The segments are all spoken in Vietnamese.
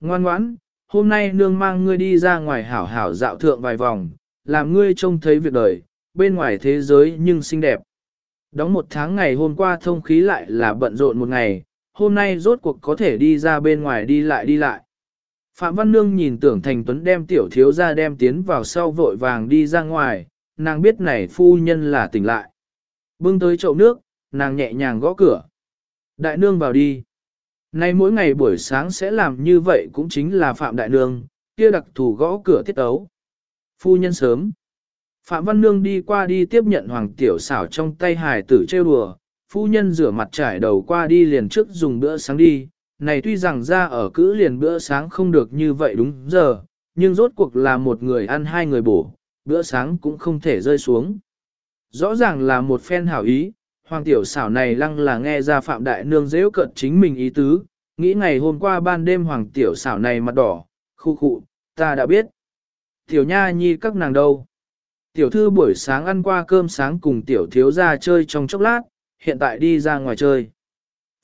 ngoan ngoãn, hôm nay nương mang ngươi đi ra ngoài hảo hảo dạo thượng vài vòng, làm ngươi trông thấy việc đời, bên ngoài thế giới nhưng xinh đẹp. Đóng một tháng ngày hôm qua thông khí lại là bận rộn một ngày, hôm nay rốt cuộc có thể đi ra bên ngoài đi lại đi lại. Phạm Văn Nương nhìn tưởng thành tuấn đem tiểu thiếu ra đem tiến vào sau vội vàng đi ra ngoài, nàng biết này phu nhân là tỉnh lại. Bưng tới chậu nước, nàng nhẹ nhàng gõ cửa. Đại nương vào đi. Nay mỗi ngày buổi sáng sẽ làm như vậy cũng chính là Phạm Đại Nương, kia đặc thù gõ cửa tiết ấu. Phu nhân sớm. Phạm Văn Nương đi qua đi tiếp nhận Hoàng Tiểu xảo trong tay hài tử trêu đùa, phu nhân rửa mặt trải đầu qua đi liền trước dùng bữa sáng đi, này tuy rằng ra ở cữ liền bữa sáng không được như vậy đúng giờ, nhưng rốt cuộc là một người ăn hai người bổ, bữa sáng cũng không thể rơi xuống. Rõ ràng là một phen hảo ý, Hoàng Tiểu xảo này lăng là nghe ra Phạm Đại Nương dễ cận chính mình ý tứ, nghĩ ngày hôm qua ban đêm Hoàng Tiểu xảo này mặt đỏ, khu khụ, ta đã biết. Tiểu Nha Nhi các nàng đâu? Tiểu thư buổi sáng ăn qua cơm sáng cùng tiểu thiếu ra chơi trong chốc lát, hiện tại đi ra ngoài chơi.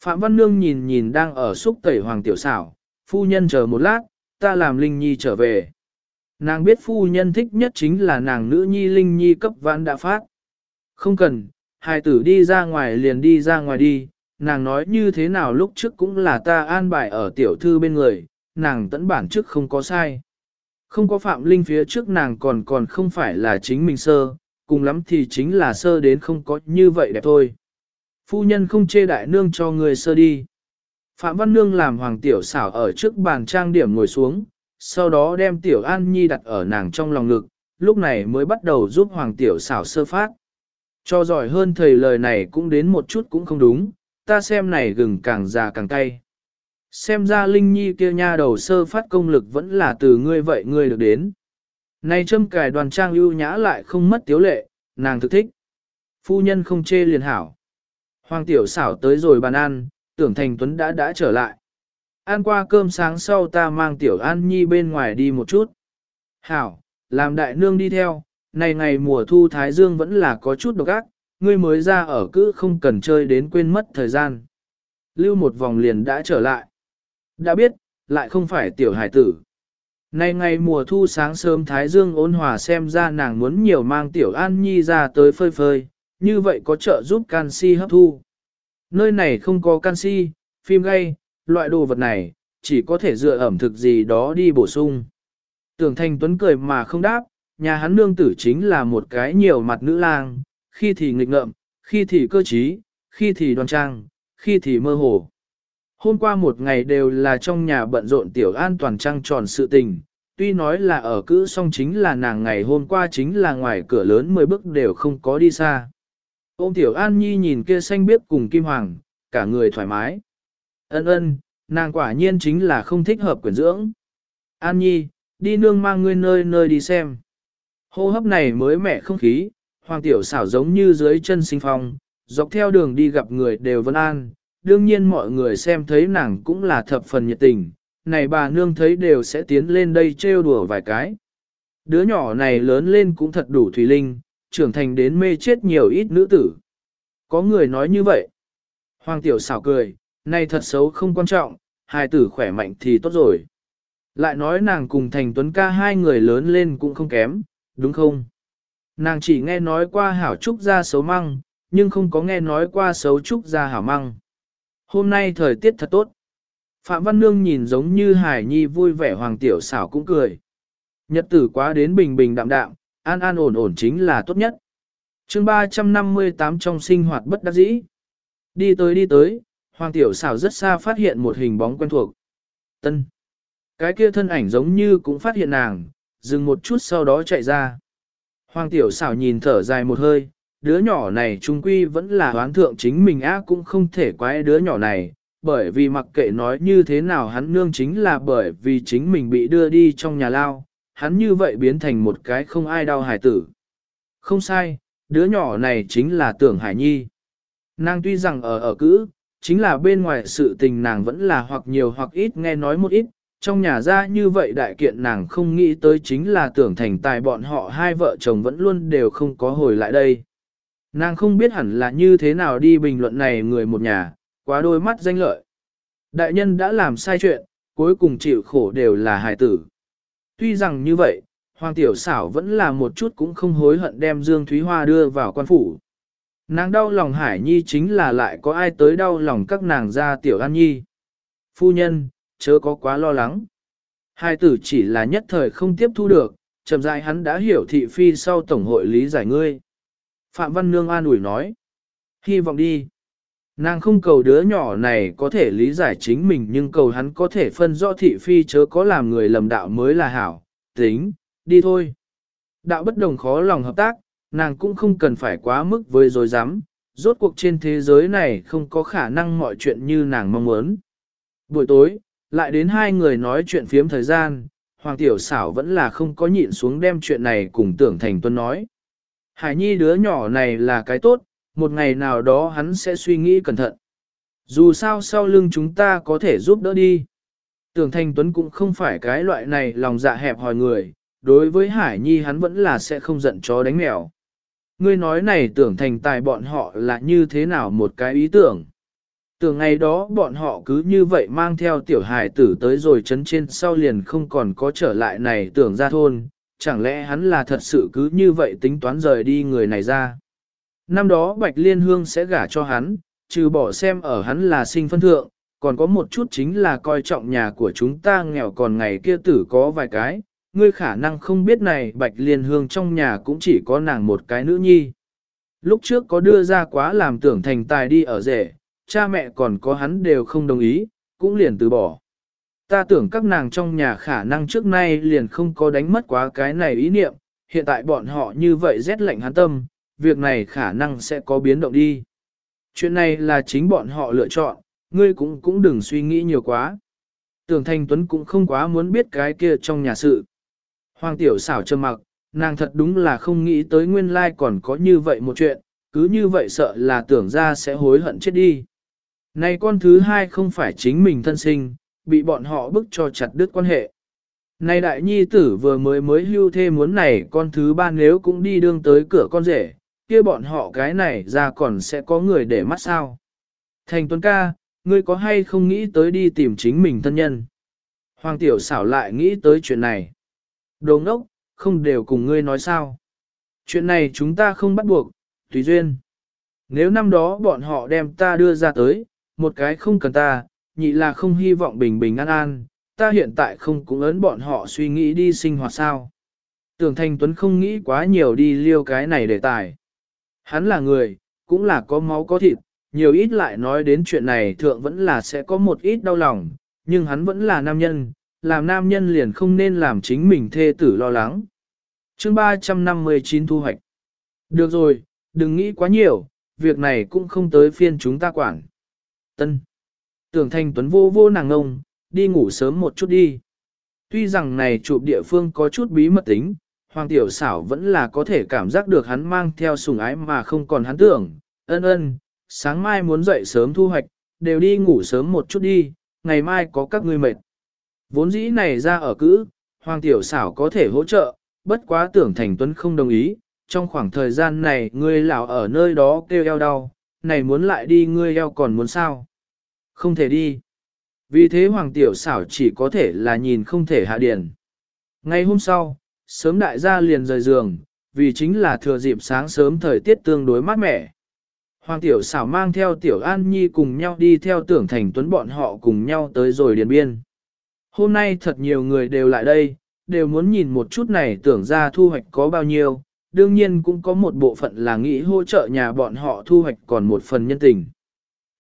Phạm Văn Nương nhìn nhìn đang ở xúc tẩy hoàng tiểu xảo, phu nhân chờ một lát, ta làm Linh Nhi trở về. Nàng biết phu nhân thích nhất chính là nàng nữ nhi Linh Nhi cấp vãn đã phát. Không cần, hai tử đi ra ngoài liền đi ra ngoài đi, nàng nói như thế nào lúc trước cũng là ta an bài ở tiểu thư bên người, nàng tẫn bản trước không có sai. Không có Phạm Linh phía trước nàng còn còn không phải là chính mình sơ, cùng lắm thì chính là sơ đến không có như vậy đẹp thôi. Phu nhân không chê đại nương cho người sơ đi. Phạm Văn Nương làm hoàng tiểu xảo ở trước bàn trang điểm ngồi xuống, sau đó đem tiểu An Nhi đặt ở nàng trong lòng ngực, lúc này mới bắt đầu giúp hoàng tiểu xảo sơ phát. Cho giỏi hơn thầy lời này cũng đến một chút cũng không đúng, ta xem này gừng càng già càng cay. Xem ra Linh Nhi kia nha đầu sơ phát công lực vẫn là từ ngươi vậy ngươi được đến. Này châm cài đoàn trang ưu nhã lại không mất tiếu lệ, nàng thực thích. Phu nhân không chê liền hảo. Hoàng tiểu xảo tới rồi bàn ăn, tưởng thành tuấn đã đã trở lại. Ăn qua cơm sáng sau ta mang tiểu an nhi bên ngoài đi một chút. Hảo, làm đại nương đi theo, này ngày mùa thu thái dương vẫn là có chút độc ác, ngươi mới ra ở cứ không cần chơi đến quên mất thời gian. Lưu một vòng liền đã trở lại. Đã biết, lại không phải tiểu hải tử. Nay ngày mùa thu sáng sớm Thái Dương ôn hòa xem ra nàng muốn nhiều mang tiểu an nhi ra tới phơi phơi, như vậy có trợ giúp canxi hấp thu. Nơi này không có canxi, phim gay, loại đồ vật này, chỉ có thể dựa ẩm thực gì đó đi bổ sung. Tưởng Thanh Tuấn cười mà không đáp, nhà hắn nương tử chính là một cái nhiều mặt nữ lang, khi thì nghịch ngợm, khi thì cơ trí, khi thì đoan trang, khi thì mơ hồ. Hôm qua một ngày đều là trong nhà bận rộn tiểu an toàn trăng tròn sự tình, tuy nói là ở cữ song chính là nàng ngày hôm qua chính là ngoài cửa lớn 10 bước đều không có đi xa. Ôm tiểu an nhi nhìn kia xanh biếc cùng kim hoàng, cả người thoải mái. Ân ân, nàng quả nhiên chính là không thích hợp quyển dưỡng. An nhi, đi nương mang ngươi nơi nơi đi xem. Hô hấp này mới mẻ không khí, hoàng tiểu xảo giống như dưới chân sinh phong, dọc theo đường đi gặp người đều vân an, đương nhiên mọi người xem thấy nàng cũng là thập phần nhiệt tình, này bà nương thấy đều sẽ tiến lên đây trêu đùa vài cái. Đứa nhỏ này lớn lên cũng thật đủ thủy linh, trưởng thành đến mê chết nhiều ít nữ tử. Có người nói như vậy. Hoàng tiểu xảo cười, này thật xấu không quan trọng, hai tử khỏe mạnh thì tốt rồi. Lại nói nàng cùng thành tuấn ca hai người lớn lên cũng không kém, đúng không? Nàng chỉ nghe nói qua hảo trúc gia xấu măng, nhưng không có nghe nói qua xấu trúc gia hảo măng. Hôm nay thời tiết thật tốt. Phạm Văn Nương nhìn giống như Hải Nhi vui vẻ Hoàng Tiểu xảo cũng cười. Nhật tử quá đến bình bình đạm đạm, an an ổn ổn chính là tốt nhất. chương 358 trong sinh hoạt bất đắc dĩ. Đi tới đi tới, Hoàng Tiểu xảo rất xa phát hiện một hình bóng quen thuộc. Tân. Cái kia thân ảnh giống như cũng phát hiện nàng, dừng một chút sau đó chạy ra. Hoàng Tiểu xảo nhìn thở dài một hơi, đứa nhỏ này trung quy vẫn là đoán thượng chính mình á cũng không thể quái đứa nhỏ này, bởi vì mặc kệ nói như thế nào hắn nương chính là bởi vì chính mình bị đưa đi trong nhà lao, hắn như vậy biến thành một cái không ai đau hải tử. Không sai, đứa nhỏ này chính là tưởng hải nhi. Nàng tuy rằng ở ở cữ, chính là bên ngoài sự tình nàng vẫn là hoặc nhiều hoặc ít nghe nói một ít, trong nhà ra như vậy đại kiện nàng không nghĩ tới chính là tưởng thành tài bọn họ hai vợ chồng vẫn luôn đều không có hồi lại đây. Nàng không biết hẳn là như thế nào đi bình luận này người một nhà, quá đôi mắt danh lợi. Đại nhân đã làm sai chuyện, cuối cùng chịu khổ đều là hài tử. Tuy rằng như vậy, Hoàng Tiểu xảo vẫn là một chút cũng không hối hận đem Dương Thúy Hoa đưa vào quan phủ. Nàng đau lòng Hải Nhi chính là lại có ai tới đau lòng các nàng ra Tiểu An Nhi. Phu nhân, chớ có quá lo lắng. Hai tử chỉ là nhất thời không tiếp thu được, chậm rãi hắn đã hiểu thị phi sau tổng hội lý giải ngươi. Phạm Văn Nương an ủi nói. Hy vọng đi. Nàng không cầu đứa nhỏ này có thể lý giải chính mình nhưng cầu hắn có thể phân rõ thị phi chớ có làm người lầm đạo mới là hảo, tính, đi thôi. Đạo bất đồng khó lòng hợp tác, nàng cũng không cần phải quá mức với dối dám, rốt cuộc trên thế giới này không có khả năng mọi chuyện như nàng mong muốn. Buổi tối, lại đến hai người nói chuyện phiếm thời gian, Hoàng Tiểu xảo vẫn là không có nhịn xuống đem chuyện này cùng tưởng thành Tuấn nói. Hải nhi đứa nhỏ này là cái tốt, một ngày nào đó hắn sẽ suy nghĩ cẩn thận. Dù sao sau lưng chúng ta có thể giúp đỡ đi. Tưởng Thành Tuấn cũng không phải cái loại này lòng dạ hẹp hòi người, đối với Hải Nhi hắn vẫn là sẽ không giận chó đánh mèo. Ngươi nói này tưởng thành tài bọn họ là như thế nào một cái ý tưởng. Tưởng ngày đó bọn họ cứ như vậy mang theo tiểu hải tử tới rồi chấn trên sau liền không còn có trở lại này tưởng ra thôn, chẳng lẽ hắn là thật sự cứ như vậy tính toán rời đi người này ra. Năm đó Bạch Liên Hương sẽ gả cho hắn, trừ bỏ xem ở hắn là sinh phân thượng, còn có một chút chính là coi trọng nhà của chúng ta nghèo còn ngày kia tử có vài cái, ngươi khả năng không biết này Bạch Liên Hương trong nhà cũng chỉ có nàng một cái nữ nhi. Lúc trước có đưa ra quá làm tưởng thành tài đi ở rể, cha mẹ còn có hắn đều không đồng ý, cũng liền từ bỏ. Ta tưởng các nàng trong nhà khả năng trước nay liền không có đánh mất quá cái này ý niệm, hiện tại bọn họ như vậy rét lạnh hắn tâm, việc này khả năng sẽ có biến động đi. Chuyện này là chính bọn họ lựa chọn, ngươi cũng cũng đừng suy nghĩ nhiều quá. Tưởng Thanh Tuấn cũng không quá muốn biết cái kia trong nhà sự. Hoàng tiểu xảo trầm mặc, nàng thật đúng là không nghĩ tới nguyên lai còn có như vậy một chuyện, cứ như vậy sợ là tưởng ra sẽ hối hận chết đi. Này con thứ hai không phải chính mình thân sinh, bị bọn họ bức cho chặt đứt quan hệ. Này đại nhi tử vừa mới mới hưu thê muốn này con thứ ba nếu cũng đi đương tới cửa con rể, kia bọn họ cái này ra còn sẽ có người để mắt sao. Thành tuấn ca, ngươi có hay không nghĩ tới đi tìm chính mình thân nhân? Hoàng tiểu xảo lại nghĩ tới chuyện này. Đồ ngốc, không đều cùng ngươi nói sao. Chuyện này chúng ta không bắt buộc, tùy duyên. Nếu năm đó bọn họ đem ta đưa ra tới, một cái không cần ta, nhị là không hy vọng bình bình an an, ta hiện tại không cũng ấn bọn họ suy nghĩ đi sinh hoạt sao. Tưởng Thanh Tuấn không nghĩ quá nhiều đi liêu cái này đề tài. Hắn là người, cũng là có máu có thịt, nhiều ít lại nói đến chuyện này thượng vẫn là sẽ có một ít đau lòng, nhưng hắn vẫn là nam nhân, làm nam nhân liền không nên làm chính mình thê tử lo lắng. chương 359 thu hoạch. Được rồi, đừng nghĩ quá nhiều, việc này cũng không tới phiên chúng ta quản. Tân. Tưởng thanh tuấn vô vô nàng ngông, đi ngủ sớm một chút đi. Tuy rằng này chụp địa phương có chút bí mật tính, Hoàng Tiểu xảo vẫn là có thể cảm giác được hắn mang theo sùng ái mà không còn hắn tưởng. Ân ân, sáng mai muốn dậy sớm thu hoạch, đều đi ngủ sớm một chút đi, ngày mai có các ngươi mệt. Vốn dĩ này ra ở cữ, Hoàng Tiểu xảo có thể hỗ trợ, bất quá tưởng Thành Tuấn không đồng ý, trong khoảng thời gian này ngươi lão ở nơi đó kêu eo đau, này muốn lại đi ngươi eo còn muốn sao? Không thể đi. Vì thế Hoàng Tiểu xảo chỉ có thể là nhìn không thể hạ điển. Ngày hôm sau, sớm đại gia liền rời giường, vì chính là thừa dịp sáng sớm thời tiết tương đối mát mẻ. Hoàng Tiểu xảo mang theo Tiểu An Nhi cùng nhau đi theo tưởng thành tuấn bọn họ cùng nhau tới rồi điền biên. Hôm nay thật nhiều người đều lại đây, đều muốn nhìn một chút này tưởng ra thu hoạch có bao nhiêu, đương nhiên cũng có một bộ phận là nghĩ hỗ trợ nhà bọn họ thu hoạch còn một phần nhân tình.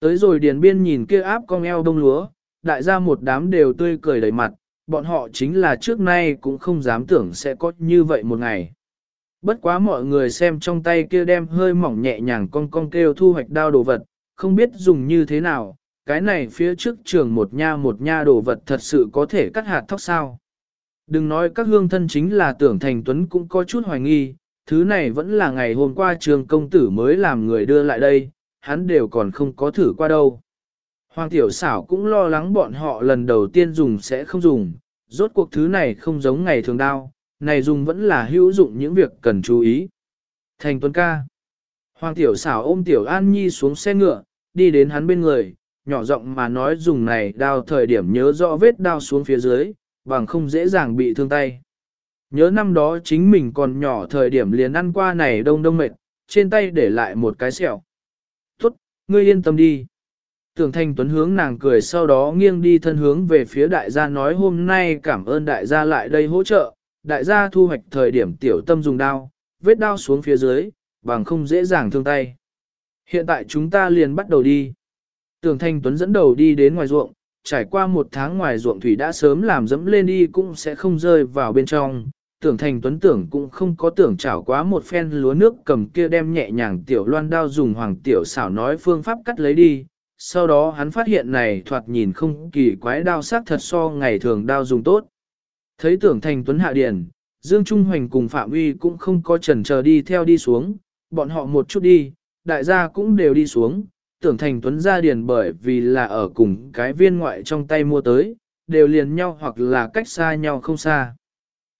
Tới rồi điền biên nhìn kia áp con eo đông lúa, đại gia một đám đều tươi cười đầy mặt, bọn họ chính là trước nay cũng không dám tưởng sẽ có như vậy một ngày. Bất quá mọi người xem trong tay kia đem hơi mỏng nhẹ nhàng con con kêu thu hoạch đao đồ vật, không biết dùng như thế nào, cái này phía trước trường một nha một nha đồ vật thật sự có thể cắt hạt thóc sao. Đừng nói các hương thân chính là tưởng thành tuấn cũng có chút hoài nghi, thứ này vẫn là ngày hôm qua trường công tử mới làm người đưa lại đây, hắn đều còn không có thử qua đâu. Hoàng tiểu xảo cũng lo lắng bọn họ lần đầu tiên dùng sẽ không dùng, rốt cuộc thứ này không giống ngày thường đao, này dùng vẫn là hữu dụng những việc cần chú ý. Thành tuấn ca. Hoàng tiểu xảo ôm tiểu an nhi xuống xe ngựa, đi đến hắn bên người, nhỏ giọng mà nói dùng này đao thời điểm nhớ rõ vết đao xuống phía dưới, bằng không dễ dàng bị thương tay. Nhớ năm đó chính mình còn nhỏ thời điểm liền ăn qua này đông đông mệt, trên tay để lại một cái sẹo. Tốt, ngươi yên tâm đi. Tưởng Thanh Tuấn hướng nàng cười sau đó nghiêng đi thân hướng về phía đại gia nói hôm nay cảm ơn đại gia lại đây hỗ trợ, đại gia thu hoạch thời điểm tiểu tâm dùng đao, vết đao xuống phía dưới, bằng không dễ dàng thương tay. Hiện tại chúng ta liền bắt đầu đi. Tưởng Thanh Tuấn dẫn đầu đi đến ngoài ruộng, trải qua một tháng ngoài ruộng thủy đã sớm làm dẫm lên đi cũng sẽ không rơi vào bên trong. Tưởng Thành Tuấn tưởng cũng không có tưởng chảo quá một phen lúa nước cầm kia đem nhẹ nhàng tiểu loan đao dùng hoàng tiểu xảo nói phương pháp cắt lấy đi. Sau đó hắn phát hiện này thoạt nhìn không kỳ quái đao sắc thật so ngày thường đao dùng tốt. Thấy tưởng Thành Tuấn hạ điển, Dương Trung Hoành cùng Phạm Uy cũng không có chần chờ đi theo đi xuống, bọn họ một chút đi, đại gia cũng đều đi xuống, tưởng thành tuấn ra điền bởi vì là ở cùng cái viên ngoại trong tay mua tới, đều liền nhau hoặc là cách xa nhau không xa.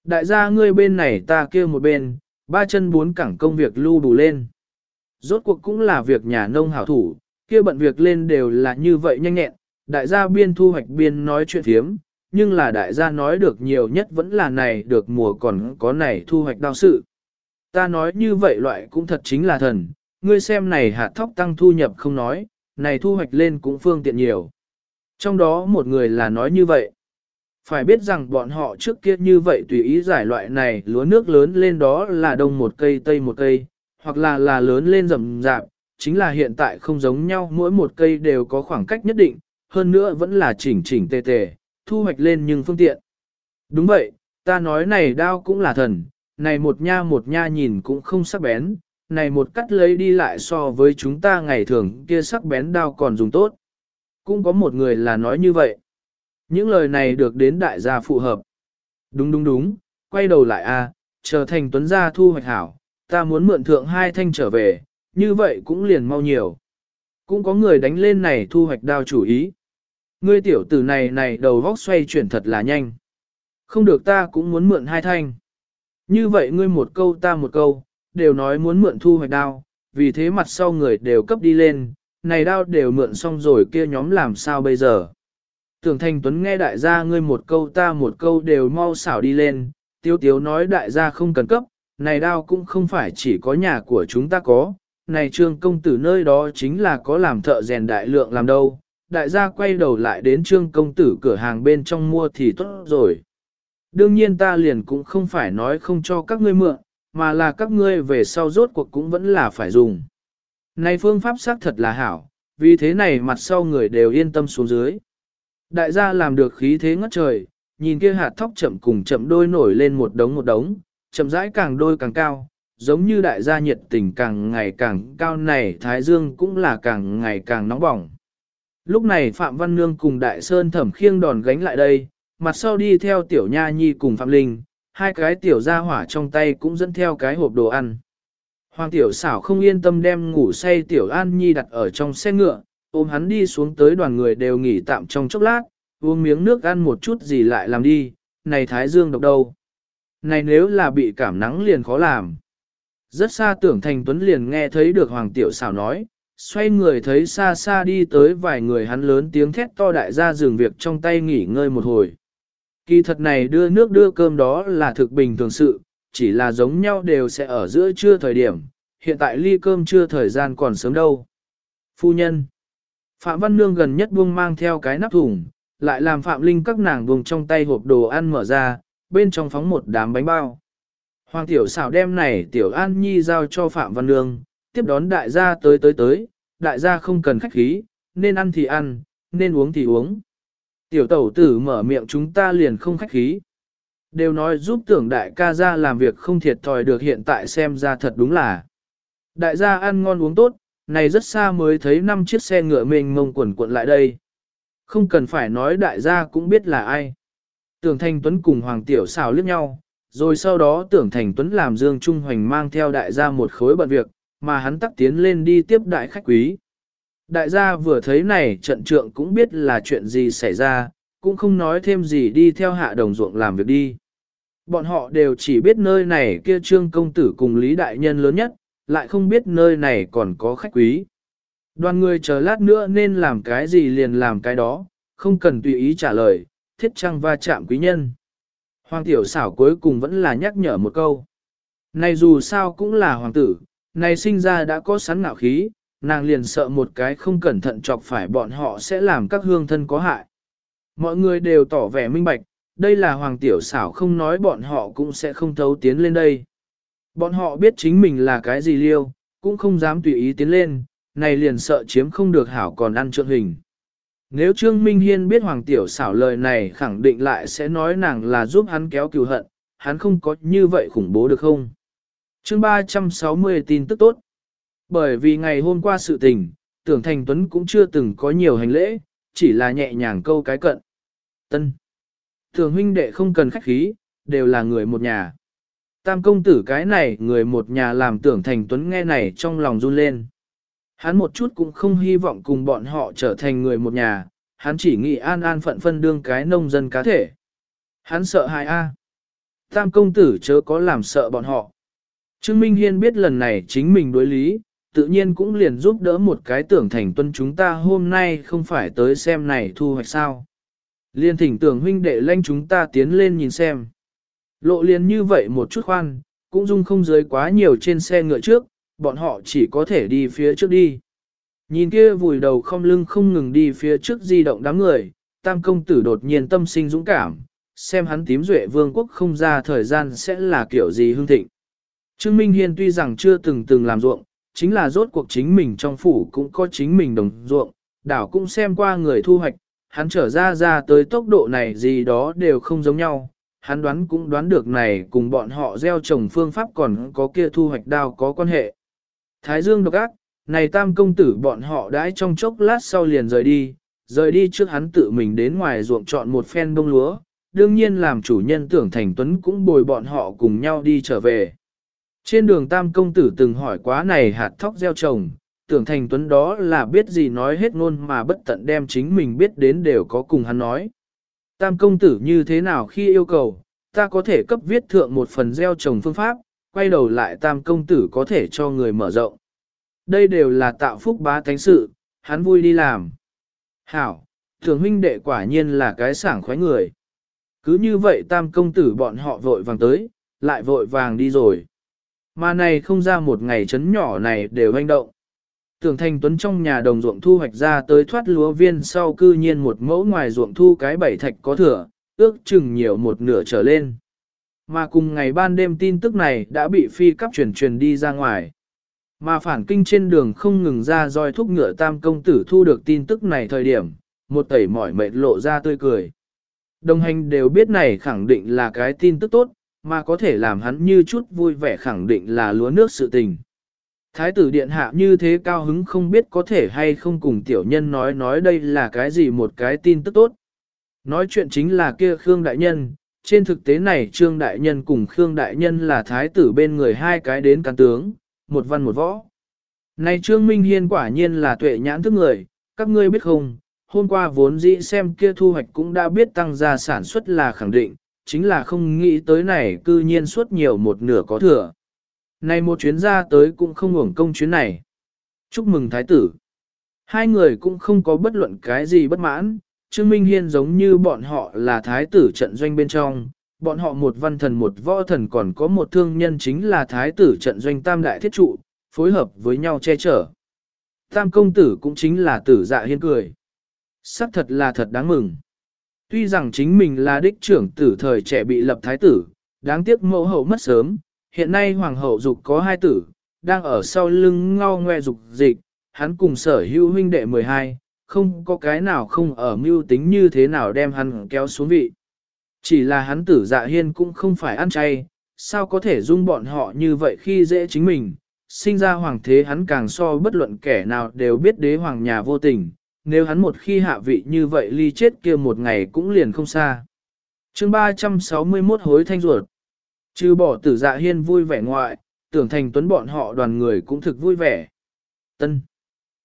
Đại gia ngươi bên này ta kia một bên, ba chân bốn cẳng công việc lưu đủ lên. Rốt cuộc cũng là việc nhà nông hảo thủ, kia bận việc lên đều là như vậy nhanh nhẹn, đại gia biên thu hoạch biên nói chuyện thiếm, nhưng là đại gia nói được nhiều nhất vẫn là này được mùa còn có này thu hoạch đau sự. Ta nói như vậy loại cũng thật chính là thần, ngươi xem này hạt thóc tăng thu nhập không nói, này thu hoạch lên cũng phương tiện nhiều. Trong đó một người là nói như vậy. Phải biết rằng bọn họ trước kia như vậy tùy ý giải loại này lúa nước lớn lên đó là đông một cây tây một cây, hoặc là là lớn lên rầm rạp, chính là hiện tại không giống nhau mỗi một cây đều có khoảng cách nhất định, hơn nữa vẫn là chỉnh chỉnh tề tề, thu hoạch lên nhưng phương tiện. Đúng vậy, ta nói này đao cũng là thần, này một nha một nha nhìn cũng không sắc bén, này một cắt lấy đi lại so với chúng ta ngày thường kia sắc bén đao còn dùng tốt. Cũng có một người là nói như vậy. Những lời này được đến đại gia phù hợp. Đúng đúng đúng, quay đầu lại a, trở thành tuấn gia thu hoạch hảo, ta muốn mượn thượng hai thanh trở về, như vậy cũng liền mau nhiều. Cũng có người đánh lên này thu hoạch đao chủ ý. Ngươi tiểu tử này này đầu vóc xoay chuyển thật là nhanh. Không được ta cũng muốn mượn hai thanh. Như vậy ngươi một câu ta một câu, đều nói muốn mượn thu hoạch đao, vì thế mặt sau người đều cấp đi lên, này đao đều mượn xong rồi kia nhóm làm sao bây giờ. Tưởng Thành Tuấn nghe đại gia ngươi một câu ta một câu đều mau xảo đi lên, tiêu tiếu nói đại gia không cần cấp, này đao cũng không phải chỉ có nhà của chúng ta có, này trương công tử nơi đó chính là có làm thợ rèn đại lượng làm đâu, đại gia quay đầu lại đến trương công tử cửa hàng bên trong mua thì tốt rồi. Đương nhiên ta liền cũng không phải nói không cho các ngươi mượn, mà là các ngươi về sau rốt cuộc cũng vẫn là phải dùng. Này phương pháp xác thật là hảo, vì thế này mặt sau người đều yên tâm xuống dưới. Đại gia làm được khí thế ngất trời, nhìn kia hạt thóc chậm cùng chậm đôi nổi lên một đống một đống, chậm rãi càng đôi càng cao, giống như đại gia nhiệt tình càng ngày càng cao này Thái Dương cũng là càng ngày càng nóng bỏng. Lúc này Phạm Văn Nương cùng Đại Sơn thẩm khiêng đòn gánh lại đây, mặt sau đi theo Tiểu Nha Nhi cùng Phạm Linh, hai cái tiểu gia hỏa trong tay cũng dẫn theo cái hộp đồ ăn. Hoàng tiểu xảo không yên tâm đem ngủ say tiểu an nhi đặt ở trong xe ngựa, ôm hắn đi xuống tới đoàn người đều nghỉ tạm trong chốc lát, uống miếng nước ăn một chút gì lại làm đi, này thái dương độc đâu. Này nếu là bị cảm nắng liền khó làm. Rất xa tưởng thành tuấn liền nghe thấy được hoàng tiểu xảo nói, xoay người thấy xa xa đi tới vài người hắn lớn tiếng thét to đại ra dừng việc trong tay nghỉ ngơi một hồi. Kỳ thật này đưa nước đưa cơm đó là thực bình thường sự, chỉ là giống nhau đều sẽ ở giữa trưa thời điểm, hiện tại ly cơm trưa thời gian còn sớm đâu. Phu nhân Phạm Văn Nương gần nhất buông mang theo cái nắp thùng, lại làm Phạm Linh các nàng buông trong tay hộp đồ ăn mở ra, bên trong phóng một đám bánh bao. Hoàng tiểu xảo đem này tiểu an nhi giao cho Phạm Văn Nương, tiếp đón đại gia tới tới tới, đại gia không cần khách khí, nên ăn thì ăn, nên uống thì uống. Tiểu tẩu tử mở miệng chúng ta liền không khách khí. Đều nói giúp tưởng đại ca ra làm việc không thiệt thòi được hiện tại xem ra thật đúng là. Đại gia ăn ngon uống tốt, này rất xa mới thấy năm chiếc xe ngựa mình mông quần cuộn lại đây. Không cần phải nói đại gia cũng biết là ai. Tưởng Thành Tuấn cùng Hoàng Tiểu xào liếc nhau, rồi sau đó Tưởng Thành Tuấn làm Dương Trung Hoành mang theo đại gia một khối bận việc, mà hắn tắc tiến lên đi tiếp đại khách quý. Đại gia vừa thấy này trận trượng cũng biết là chuyện gì xảy ra, cũng không nói thêm gì đi theo hạ đồng ruộng làm việc đi. Bọn họ đều chỉ biết nơi này kia trương công tử cùng Lý Đại Nhân lớn nhất, lại không biết nơi này còn có khách quý. Đoàn người chờ lát nữa nên làm cái gì liền làm cái đó, không cần tùy ý trả lời, thiết trăng va chạm quý nhân. Hoàng tiểu xảo cuối cùng vẫn là nhắc nhở một câu. Này dù sao cũng là hoàng tử, này sinh ra đã có sẵn ngạo khí, nàng liền sợ một cái không cẩn thận chọc phải bọn họ sẽ làm các hương thân có hại. Mọi người đều tỏ vẻ minh bạch, đây là hoàng tiểu xảo không nói bọn họ cũng sẽ không thấu tiến lên đây. Bọn họ biết chính mình là cái gì liêu, cũng không dám tùy ý tiến lên, này liền sợ chiếm không được hảo còn ăn trượng hình. Nếu Trương Minh Hiên biết Hoàng Tiểu xảo lời này khẳng định lại sẽ nói nàng là giúp hắn kéo cừu hận, hắn không có như vậy khủng bố được không? chương 360 tin tức tốt. Bởi vì ngày hôm qua sự tình, tưởng Thành Tuấn cũng chưa từng có nhiều hành lễ, chỉ là nhẹ nhàng câu cái cận. Tân. Thường huynh đệ không cần khách khí, đều là người một nhà. Tam công tử cái này người một nhà làm tưởng Thành Tuấn nghe này trong lòng run lên. Hắn một chút cũng không hy vọng cùng bọn họ trở thành người một nhà, hắn chỉ nghĩ an an phận phân đương cái nông dân cá thể. Hắn sợ hại a. Tam công tử chớ có làm sợ bọn họ. Trương Minh Hiên biết lần này chính mình đối lý, tự nhiên cũng liền giúp đỡ một cái tưởng thành tuân chúng ta hôm nay không phải tới xem này thu hoạch sao. Liên thỉnh tưởng huynh đệ lanh chúng ta tiến lên nhìn xem. Lộ liền như vậy một chút khoan, cũng dung không giới quá nhiều trên xe ngựa trước, bọn họ chỉ có thể đi phía trước đi. Nhìn kia vùi đầu không lưng không ngừng đi phía trước di động đám người, tam công tử đột nhiên tâm sinh dũng cảm, xem hắn tím duệ vương quốc không ra thời gian sẽ là kiểu gì hương thịnh. Trương Minh Hiên tuy rằng chưa từng từng làm ruộng, chính là rốt cuộc chính mình trong phủ cũng có chính mình đồng ruộng, đảo cũng xem qua người thu hoạch, hắn trở ra ra tới tốc độ này gì đó đều không giống nhau, hắn đoán cũng đoán được này cùng bọn họ gieo trồng phương pháp còn có kia thu hoạch đao có quan hệ. Thái Dương độc ác, này tam công tử bọn họ đãi trong chốc lát sau liền rời đi, rời đi trước hắn tự mình đến ngoài ruộng chọn một phen bông lúa, đương nhiên làm chủ nhân tưởng thành tuấn cũng bồi bọn họ cùng nhau đi trở về. Trên đường tam công tử từng hỏi quá này hạt thóc gieo trồng, tưởng thành tuấn đó là biết gì nói hết ngôn mà bất tận đem chính mình biết đến đều có cùng hắn nói. Tam công tử như thế nào khi yêu cầu, ta có thể cấp viết thượng một phần gieo trồng phương pháp, quay đầu lại tam công tử có thể cho người mở rộng. Đây đều là tạo phúc bá thánh sự, hắn vui đi làm. Hảo, thường huynh đệ quả nhiên là cái sảng khoái người. Cứ như vậy tam công tử bọn họ vội vàng tới, lại vội vàng đi rồi. Mà này không ra một ngày chấn nhỏ này đều hành động. Tưởng thành tuấn trong nhà đồng ruộng thu hoạch ra tới thoát lúa viên sau cư nhiên một mẫu ngoài ruộng thu cái bảy thạch có thừa, ước chừng nhiều một nửa trở lên. Mà cùng ngày ban đêm tin tức này đã bị phi cấp truyền truyền đi ra ngoài. Mà phản kinh trên đường không ngừng ra roi thúc ngựa tam công tử thu được tin tức này thời điểm, một tẩy mỏi mệt lộ ra tươi cười. Đồng hành đều biết này khẳng định là cái tin tức tốt, mà có thể làm hắn như chút vui vẻ khẳng định là lúa nước sự tình. Thái tử điện hạ như thế cao hứng không biết có thể hay không cùng tiểu nhân nói nói đây là cái gì một cái tin tức tốt. Nói chuyện chính là kia Khương Đại Nhân, trên thực tế này Trương Đại Nhân cùng Khương Đại Nhân là thái tử bên người hai cái đến cán tướng, một văn một võ. Này Trương Minh Hiên quả nhiên là tuệ nhãn thức người, các ngươi biết không, hôm qua vốn dĩ xem kia thu hoạch cũng đã biết tăng gia sản xuất là khẳng định, chính là không nghĩ tới này cư nhiên suốt nhiều một nửa có thừa. Này một chuyến ra tới cũng không hưởng công chuyến này. Chúc mừng thái tử. Hai người cũng không có bất luận cái gì bất mãn, Trương Minh Hiên giống như bọn họ là thái tử trận doanh bên trong, bọn họ một văn thần một võ thần còn có một thương nhân chính là thái tử trận doanh tam đại thiết trụ, phối hợp với nhau che chở. Tam công tử cũng chính là tử dạ hiên cười. Sắc thật là thật đáng mừng. Tuy rằng chính mình là đích trưởng tử thời trẻ bị lập thái tử, đáng tiếc mẫu hậu mất sớm, hiện nay hoàng hậu dục có hai tử, đang ở sau lưng ngao ngoe dục dịch, hắn cùng sở hữu huynh đệ 12, không có cái nào không ở mưu tính như thế nào đem hắn kéo xuống vị. Chỉ là hắn tử dạ hiên cũng không phải ăn chay, sao có thể dung bọn họ như vậy khi dễ chính mình, sinh ra hoàng thế hắn càng so bất luận kẻ nào đều biết đế hoàng nhà vô tình, nếu hắn một khi hạ vị như vậy ly chết kia một ngày cũng liền không xa. chương 361 hối thanh ruột, Chứ bỏ tử dạ hiên vui vẻ ngoại, tưởng thành tuấn bọn họ đoàn người cũng thực vui vẻ. Tân.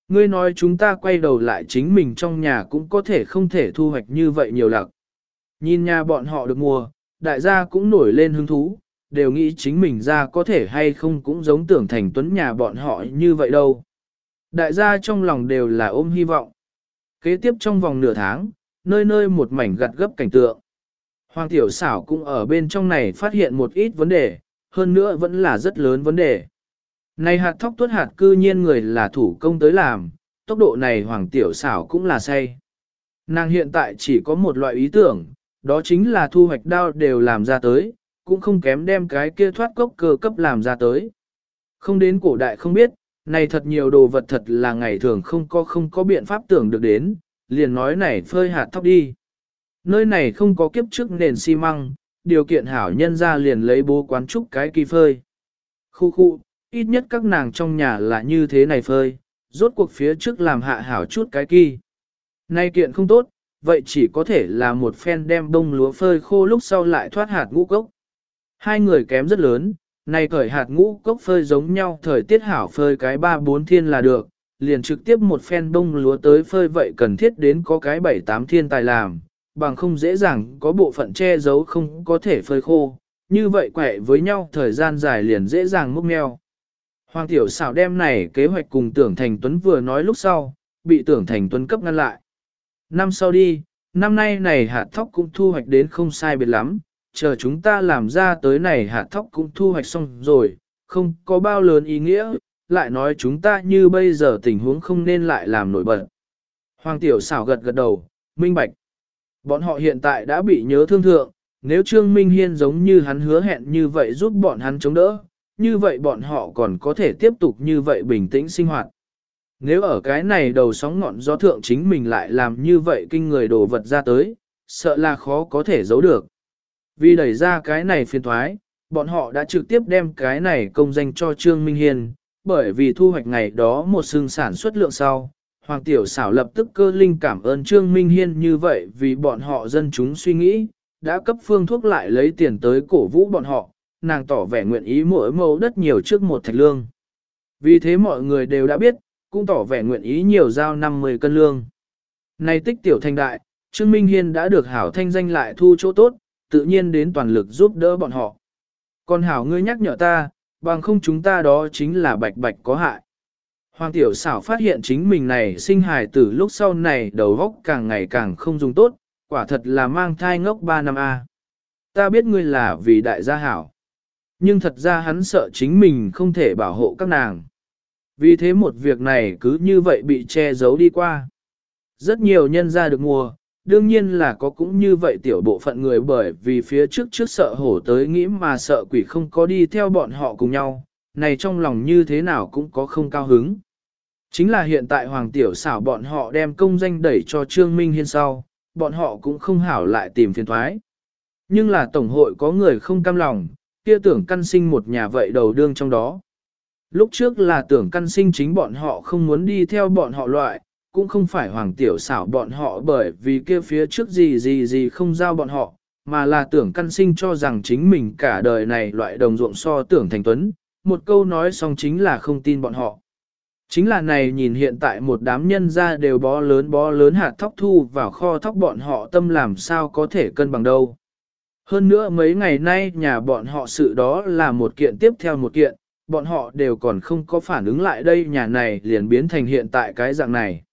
Ngươi nói chúng ta quay đầu lại chính mình trong nhà cũng có thể không thể thu hoạch như vậy nhiều lặc. Nhìn nhà bọn họ được mua, đại gia cũng nổi lên hứng thú, đều nghĩ chính mình ra có thể hay không cũng giống tưởng thành tuấn nhà bọn họ như vậy đâu. Đại gia trong lòng đều là ôm hy vọng. Kế tiếp trong vòng nửa tháng, nơi nơi một mảnh gặt gấp cảnh tượng. Hoàng tiểu xảo cũng ở bên trong này phát hiện một ít vấn đề, hơn nữa vẫn là rất lớn vấn đề. Này hạt thóc tuốt hạt cư nhiên người là thủ công tới làm, tốc độ này hoàng tiểu xảo cũng là say. Nàng hiện tại chỉ có một loại ý tưởng, đó chính là thu hoạch đao đều làm ra tới, cũng không kém đem cái kia thoát cốc cơ cấp làm ra tới. Không đến cổ đại không biết, này thật nhiều đồ vật thật là ngày thường không có không có biện pháp tưởng được đến, liền nói này phơi hạt thóc đi. Nơi này không có kiếp trước nền xi măng, điều kiện hảo nhân ra liền lấy bố quán trúc cái kỳ phơi. Khu khu, ít nhất các nàng trong nhà là như thế này phơi, rốt cuộc phía trước làm hạ hảo chút cái kỳ. Nay kiện không tốt, vậy chỉ có thể là một phen đem đông lúa phơi khô lúc sau lại thoát hạt ngũ cốc. Hai người kém rất lớn, nay cởi hạt ngũ cốc phơi giống nhau thời tiết hảo phơi cái ba bốn thiên là được, liền trực tiếp một phen đông lúa tới phơi vậy cần thiết đến có cái bảy tám thiên tài làm, bằng không dễ dàng có bộ phận che giấu không có thể phơi khô, như vậy quẻ với nhau thời gian dài liền dễ dàng múc meo. Hoàng tiểu xảo đem này kế hoạch cùng tưởng thành tuấn vừa nói lúc sau, bị tưởng thành tuấn cấp ngăn lại. Năm sau đi, năm nay này hạt thóc cũng thu hoạch đến không sai biệt lắm, chờ chúng ta làm ra tới này hạt thóc cũng thu hoạch xong rồi, không có bao lớn ý nghĩa, lại nói chúng ta như bây giờ tình huống không nên lại làm nổi bật. Hoàng tiểu xảo gật gật đầu, minh bạch. Bọn họ hiện tại đã bị nhớ thương thượng, nếu Trương Minh Hiên giống như hắn hứa hẹn như vậy giúp bọn hắn chống đỡ, như vậy bọn họ còn có thể tiếp tục như vậy bình tĩnh sinh hoạt. Nếu ở cái này đầu sóng ngọn gió thượng chính mình lại làm như vậy kinh người đồ vật ra tới, sợ là khó có thể giấu được. Vì đẩy ra cái này phiền thoái, bọn họ đã trực tiếp đem cái này công danh cho Trương Minh Hiên, bởi vì thu hoạch ngày đó một xương sản xuất lượng sau. Hoàng Tiểu xảo lập tức cơ linh cảm ơn Trương Minh Hiên như vậy vì bọn họ dân chúng suy nghĩ, đã cấp phương thuốc lại lấy tiền tới cổ vũ bọn họ, nàng tỏ vẻ nguyện ý mỗi mẫu đất nhiều trước một thạch lương. Vì thế mọi người đều đã biết, cũng tỏ vẻ nguyện ý nhiều giao 50 cân lương. Này tích tiểu thành đại, Trương Minh Hiên đã được hảo thanh danh lại thu chỗ tốt, tự nhiên đến toàn lực giúp đỡ bọn họ. Còn hảo ngươi nhắc nhở ta, bằng không chúng ta đó chính là bạch bạch có hại. Hoàng tiểu xảo phát hiện chính mình này sinh hài tử lúc sau này đầu góc càng ngày càng không dùng tốt, quả thật là mang thai ngốc 3 năm A. Ta biết ngươi là vì đại gia hảo. Nhưng thật ra hắn sợ chính mình không thể bảo hộ các nàng. Vì thế một việc này cứ như vậy bị che giấu đi qua. Rất nhiều nhân ra được mua, đương nhiên là có cũng như vậy tiểu bộ phận người bởi vì phía trước trước sợ hổ tới nghĩ mà sợ quỷ không có đi theo bọn họ cùng nhau, này trong lòng như thế nào cũng có không cao hứng. Chính là hiện tại Hoàng Tiểu xảo bọn họ đem công danh đẩy cho Trương Minh Hiên sau, bọn họ cũng không hảo lại tìm phiền thoái. Nhưng là Tổng hội có người không cam lòng, kia tưởng căn sinh một nhà vậy đầu đương trong đó. Lúc trước là tưởng căn sinh chính bọn họ không muốn đi theo bọn họ loại, cũng không phải hoàng tiểu xảo bọn họ bởi vì kia phía trước gì gì gì không giao bọn họ, mà là tưởng căn sinh cho rằng chính mình cả đời này loại đồng ruộng so tưởng thành tuấn, một câu nói xong chính là không tin bọn họ. Chính là này nhìn hiện tại một đám nhân ra đều bó lớn bó lớn hạt thóc thu vào kho thóc bọn họ tâm làm sao có thể cân bằng đâu. Hơn nữa mấy ngày nay nhà bọn họ sự đó là một kiện tiếp theo một kiện, bọn họ đều còn không có phản ứng lại đây nhà này liền biến thành hiện tại cái dạng này.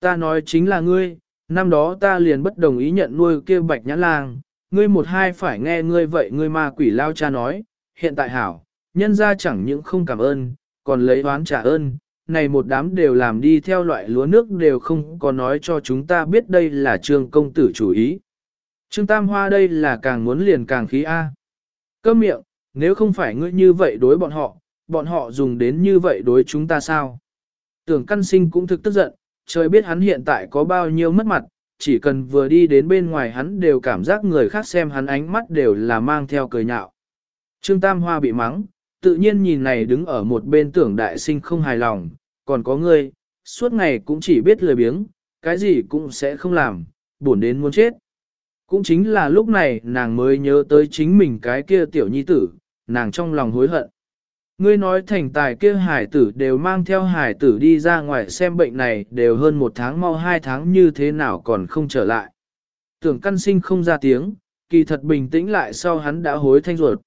Ta nói chính là ngươi, năm đó ta liền bất đồng ý nhận nuôi kia bạch nhãn lang, ngươi một hai phải nghe ngươi vậy ngươi ma quỷ lao cha nói, hiện tại hảo, nhân ra chẳng những không cảm ơn, còn lấy oán trả ơn, này một đám đều làm đi theo loại lúa nước đều không có nói cho chúng ta biết đây là trương công tử chủ ý. Trương Tam Hoa đây là càng muốn liền càng khí A. Cơ miệng, nếu không phải ngươi như vậy đối bọn họ, bọn họ dùng đến như vậy đối chúng ta sao? Tưởng căn sinh cũng thực tức giận, trời biết hắn hiện tại có bao nhiêu mất mặt, chỉ cần vừa đi đến bên ngoài hắn đều cảm giác người khác xem hắn ánh mắt đều là mang theo cười nhạo. Trương Tam Hoa bị mắng, tự nhiên nhìn này đứng ở một bên tưởng đại sinh không hài lòng, còn có ngươi, suốt ngày cũng chỉ biết lười biếng, cái gì cũng sẽ không làm, buồn đến muốn chết. Cũng chính là lúc này nàng mới nhớ tới chính mình cái kia tiểu nhi tử, nàng trong lòng hối hận. Ngươi nói thành tài kia hải tử đều mang theo hải tử đi ra ngoài xem bệnh này đều hơn một tháng mau hai tháng như thế nào còn không trở lại. Tưởng căn sinh không ra tiếng, kỳ thật bình tĩnh lại sau hắn đã hối thanh ruột.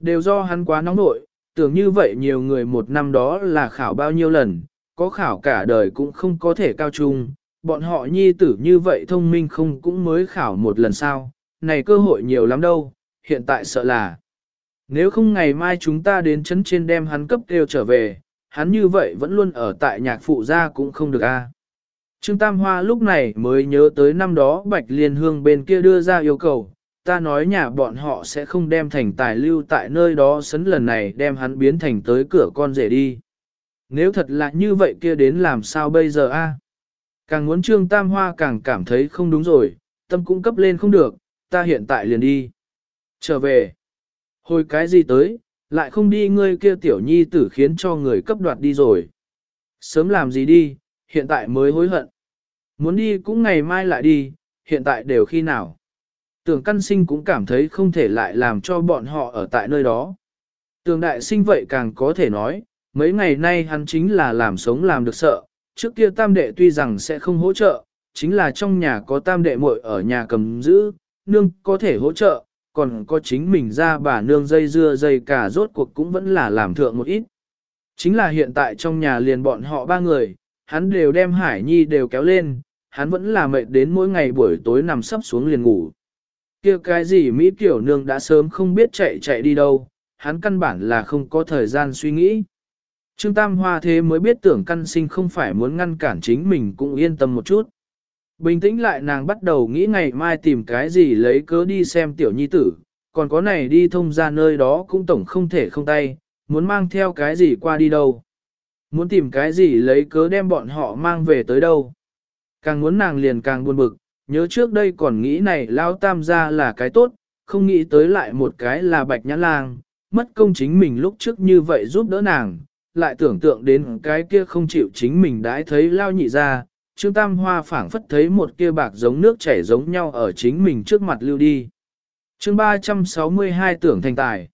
Đều do hắn quá nóng nội, tưởng như vậy nhiều người một năm đó là khảo bao nhiêu lần, có khảo cả đời cũng không có thể cao trung, bọn họ nhi tử như vậy thông minh không cũng mới khảo một lần sao, này cơ hội nhiều lắm đâu, hiện tại sợ là. Nếu không ngày mai chúng ta đến chấn trên đem hắn cấp kêu trở về, hắn như vậy vẫn luôn ở tại nhạc phụ gia cũng không được a. Trương Tam Hoa lúc này mới nhớ tới năm đó Bạch Liên Hương bên kia đưa ra yêu cầu, ta nói nhà bọn họ sẽ không đem thành tài lưu tại nơi đó sấn lần này đem hắn biến thành tới cửa con rể đi. Nếu thật là như vậy kia đến làm sao bây giờ a? Càng muốn Trương Tam Hoa càng cảm thấy không đúng rồi, tâm cũng cấp lên không được, ta hiện tại liền đi. Trở về. Hồi cái gì tới, lại không đi ngươi kia tiểu nhi tử khiến cho người cấp đoạt đi rồi. Sớm làm gì đi, hiện tại mới hối hận. Muốn đi cũng ngày mai lại đi, hiện tại đều khi nào. Tưởng căn sinh cũng cảm thấy không thể lại làm cho bọn họ ở tại nơi đó. Tường đại sinh vậy càng có thể nói, mấy ngày nay hắn chính là làm sống làm được sợ, trước kia tam đệ tuy rằng sẽ không hỗ trợ, chính là trong nhà có tam đệ muội ở nhà cầm giữ, nương có thể hỗ trợ, còn có chính mình ra bà nương dây dưa dây cả rốt cuộc cũng vẫn là làm thượng một ít. Chính là hiện tại trong nhà liền bọn họ ba người, hắn đều đem Hải Nhi đều kéo lên, hắn vẫn là mệt đến mỗi ngày buổi tối nằm sắp xuống liền ngủ kia cái gì Mỹ Tiểu Nương đã sớm không biết chạy chạy đi đâu, hắn căn bản là không có thời gian suy nghĩ. Trương Tam Hoa thế mới biết tưởng căn sinh không phải muốn ngăn cản chính mình cũng yên tâm một chút. Bình tĩnh lại nàng bắt đầu nghĩ ngày mai tìm cái gì lấy cớ đi xem tiểu nhi tử, còn có này đi thông ra nơi đó cũng tổng không thể không tay, muốn mang theo cái gì qua đi đâu. Muốn tìm cái gì lấy cớ đem bọn họ mang về tới đâu. Càng muốn nàng liền càng buồn bực, nhớ trước đây còn nghĩ này lao tam gia là cái tốt, không nghĩ tới lại một cái là bạch nhã lang, mất công chính mình lúc trước như vậy giúp đỡ nàng, lại tưởng tượng đến cái kia không chịu chính mình đãi thấy lao nhị ra, Trương Tam Hoa phảng phất thấy một kia bạc giống nước chảy giống nhau ở chính mình trước mặt lưu đi. chương 362 tưởng thành tài.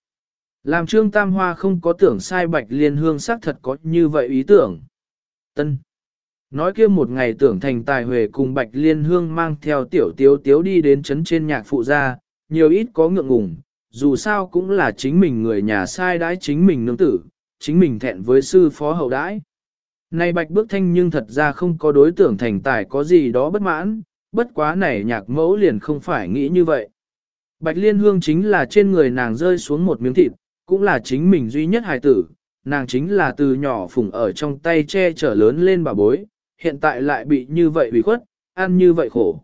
Làm Trương Tam Hoa không có tưởng sai Bạch Liên Hương xác thật có như vậy ý tưởng. Tân. Nói kia một ngày tưởng thành tài huệ cùng Bạch Liên Hương mang theo tiểu tiếu tiếu đi đến chấn trên nhạc phụ gia, nhiều ít có ngượng ngùng, dù sao cũng là chính mình người nhà sai đãi chính mình nương tử, chính mình thẹn với sư phó hậu đãi. Này bạch bước thanh nhưng thật ra không có đối tượng thành tài có gì đó bất mãn, bất quá này nhạc mẫu liền không phải nghĩ như vậy. Bạch liên hương chính là trên người nàng rơi xuống một miếng thịt, cũng là chính mình duy nhất hài tử, nàng chính là từ nhỏ phùng ở trong tay che chở lớn lên bà bối, hiện tại lại bị như vậy bị khuất, ăn như vậy khổ.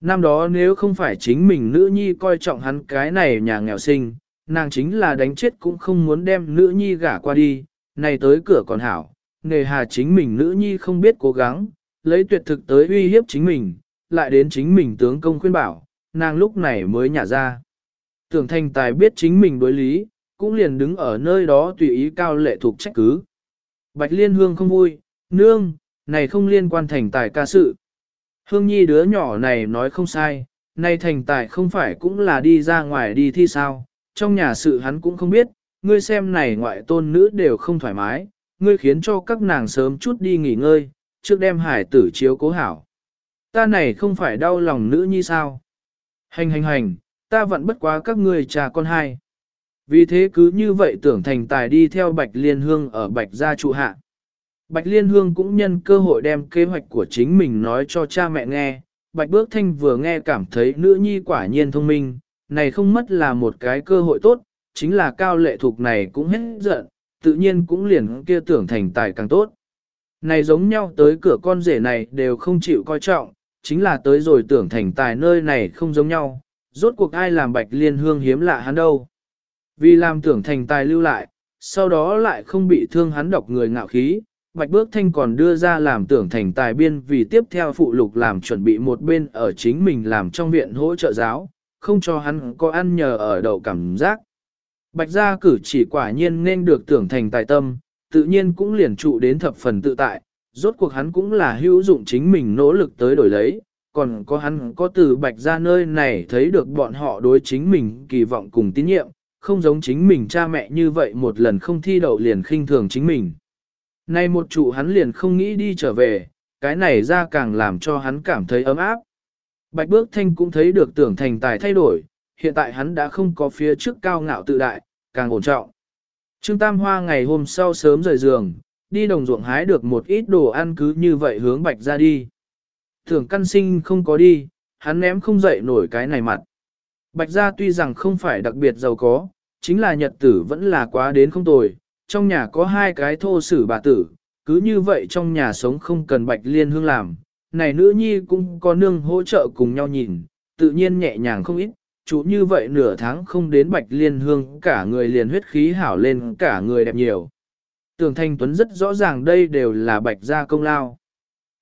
Năm đó nếu không phải chính mình nữ nhi coi trọng hắn cái này nhà nghèo sinh, nàng chính là đánh chết cũng không muốn đem nữ nhi gả qua đi, này tới cửa còn hảo, nề hà chính mình nữ nhi không biết cố gắng, lấy tuyệt thực tới uy hiếp chính mình, lại đến chính mình tướng công khuyên bảo, nàng lúc này mới nhả ra. Tưởng thành tài biết chính mình đối lý, cũng liền đứng ở nơi đó tùy ý cao lệ thuộc trách cứ. Bạch Liên Hương không vui, nương, này không liên quan thành tài ca sự. Hương Nhi đứa nhỏ này nói không sai, nay thành tài không phải cũng là đi ra ngoài đi thi sao, trong nhà sự hắn cũng không biết, ngươi xem này ngoại tôn nữ đều không thoải mái, ngươi khiến cho các nàng sớm chút đi nghỉ ngơi, trước đem hải tử chiếu cố hảo. Ta này không phải đau lòng nữ nhi sao? Hành hành hành, ta vẫn bất quá các ngươi trà con hai. Vì thế cứ như vậy tưởng thành tài đi theo Bạch Liên Hương ở Bạch gia trụ hạ. Bạch Liên Hương cũng nhân cơ hội đem kế hoạch của chính mình nói cho cha mẹ nghe. Bạch Bước Thanh vừa nghe cảm thấy nữ nhi quả nhiên thông minh, này không mất là một cái cơ hội tốt, chính là cao lệ thuộc này cũng hết giận, tự nhiên cũng liền kia tưởng thành tài càng tốt. Này giống nhau tới cửa con rể này đều không chịu coi trọng, chính là tới rồi tưởng thành tài nơi này không giống nhau, rốt cuộc ai làm bạch liên hương hiếm lạ hắn đâu. Vì làm tưởng thành tài lưu lại, sau đó lại không bị thương hắn độc người ngạo khí, bạch bước thanh còn đưa ra làm tưởng thành tài biên vì tiếp theo phụ lục làm chuẩn bị một bên ở chính mình làm trong viện hỗ trợ giáo, không cho hắn có ăn nhờ ở đậu cảm giác. Bạch gia cử chỉ quả nhiên nên được tưởng thành tài tâm, tự nhiên cũng liền trụ đến thập phần tự tại, rốt cuộc hắn cũng là hữu dụng chính mình nỗ lực tới đổi lấy, còn có hắn có từ bạch gia nơi này thấy được bọn họ đối chính mình kỳ vọng cùng tín nhiệm, không giống chính mình cha mẹ như vậy một lần không thi đậu liền khinh thường chính mình. Nay một trụ hắn liền không nghĩ đi trở về, cái này ra càng làm cho hắn cảm thấy ấm áp. Bạch bước thanh cũng thấy được tưởng thành tài thay đổi, hiện tại hắn đã không có phía trước cao ngạo tự đại, càng ổn trọng. Trương Tam Hoa ngày hôm sau sớm rời giường, đi đồng ruộng hái được một ít đồ ăn cứ như vậy hướng bạch ra đi. Thường căn sinh không có đi, hắn ném không dậy nổi cái này mặt. Bạch gia tuy rằng không phải đặc biệt giàu có, chính là nhật tử vẫn là quá đến không tồi, trong nhà có hai cái thô sử bà tử, cứ như vậy trong nhà sống không cần bạch liên hương làm, này nữ nhi cũng có nương hỗ trợ cùng nhau nhìn, tự nhiên nhẹ nhàng không ít, chủ như vậy nửa tháng không đến bạch liên hương cả người liền huyết khí hảo lên cả người đẹp nhiều. Tường Thanh Tuấn rất rõ ràng đây đều là bạch gia công lao.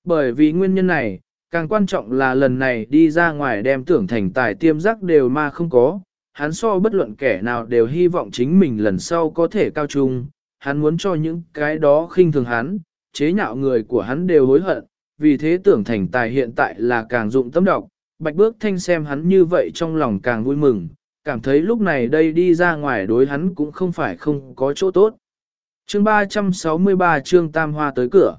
Bởi vì nguyên nhân này, càng quan trọng là lần này đi ra ngoài đem tưởng thành tài tiêm giác đều mà không có, hắn so bất luận kẻ nào đều hy vọng chính mình lần sau có thể cao trung, hắn muốn cho những cái đó khinh thường hắn, chế nhạo người của hắn đều hối hận, vì thế tưởng thành tài hiện tại là càng dụng tâm độc, bạch bước thanh xem hắn như vậy trong lòng càng vui mừng, cảm thấy lúc này đây đi ra ngoài đối hắn cũng không phải không có chỗ tốt. Chương 363 Trương Tam Hoa tới cửa.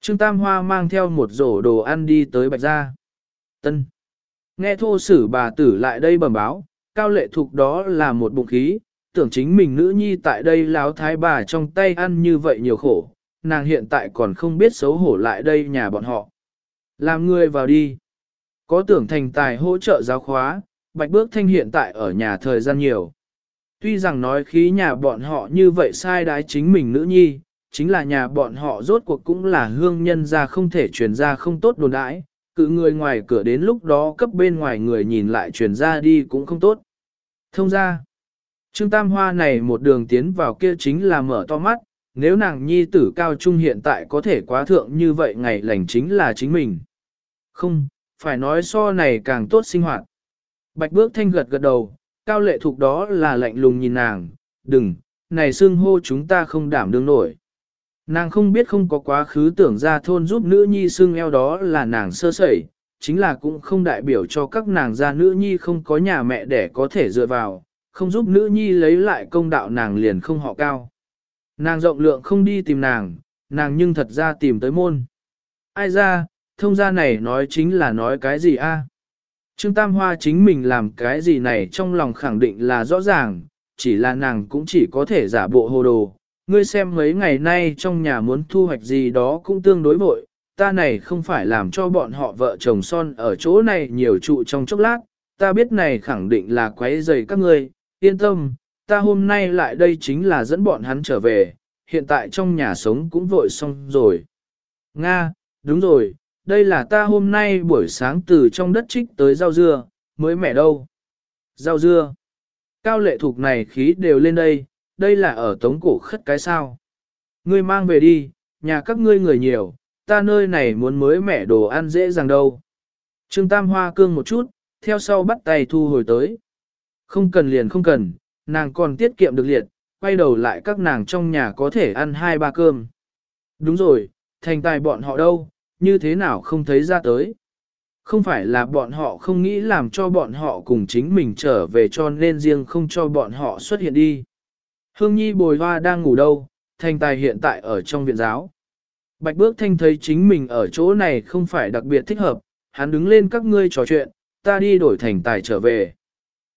Trương Tam Hoa mang theo một rổ đồ ăn đi tới bạch gia. Tân. Nghe thô sử bà tử lại đây bẩm báo, cao lệ thuộc đó là một bụng khí, tưởng chính mình nữ nhi tại đây láo thái bà trong tay ăn như vậy nhiều khổ, nàng hiện tại còn không biết xấu hổ lại đây nhà bọn họ. Làm người vào đi. Có tưởng thành tài hỗ trợ giáo khóa, bạch bước thanh hiện tại ở nhà thời gian nhiều. Tuy rằng nói khí nhà bọn họ như vậy sai đái chính mình nữ nhi, chính là nhà bọn họ rốt cuộc cũng là hương nhân ra không thể truyền ra không tốt đồn đãi, cự người ngoài cửa đến lúc đó cấp bên ngoài người nhìn lại truyền ra đi cũng không tốt. Thông ra, Trương Tam Hoa này một đường tiến vào kia chính là mở to mắt, nếu nàng nhi tử cao trung hiện tại có thể quá thượng như vậy ngày lành chính là chính mình. Không, phải nói so này càng tốt sinh hoạt. Bạch bước thanh gật gật đầu, cao lệ thuộc đó là lạnh lùng nhìn nàng, đừng, này xương hô chúng ta không đảm đương nổi. Nàng không biết không có quá khứ tưởng ra thôn giúp nữ nhi xưng eo đó là nàng sơ sẩy, chính là cũng không đại biểu cho các nàng gia nữ nhi không có nhà mẹ để có thể dựa vào, không giúp nữ nhi lấy lại công đạo nàng liền không họ cao. Nàng rộng lượng không đi tìm nàng, nàng nhưng thật ra tìm tới môn. Ai ra, thông gia này nói chính là nói cái gì a? Trương Tam Hoa chính mình làm cái gì này trong lòng khẳng định là rõ ràng, chỉ là nàng cũng chỉ có thể giả bộ hồ đồ. Ngươi xem mấy ngày nay trong nhà muốn thu hoạch gì đó cũng tương đối vội, ta này không phải làm cho bọn họ vợ chồng son ở chỗ này nhiều trụ trong chốc lát, ta biết này khẳng định là quấy rầy các ngươi, yên tâm, ta hôm nay lại đây chính là dẫn bọn hắn trở về, hiện tại trong nhà sống cũng vội xong rồi. Nga, đúng rồi, đây là ta hôm nay buổi sáng từ trong đất trích tới rau dưa, mới mẻ đâu. Rau dưa. Cao lệ thuộc này khí đều lên đây, đây là ở tống cổ khất cái sao. Ngươi mang về đi, nhà các ngươi người nhiều, ta nơi này muốn mới mẻ đồ ăn dễ dàng đâu. Trương Tam Hoa cương một chút, theo sau bắt tay thu hồi tới. Không cần liền không cần, nàng còn tiết kiệm được liệt, quay đầu lại các nàng trong nhà có thể ăn hai ba cơm. Đúng rồi, thành tài bọn họ đâu, như thế nào không thấy ra tới. Không phải là bọn họ không nghĩ làm cho bọn họ cùng chính mình trở về cho nên riêng không cho bọn họ xuất hiện đi. Hương Nhi bồi hoa đang ngủ đâu, thành tài hiện tại ở trong viện giáo. Bạch bước thanh thấy chính mình ở chỗ này không phải đặc biệt thích hợp, hắn đứng lên các ngươi trò chuyện, ta đi đổi thành tài trở về.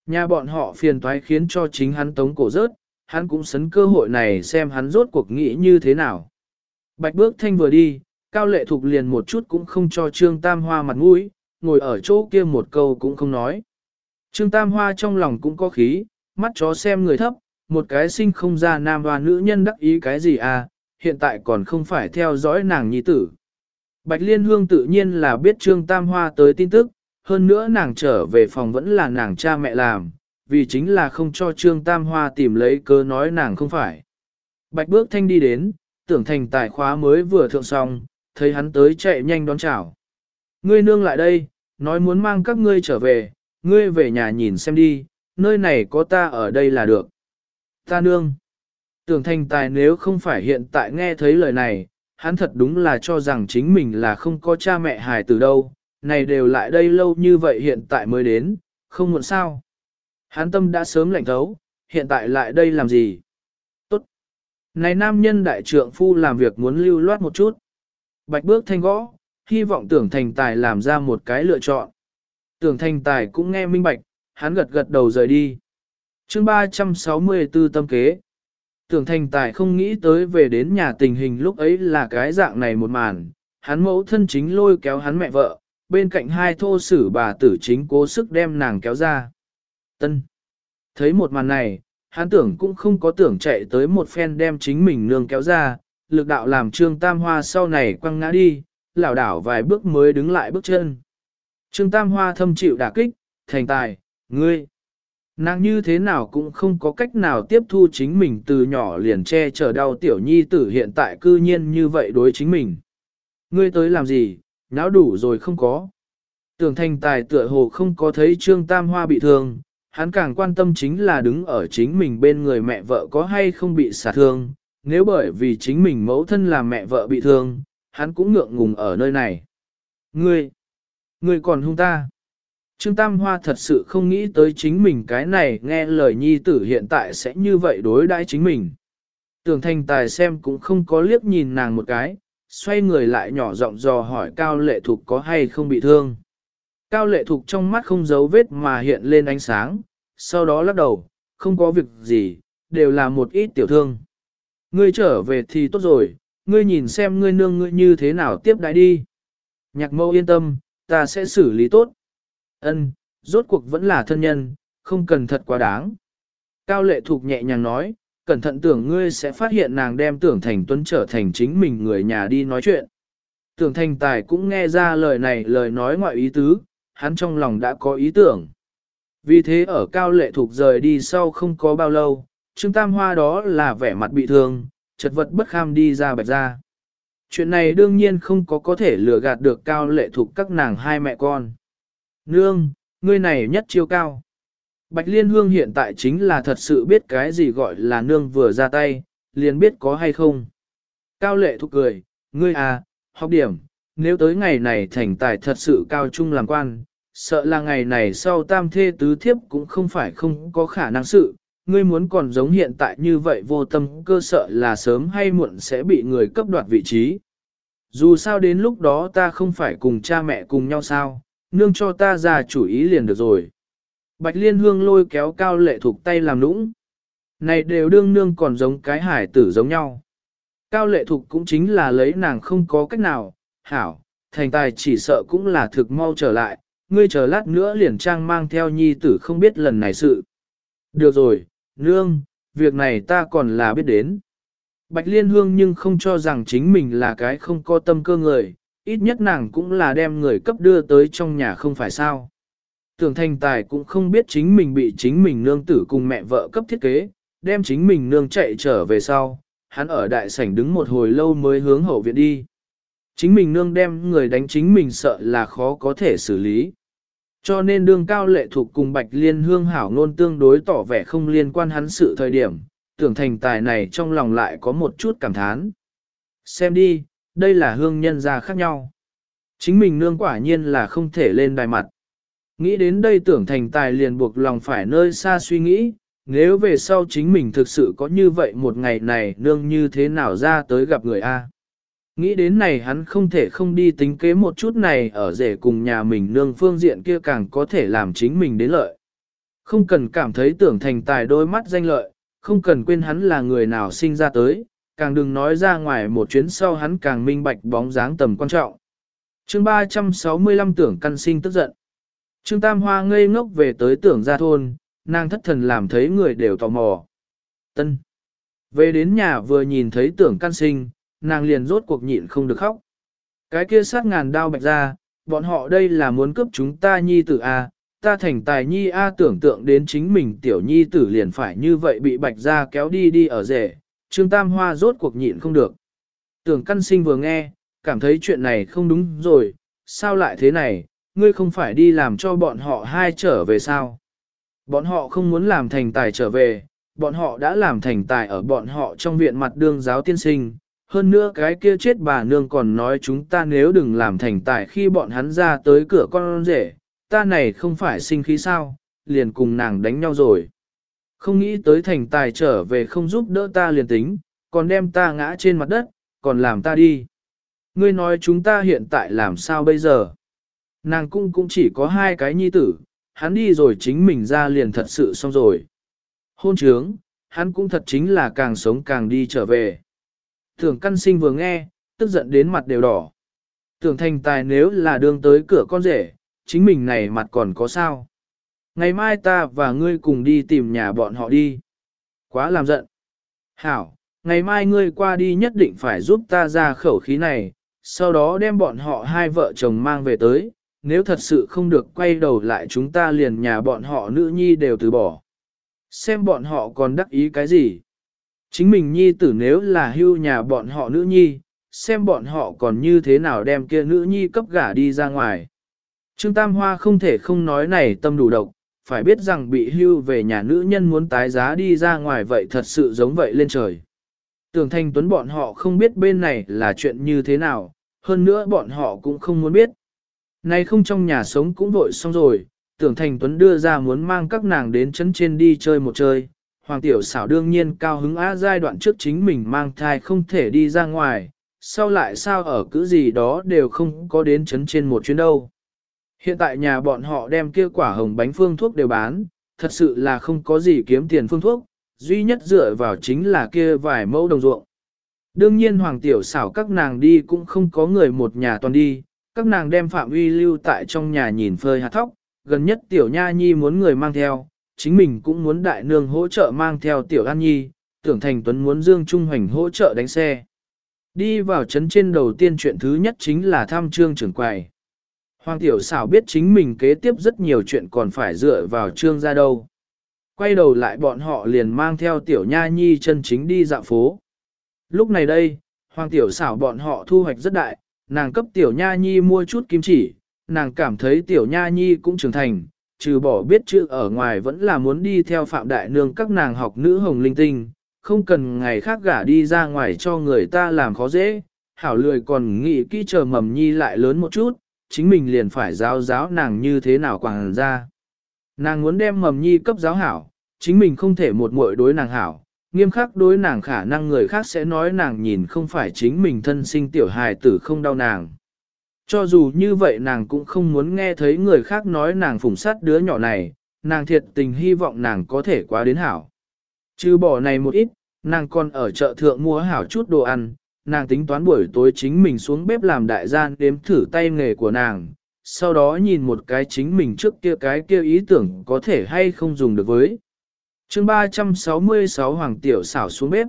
Nhà bọn họ phiền toái khiến cho chính hắn tống cổ rớt, hắn cũng sấn cơ hội này xem hắn rốt cuộc nghĩ như thế nào. Bạch bước thanh vừa đi, cao lệ thục liền một chút cũng không cho Trương Tam Hoa mặt mũi, ngồi ở chỗ kia một câu cũng không nói. Trương Tam Hoa trong lòng cũng có khí, mắt chó xem người thấp, một cái sinh không ra nam và nữ nhân đắc ý cái gì à, hiện tại còn không phải theo dõi nàng nhi tử. Bạch Liên Hương tự nhiên là biết Trương Tam Hoa tới tin tức, hơn nữa nàng trở về phòng vẫn là nàng cha mẹ làm, vì chính là không cho Trương Tam Hoa tìm lấy cớ nói nàng không phải. Bạch bước thanh đi đến, tưởng thành tài khóa mới vừa thượng xong, thấy hắn tới chạy nhanh đón chào. Ngươi nương lại đây, nói muốn mang các ngươi trở về, ngươi về nhà nhìn xem đi, nơi này có ta ở đây là được. Ta nương. Tưởng thành tài nếu không phải hiện tại nghe thấy lời này, hắn thật đúng là cho rằng chính mình là không có cha mẹ hài từ đâu, này đều lại đây lâu như vậy hiện tại mới đến, không muộn sao. Hắn tâm đã sớm lạnh thấu, hiện tại lại đây làm gì? Tốt. Này nam nhân đại trượng phu làm việc muốn lưu loát một chút. Bạch bước thanh gõ, hy vọng tưởng thành tài làm ra một cái lựa chọn. Tưởng thành tài cũng nghe minh bạch, hắn gật gật đầu rời đi chương 364 tâm kế. Tưởng thành tài không nghĩ tới về đến nhà tình hình lúc ấy là cái dạng này một màn, hắn mẫu thân chính lôi kéo hắn mẹ vợ, bên cạnh hai thô sử bà tử chính cố sức đem nàng kéo ra. Tân. Thấy một màn này, hắn tưởng cũng không có tưởng chạy tới một phen đem chính mình nương kéo ra, lực đạo làm trương tam hoa sau này quăng ngã đi, lảo đảo vài bước mới đứng lại bước chân. Trương tam hoa thâm chịu đả kích, thành tài, ngươi. Nàng như thế nào cũng không có cách nào tiếp thu chính mình từ nhỏ liền che chở đau tiểu nhi tử hiện tại cư nhiên như vậy đối chính mình. Ngươi tới làm gì, náo đủ rồi không có. Tưởng thành tài tựa hồ không có thấy trương tam hoa bị thương, hắn càng quan tâm chính là đứng ở chính mình bên người mẹ vợ có hay không bị xả thương, nếu bởi vì chính mình mẫu thân làm mẹ vợ bị thương, hắn cũng ngượng ngùng ở nơi này. Ngươi, ngươi còn hung ta. Trương Tam Hoa thật sự không nghĩ tới chính mình cái này nghe lời nhi tử hiện tại sẽ như vậy đối đãi chính mình. Tưởng thành tài xem cũng không có liếc nhìn nàng một cái, xoay người lại nhỏ giọng dò hỏi Cao Lệ Thục có hay không bị thương. Cao Lệ Thục trong mắt không giấu vết mà hiện lên ánh sáng, sau đó lắc đầu, không có việc gì, đều là một ít tiểu thương. Ngươi trở về thì tốt rồi, ngươi nhìn xem ngươi nương ngươi như thế nào tiếp đãi đi. Nhạc mâu yên tâm, ta sẽ xử lý tốt. Ân, rốt cuộc vẫn là thân nhân, không cần thật quá đáng. Cao lệ thục nhẹ nhàng nói, cẩn thận tưởng ngươi sẽ phát hiện nàng đem tưởng thành tuấn trở thành chính mình người nhà đi nói chuyện. Tưởng thành tài cũng nghe ra lời này lời nói ngoại ý tứ, hắn trong lòng đã có ý tưởng. Vì thế ở cao lệ thục rời đi sau không có bao lâu, Trương Tam Hoa đó là vẻ mặt bị thương, chật vật bất kham đi ra bạch ra. Chuyện này đương nhiên không có có thể lừa gạt được cao lệ thục các nàng hai mẹ con. Nương, ngươi này nhất chiêu cao. Bạch Liên Hương hiện tại chính là thật sự biết cái gì gọi là nương vừa ra tay, liền biết có hay không. Cao lệ thúc cười, ngươi à, học điểm, nếu tới ngày này thành tài thật sự cao trung làm quan, sợ là ngày này sau tam thê tứ thiếp cũng không phải không có khả năng sự, ngươi muốn còn giống hiện tại như vậy vô tâm cơ sợ là sớm hay muộn sẽ bị người cấp đoạt vị trí. Dù sao đến lúc đó ta không phải cùng cha mẹ cùng nhau sao, nương cho ta ra chủ ý liền được rồi. Bạch Liên Hương lôi kéo cao lệ thuộc tay làm nũng. Này đều đương nương còn giống cái hải tử giống nhau. Cao lệ thục cũng chính là lấy nàng không có cách nào, hảo, thành tài chỉ sợ cũng là thực mau trở lại, ngươi chờ lát nữa liền trang mang theo nhi tử không biết lần này sự. Được rồi, nương, việc này ta còn là biết đến. Bạch Liên Hương nhưng không cho rằng chính mình là cái không có tâm cơ người, ít nhất nàng cũng là đem người cấp đưa tới trong nhà không phải sao. Tưởng thành tài cũng không biết chính mình bị chính mình nương tử cùng mẹ vợ cấp thiết kế, đem chính mình nương chạy trở về sau, hắn ở đại sảnh đứng một hồi lâu mới hướng hậu viện đi. Chính mình nương đem người đánh chính mình sợ là khó có thể xử lý. Cho nên đương cao lệ thuộc cùng Bạch Liên Hương hảo luôn tương đối tỏ vẻ không liên quan hắn sự thời điểm, tưởng thành tài này trong lòng lại có một chút cảm thán. Xem đi, đây là hương nhân gia khác nhau. Chính mình nương quả nhiên là không thể lên đài mặt. Nghĩ đến đây tưởng thành tài liền buộc lòng phải nơi xa suy nghĩ, nếu về sau chính mình thực sự có như vậy một ngày này nương như thế nào ra tới gặp người A. Nghĩ đến này hắn không thể không đi tính kế một chút này ở rể cùng nhà mình nương phương diện kia càng có thể làm chính mình đến lợi. Không cần cảm thấy tưởng thành tài đôi mắt danh lợi, không cần quên hắn là người nào sinh ra tới, càng đừng nói ra ngoài một chuyến sau hắn càng minh bạch bóng dáng tầm quan trọng. chương 365 tưởng căn sinh tức giận. Trương Tam Hoa ngây ngốc về tới tưởng gia thôn, nàng thất thần làm thấy người đều tò mò. Tân. Về đến nhà vừa nhìn thấy tưởng căn sinh, nàng liền rốt cuộc nhịn không được khóc. Cái kia sát ngàn đao bạch ra, bọn họ đây là muốn cướp chúng ta nhi tử A, ta thành tài nhi A tưởng tượng đến chính mình tiểu nhi tử liền phải như vậy bị bạch ra kéo đi đi ở rể, Trương Tam Hoa rốt cuộc nhịn không được. Tưởng căn sinh vừa nghe, cảm thấy chuyện này không đúng rồi, sao lại thế này, ngươi không phải đi làm cho bọn họ hai trở về sao? Bọn họ không muốn làm thành tài trở về, bọn họ đã làm thành tài ở bọn họ trong viện mặt đương giáo tiên sinh. Hơn nữa cái kia chết bà nương còn nói chúng ta nếu đừng làm thành tài khi bọn hắn ra tới cửa con rể, ta này không phải sinh khí sao, liền cùng nàng đánh nhau rồi. Không nghĩ tới thành tài trở về không giúp đỡ ta liền tính, còn đem ta ngã trên mặt đất, còn làm ta đi. Ngươi nói chúng ta hiện tại làm sao bây giờ? Nàng cũng cũng chỉ có hai cái nhi tử, hắn đi rồi chính mình ra liền thật sự xong rồi. Hôn trướng, hắn cũng thật chính là càng sống càng đi trở về. Thường căn sinh vừa nghe, tức giận đến mặt đều đỏ. Tưởng thành tài nếu là đường tới cửa con rể, chính mình này mặt còn có sao. Ngày mai ta và ngươi cùng đi tìm nhà bọn họ đi. Quá làm giận. Hảo, ngày mai ngươi qua đi nhất định phải giúp ta ra khẩu khí này, sau đó đem bọn họ hai vợ chồng mang về tới, nếu thật sự không được quay đầu lại chúng ta liền nhà bọn họ nữ nhi đều từ bỏ. Xem bọn họ còn đắc ý cái gì. Chính mình nhi tử nếu là hưu nhà bọn họ nữ nhi, xem bọn họ còn như thế nào đem kia nữ nhi cấp gả đi ra ngoài. Trương Tam Hoa không thể không nói này tâm đủ độc, phải biết rằng bị hưu về nhà nữ nhân muốn tái giá đi ra ngoài vậy thật sự giống vậy lên trời. Tưởng thanh tuấn bọn họ không biết bên này là chuyện như thế nào, hơn nữa bọn họ cũng không muốn biết. Nay không trong nhà sống cũng vội xong rồi, tưởng thành tuấn đưa ra muốn mang các nàng đến chấn trên đi chơi một chơi. Hoàng tiểu xảo đương nhiên cao hứng á giai đoạn trước chính mình mang thai không thể đi ra ngoài, sau lại sao ở cứ gì đó đều không có đến chấn trên một chuyến đâu. Hiện tại nhà bọn họ đem kia quả hồng bánh phương thuốc đều bán, thật sự là không có gì kiếm tiền phương thuốc, duy nhất dựa vào chính là kia vài mẫu đồng ruộng. Đương nhiên hoàng tiểu xảo các nàng đi cũng không có người một nhà toàn đi, các nàng đem phạm uy lưu tại trong nhà nhìn phơi hạt thóc, gần nhất tiểu nha nhi muốn người mang theo, chính mình cũng muốn đại nương hỗ trợ mang theo tiểu an nhi, tưởng thành tuấn muốn dương trung hoành hỗ trợ đánh xe. Đi vào trấn trên đầu tiên chuyện thứ nhất chính là thăm trương trưởng quầy. Hoàng tiểu xảo biết chính mình kế tiếp rất nhiều chuyện còn phải dựa vào trương ra đâu. Quay đầu lại bọn họ liền mang theo tiểu nha nhi chân chính đi dạo phố. Lúc này đây, hoàng tiểu xảo bọn họ thu hoạch rất đại, nàng cấp tiểu nha nhi mua chút kim chỉ, nàng cảm thấy tiểu nha nhi cũng trưởng thành, trừ bỏ biết chữ ở ngoài vẫn là muốn đi theo phạm đại nương các nàng học nữ hồng linh tinh, không cần ngày khác gả đi ra ngoài cho người ta làm khó dễ, hảo lười còn nghĩ kỹ chờ mầm nhi lại lớn một chút, chính mình liền phải giáo giáo nàng như thế nào quảng ra. Nàng muốn đem mầm nhi cấp giáo hảo, chính mình không thể một muội đối nàng hảo, nghiêm khắc đối nàng khả năng người khác sẽ nói nàng nhìn không phải chính mình thân sinh tiểu hài tử không đau nàng. Cho dù như vậy nàng cũng không muốn nghe thấy người khác nói nàng phủng sát đứa nhỏ này, nàng thiệt tình hy vọng nàng có thể quá đến hảo. Chứ bỏ này một ít, nàng còn ở chợ thượng mua hảo chút đồ ăn, nàng tính toán buổi tối chính mình xuống bếp làm đại gian đếm thử tay nghề của nàng, sau đó nhìn một cái chính mình trước kia cái kia ý tưởng có thể hay không dùng được với chương 366 Hoàng Tiểu xảo xuống bếp.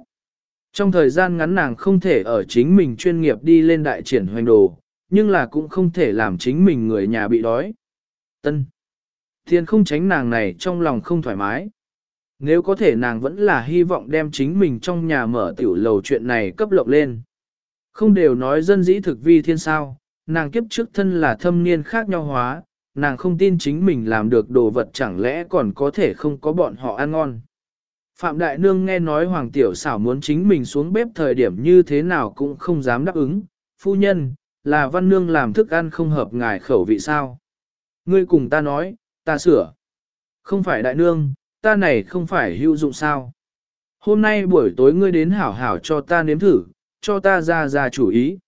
Trong thời gian ngắn nàng không thể ở chính mình chuyên nghiệp đi lên đại triển hoành đồ, nhưng là cũng không thể làm chính mình người nhà bị đói. Tân. Thiên không tránh nàng này trong lòng không thoải mái. Nếu có thể nàng vẫn là hy vọng đem chính mình trong nhà mở tiểu lầu chuyện này cấp lộng lên. Không đều nói dân dĩ thực vi thiên sao, nàng kiếp trước thân là thâm niên khác nhau hóa, nàng không tin chính mình làm được đồ vật chẳng lẽ còn có thể không có bọn họ ăn ngon. Phạm Đại Nương nghe nói Hoàng Tiểu xảo muốn chính mình xuống bếp thời điểm như thế nào cũng không dám đáp ứng. Phu nhân, là Văn Nương làm thức ăn không hợp ngài khẩu vị sao? Ngươi cùng ta nói, ta sửa. Không phải Đại Nương, ta này không phải hữu dụng sao? Hôm nay buổi tối ngươi đến hảo hảo cho ta nếm thử, cho ta ra ra chủ ý.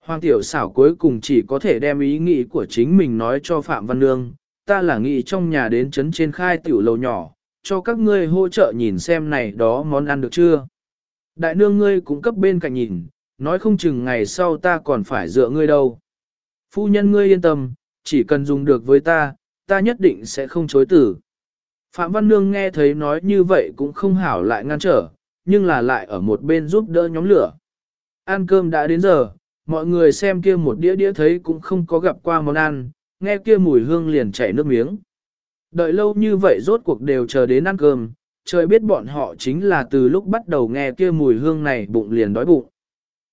Hoàng tiểu xảo cuối cùng chỉ có thể đem ý nghĩ của chính mình nói cho Phạm Văn Nương, ta là nghĩ trong nhà đến chấn trên khai tiểu lầu nhỏ, cho các ngươi hỗ trợ nhìn xem này đó món ăn được chưa. Đại nương ngươi cũng cấp bên cạnh nhìn, nói không chừng ngày sau ta còn phải dựa ngươi đâu. Phu nhân ngươi yên tâm, chỉ cần dùng được với ta, ta nhất định sẽ không chối tử. Phạm Văn Nương nghe thấy nói như vậy cũng không hảo lại ngăn trở, nhưng là lại ở một bên giúp đỡ nhóm lửa. Ăn cơm đã đến giờ, mọi người xem kia một đĩa đĩa thấy cũng không có gặp qua món ăn, nghe kia mùi hương liền chảy nước miếng. Đợi lâu như vậy rốt cuộc đều chờ đến ăn cơm, trời biết bọn họ chính là từ lúc bắt đầu nghe kia mùi hương này bụng liền đói bụng.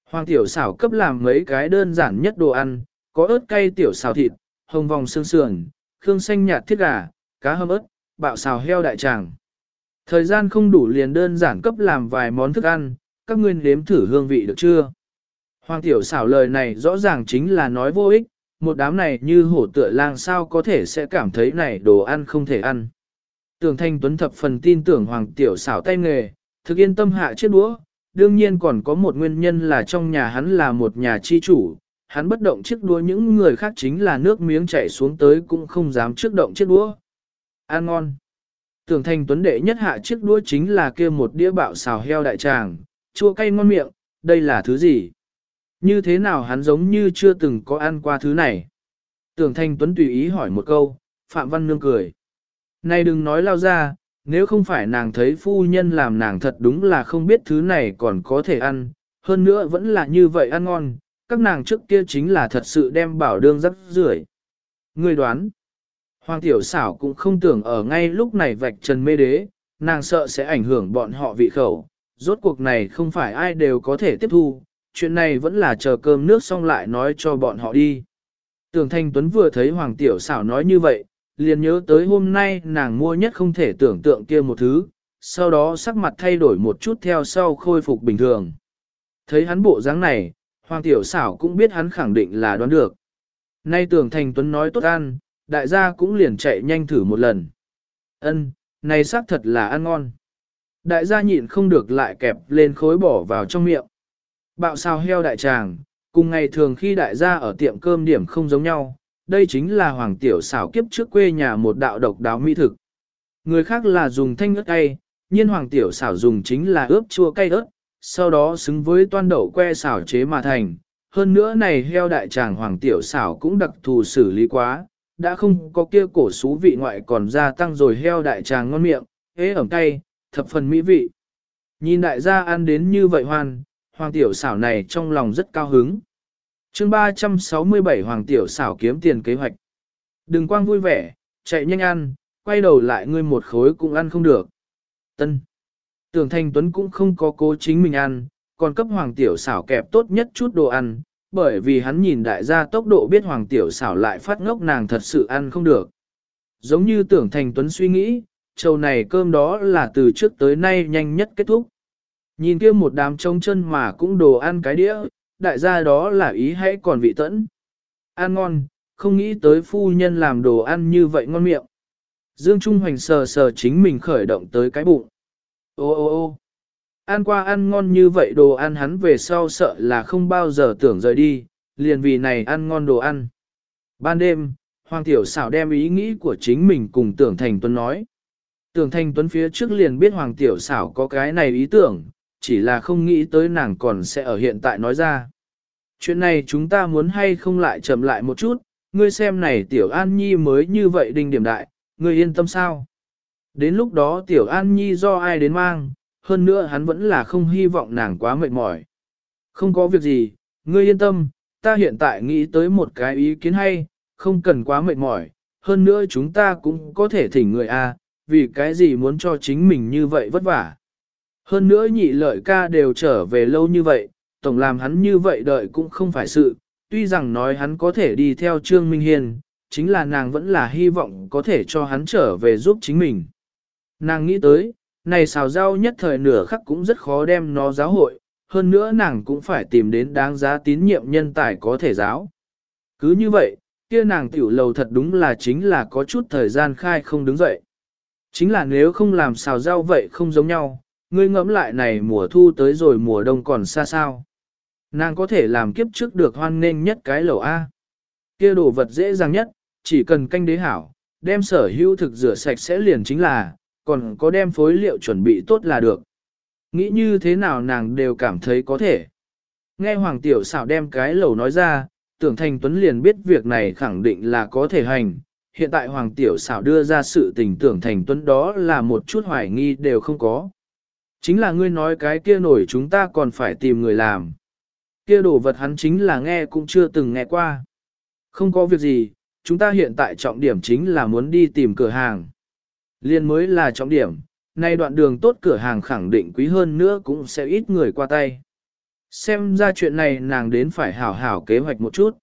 Hoàng tiểu xảo cấp làm mấy cái đơn giản nhất đồ ăn, có ớt cay tiểu xào thịt, hồng vòng xương sườn, khương xanh nhạt thiết gà, cá hâm ớt, bạo xào heo đại tràng. Thời gian không đủ liền đơn giản cấp làm vài món thức ăn, các ngươi nếm thử hương vị được chưa? Hoàng tiểu xảo lời này rõ ràng chính là nói vô ích, một đám này như hổ tựa lang sao có thể sẽ cảm thấy này đồ ăn không thể ăn. Tường thanh tuấn thập phần tin tưởng hoàng tiểu xảo tay nghề, thực yên tâm hạ chiếc đũa, đương nhiên còn có một nguyên nhân là trong nhà hắn là một nhà chi chủ, hắn bất động chiếc đũa những người khác chính là nước miếng chảy xuống tới cũng không dám trước động chiếc đũa. Ăn ngon. Tưởng thành tuấn đệ nhất hạ chiếc đũa chính là kia một đĩa bạo xào heo đại tràng, chua cay ngon miệng, đây là thứ gì? Như thế nào hắn giống như chưa từng có ăn qua thứ này? Tưởng thành tuấn tùy ý hỏi một câu, Phạm Văn Nương cười. Này đừng nói lao ra, nếu không phải nàng thấy phu nhân làm nàng thật đúng là không biết thứ này còn có thể ăn, hơn nữa vẫn là như vậy ăn ngon, các nàng trước kia chính là thật sự đem bảo đương rất rưởi. Người đoán, Hoàng tiểu xảo cũng không tưởng ở ngay lúc này vạch trần mê đế, nàng sợ sẽ ảnh hưởng bọn họ vị khẩu, rốt cuộc này không phải ai đều có thể tiếp thu, chuyện này vẫn là chờ cơm nước xong lại nói cho bọn họ đi. Tưởng Thanh Tuấn vừa thấy Hoàng tiểu xảo nói như vậy, liền nhớ tới hôm nay nàng mua nhất không thể tưởng tượng kia một thứ, sau đó sắc mặt thay đổi một chút theo sau khôi phục bình thường. Thấy hắn bộ dáng này, Hoàng Tiểu xảo cũng biết hắn khẳng định là đoán được. Nay tưởng Thanh Tuấn nói tốt ăn, đại gia cũng liền chạy nhanh thử một lần. Ân, này xác thật là ăn ngon. Đại gia nhịn không được lại kẹp lên khối bỏ vào trong miệng. Bạo sao heo đại tràng, cùng ngày thường khi đại gia ở tiệm cơm điểm không giống nhau, đây chính là hoàng tiểu xảo kiếp trước quê nhà một đạo độc đáo mỹ thực. Người khác là dùng thanh ớt cay, nhiên hoàng tiểu xảo dùng chính là ướp chua cay ớt, sau đó xứng với toan đậu que xảo chế mà thành. Hơn nữa này heo đại tràng hoàng tiểu xảo cũng đặc thù xử lý quá, đã không có kia cổ xú vị ngoại còn gia tăng rồi heo đại tràng ngon miệng, ế ẩm cay, thập phần mỹ vị. Nhìn đại gia ăn đến như vậy hoan, hoàng tiểu xảo này trong lòng rất cao hứng chương 367 Hoàng Tiểu xảo kiếm tiền kế hoạch. Đừng quang vui vẻ, chạy nhanh ăn, quay đầu lại ngươi một khối cũng ăn không được. Tân. Tưởng Thanh Tuấn cũng không có cố chính mình ăn, còn cấp Hoàng Tiểu xảo kẹp tốt nhất chút đồ ăn, bởi vì hắn nhìn đại gia tốc độ biết Hoàng Tiểu xảo lại phát ngốc nàng thật sự ăn không được. Giống như tưởng thành Tuấn suy nghĩ, trầu này cơm đó là từ trước tới nay nhanh nhất kết thúc. Nhìn kia một đám trông chân mà cũng đồ ăn cái đĩa, đại gia đó là ý hãy còn vị tẫn. Ăn ngon, không nghĩ tới phu nhân làm đồ ăn như vậy ngon miệng. Dương Trung Hoành sờ sờ chính mình khởi động tới cái bụng. Ô ô ô ăn qua ăn ngon như vậy đồ ăn hắn về sau sợ là không bao giờ tưởng rời đi, liền vì này ăn ngon đồ ăn. Ban đêm, Hoàng Tiểu xảo đem ý nghĩ của chính mình cùng Tưởng Thành Tuấn nói. Tưởng Thành Tuấn phía trước liền biết Hoàng Tiểu xảo có cái này ý tưởng, chỉ là không nghĩ tới nàng còn sẽ ở hiện tại nói ra. Chuyện này chúng ta muốn hay không lại chậm lại một chút, ngươi xem này Tiểu An Nhi mới như vậy đinh điểm đại, ngươi yên tâm sao? Đến lúc đó Tiểu An Nhi do ai đến mang, hơn nữa hắn vẫn là không hy vọng nàng quá mệt mỏi. Không có việc gì, ngươi yên tâm, ta hiện tại nghĩ tới một cái ý kiến hay, không cần quá mệt mỏi, hơn nữa chúng ta cũng có thể thỉnh người A, vì cái gì muốn cho chính mình như vậy vất vả. Hơn nữa nhị lợi ca đều trở về lâu như vậy, tổng làm hắn như vậy đợi cũng không phải sự, tuy rằng nói hắn có thể đi theo Trương Minh Hiền, chính là nàng vẫn là hy vọng có thể cho hắn trở về giúp chính mình. Nàng nghĩ tới, này xào rau nhất thời nửa khắc cũng rất khó đem nó giáo hội, hơn nữa nàng cũng phải tìm đến đáng giá tín nhiệm nhân tài có thể giáo. Cứ như vậy, kia nàng tiểu lầu thật đúng là chính là có chút thời gian khai không đứng dậy. Chính là nếu không làm xào rau vậy không giống nhau, ngươi ngẫm lại này mùa thu tới rồi mùa đông còn xa sao. Nàng có thể làm kiếp trước được hoan nghênh nhất cái lẩu A. kia đồ vật dễ dàng nhất, chỉ cần canh đế hảo, đem sở hữu thực rửa sạch sẽ liền chính là, còn có đem phối liệu chuẩn bị tốt là được. Nghĩ như thế nào nàng đều cảm thấy có thể. Nghe Hoàng Tiểu xảo đem cái lầu nói ra, tưởng Thành Tuấn liền biết việc này khẳng định là có thể hành. Hiện tại Hoàng Tiểu xảo đưa ra sự tình tưởng Thành Tuấn đó là một chút hoài nghi đều không có. Chính là ngươi nói cái kia nổi chúng ta còn phải tìm người làm. Kia đồ vật hắn chính là nghe cũng chưa từng nghe qua. Không có việc gì, chúng ta hiện tại trọng điểm chính là muốn đi tìm cửa hàng. Liên mới là trọng điểm, nay đoạn đường tốt cửa hàng khẳng định quý hơn nữa cũng sẽ ít người qua tay. Xem ra chuyện này nàng đến phải hảo hảo kế hoạch một chút.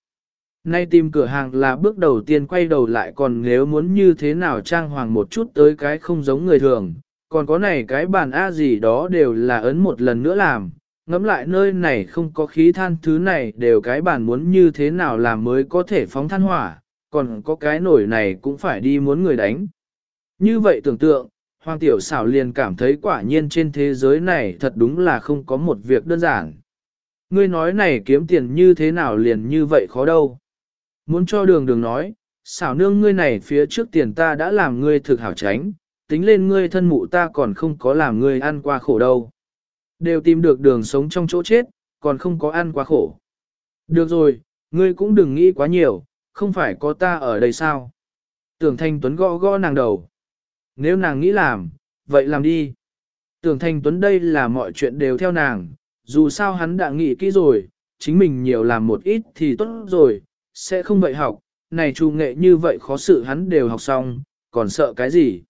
Nay tìm cửa hàng là bước đầu tiên quay đầu lại còn nếu muốn như thế nào trang hoàng một chút tới cái không giống người thường, còn có này cái bàn A gì đó đều là ấn một lần nữa làm, ngẫm lại nơi này không có khí than thứ này đều cái bàn muốn như thế nào làm mới có thể phóng than hỏa, còn có cái nổi này cũng phải đi muốn người đánh. Như vậy tưởng tượng, Hoàng Tiểu xảo liền cảm thấy quả nhiên trên thế giới này thật đúng là không có một việc đơn giản. Ngươi nói này kiếm tiền như thế nào liền như vậy khó đâu. Muốn cho đường đường nói, xảo nương ngươi này phía trước tiền ta đã làm ngươi thực hảo tránh, tính lên ngươi thân mụ ta còn không có làm ngươi ăn qua khổ đâu. Đều tìm được đường sống trong chỗ chết, còn không có ăn quá khổ. Được rồi, ngươi cũng đừng nghĩ quá nhiều, không phải có ta ở đây sao? Tưởng Thanh Tuấn gõ gõ nàng đầu. Nếu nàng nghĩ làm, vậy làm đi. Tưởng Thanh Tuấn đây là mọi chuyện đều theo nàng, dù sao hắn đã nghĩ kỹ rồi, chính mình nhiều làm một ít thì tốt rồi, sẽ không vậy học, này trù nghệ như vậy khó sự hắn đều học xong, còn sợ cái gì.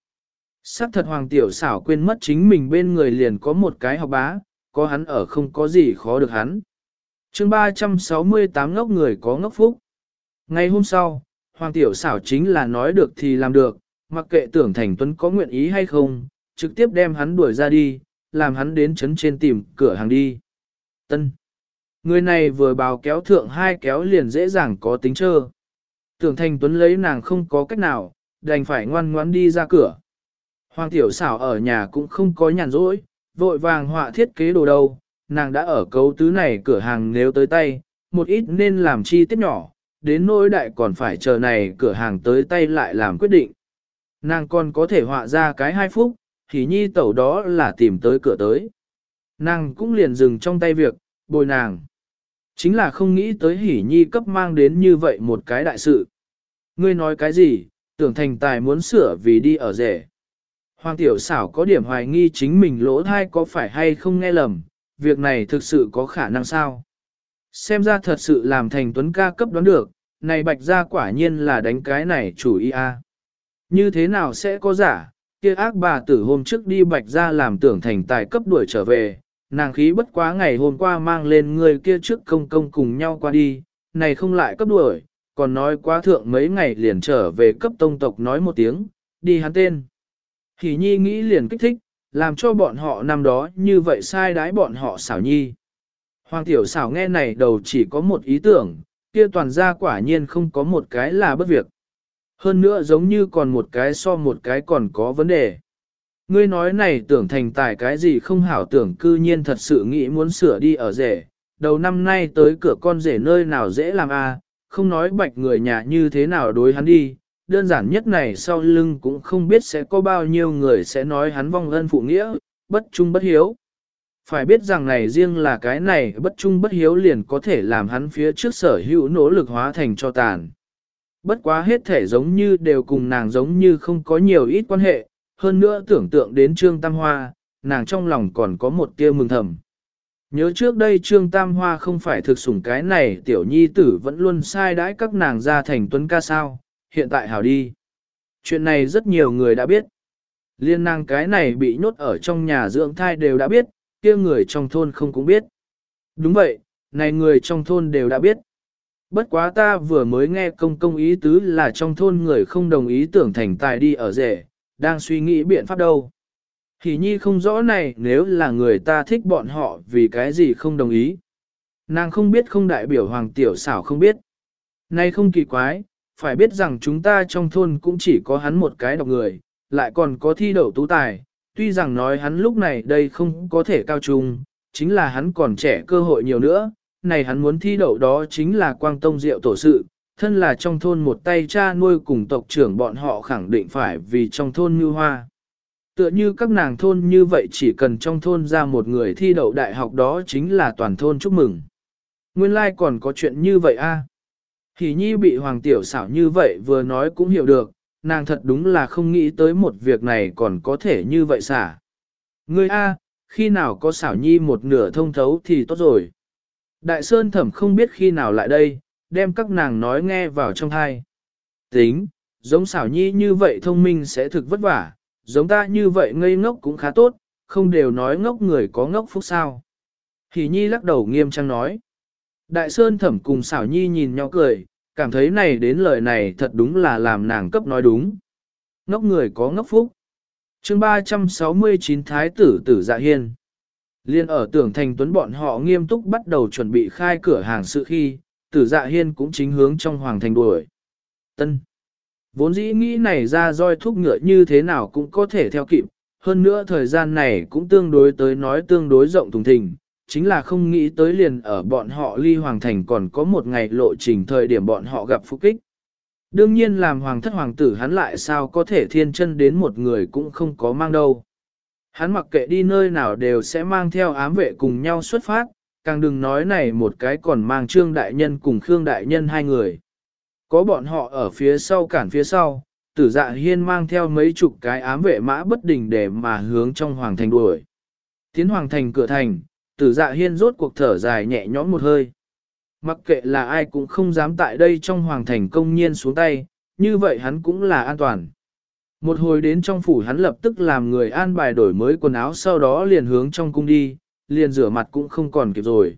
Sắc thật hoàng tiểu xảo quên mất chính mình bên người liền có một cái học bá, có hắn ở không có gì khó được hắn. chương 368 ngốc người có ngốc phúc. Ngày hôm sau, hoàng tiểu xảo chính là nói được thì làm được, mặc kệ tưởng thành tuấn có nguyện ý hay không, trực tiếp đem hắn đuổi ra đi, làm hắn đến chấn trên tìm cửa hàng đi. Tân. Người này vừa bào kéo thượng hai kéo liền dễ dàng có tính trơ. Tưởng thành tuấn lấy nàng không có cách nào, đành phải ngoan ngoãn đi ra cửa. Hoàng tiểu xảo ở nhà cũng không có nhàn rỗi, vội vàng họa thiết kế đồ đâu, nàng đã ở cấu tứ này cửa hàng nếu tới tay, một ít nên làm chi tiết nhỏ, đến nỗi đại còn phải chờ này cửa hàng tới tay lại làm quyết định. Nàng còn có thể họa ra cái hai phút, thì nhi tẩu đó là tìm tới cửa tới. Nàng cũng liền dừng trong tay việc, bồi nàng. Chính là không nghĩ tới hỉ nhi cấp mang đến như vậy một cái đại sự. Ngươi nói cái gì, tưởng thành tài muốn sửa vì đi ở rể. Hoàng tiểu xảo có điểm hoài nghi chính mình lỗ thai có phải hay không nghe lầm, việc này thực sự có khả năng sao. Xem ra thật sự làm thành tuấn ca cấp đoán được, này bạch ra quả nhiên là đánh cái này chủ ý a. Như thế nào sẽ có giả, kia ác bà tử hôm trước đi bạch ra làm tưởng thành tài cấp đuổi trở về, nàng khí bất quá ngày hôm qua mang lên người kia trước công công cùng nhau qua đi, này không lại cấp đuổi, còn nói quá thượng mấy ngày liền trở về cấp tông tộc nói một tiếng, đi hắn tên. Hỷ nhi nghĩ liền kích thích, làm cho bọn họ năm đó như vậy sai đái bọn họ xảo nhi. Hoàng tiểu xảo nghe này đầu chỉ có một ý tưởng, kia toàn ra quả nhiên không có một cái là bất việc. Hơn nữa giống như còn một cái so một cái còn có vấn đề. Ngươi nói này tưởng thành tài cái gì không hảo tưởng cư nhiên thật sự nghĩ muốn sửa đi ở rể, đầu năm nay tới cửa con rể nơi nào dễ làm a à, không nói bạch người nhà như thế nào đối hắn đi, đơn giản nhất này sau lưng cũng không biết sẽ có bao nhiêu người sẽ nói hắn vong ân phụ nghĩa, bất trung bất hiếu. Phải biết rằng này riêng là cái này bất trung bất hiếu liền có thể làm hắn phía trước sở hữu nỗ lực hóa thành cho tàn. Bất quá hết thể giống như đều cùng nàng giống như không có nhiều ít quan hệ, hơn nữa tưởng tượng đến Trương Tam Hoa, nàng trong lòng còn có một tia mừng thầm. Nhớ trước đây Trương Tam Hoa không phải thực sủng cái này tiểu nhi tử vẫn luôn sai đãi các nàng ra thành tuấn ca sao, hiện tại hảo đi. Chuyện này rất nhiều người đã biết. Liên nàng cái này bị nhốt ở trong nhà dưỡng thai đều đã biết, kia người trong thôn không cũng biết. Đúng vậy, này người trong thôn đều đã biết. Bất quá ta vừa mới nghe công công ý tứ là trong thôn người không đồng ý tưởng thành tài đi ở rể, đang suy nghĩ biện pháp đâu. Hỷ nhi không rõ này nếu là người ta thích bọn họ vì cái gì không đồng ý. Nàng không biết không đại biểu hoàng tiểu xảo không biết. Nay không kỳ quái, phải biết rằng chúng ta trong thôn cũng chỉ có hắn một cái độc người, lại còn có thi đậu tú tài. Tuy rằng nói hắn lúc này đây không có thể cao trung, chính là hắn còn trẻ cơ hội nhiều nữa. Này hắn muốn thi đậu đó chính là quang tông diệu tổ sự, thân là trong thôn một tay cha nuôi cùng tộc trưởng bọn họ khẳng định phải vì trong thôn như hoa. Tựa như các nàng thôn như vậy chỉ cần trong thôn ra một người thi đậu đại học đó chính là toàn thôn chúc mừng. Nguyên lai like còn có chuyện như vậy a. À? Hỷ nhi bị hoàng tiểu xảo như vậy vừa nói cũng hiểu được, nàng thật đúng là không nghĩ tới một việc này còn có thể như vậy xả. Ngươi a, khi nào có xảo nhi một nửa thông thấu thì tốt rồi. Đại Sơn thẩm không biết khi nào lại đây, đem các nàng nói nghe vào trong thai. Tính, giống xảo nhi như vậy thông minh sẽ thực vất vả, giống ta như vậy ngây ngốc cũng khá tốt, không đều nói ngốc người có ngốc phúc sao. Hỷ nhi lắc đầu nghiêm trang nói. Đại Sơn thẩm cùng xảo nhi nhìn nhau cười, cảm thấy này đến lời này thật đúng là làm nàng cấp nói đúng. Ngốc người có ngốc phúc. chương 369 Thái tử tử dạ hiên. Liên ở tưởng thành tuấn bọn họ nghiêm túc bắt đầu chuẩn bị khai cửa hàng sự khi, tử dạ hiên cũng chính hướng trong hoàng thành đuổi. Tân. Vốn dĩ nghĩ này ra roi thúc ngựa như thế nào cũng có thể theo kịp, hơn nữa thời gian này cũng tương đối tới nói tương đối rộng thùng thình, chính là không nghĩ tới liền ở bọn họ ly hoàng thành còn có một ngày lộ trình thời điểm bọn họ gặp phục kích. Đương nhiên làm hoàng thất hoàng tử hắn lại sao có thể thiên chân đến một người cũng không có mang đâu. Hắn mặc kệ đi nơi nào đều sẽ mang theo ám vệ cùng nhau xuất phát, càng đừng nói này một cái còn mang trương đại nhân cùng khương đại nhân hai người. Có bọn họ ở phía sau cản phía sau, tử dạ hiên mang theo mấy chục cái ám vệ mã bất đình để mà hướng trong hoàng thành đuổi. Tiến hoàng thành cửa thành, tử dạ hiên rốt cuộc thở dài nhẹ nhõm một hơi. Mặc kệ là ai cũng không dám tại đây trong hoàng thành công nhiên xuống tay, như vậy hắn cũng là an toàn. Một hồi đến trong phủ hắn lập tức làm người an bài đổi mới quần áo sau đó liền hướng trong cung đi, liền rửa mặt cũng không còn kịp rồi.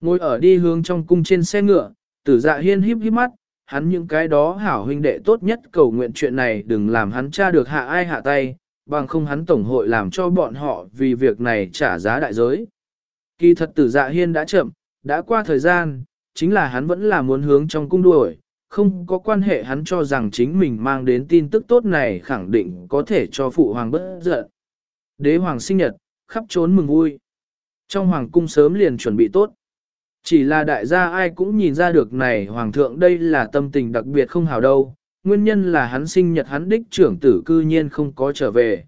Ngồi ở đi hướng trong cung trên xe ngựa, tử dạ hiên híp híp mắt, hắn những cái đó hảo huynh đệ tốt nhất cầu nguyện chuyện này đừng làm hắn tra được hạ ai hạ tay, bằng không hắn tổng hội làm cho bọn họ vì việc này trả giá đại giới. Kỳ thật tử dạ hiên đã chậm, đã qua thời gian, chính là hắn vẫn là muốn hướng trong cung đuổi, không có quan hệ hắn cho rằng chính mình mang đến tin tức tốt này khẳng định có thể cho phụ hoàng bất giận. Đế hoàng sinh nhật, khắp trốn mừng vui. Trong hoàng cung sớm liền chuẩn bị tốt. Chỉ là đại gia ai cũng nhìn ra được này hoàng thượng đây là tâm tình đặc biệt không hào đâu, nguyên nhân là hắn sinh nhật hắn đích trưởng tử cư nhiên không có trở về.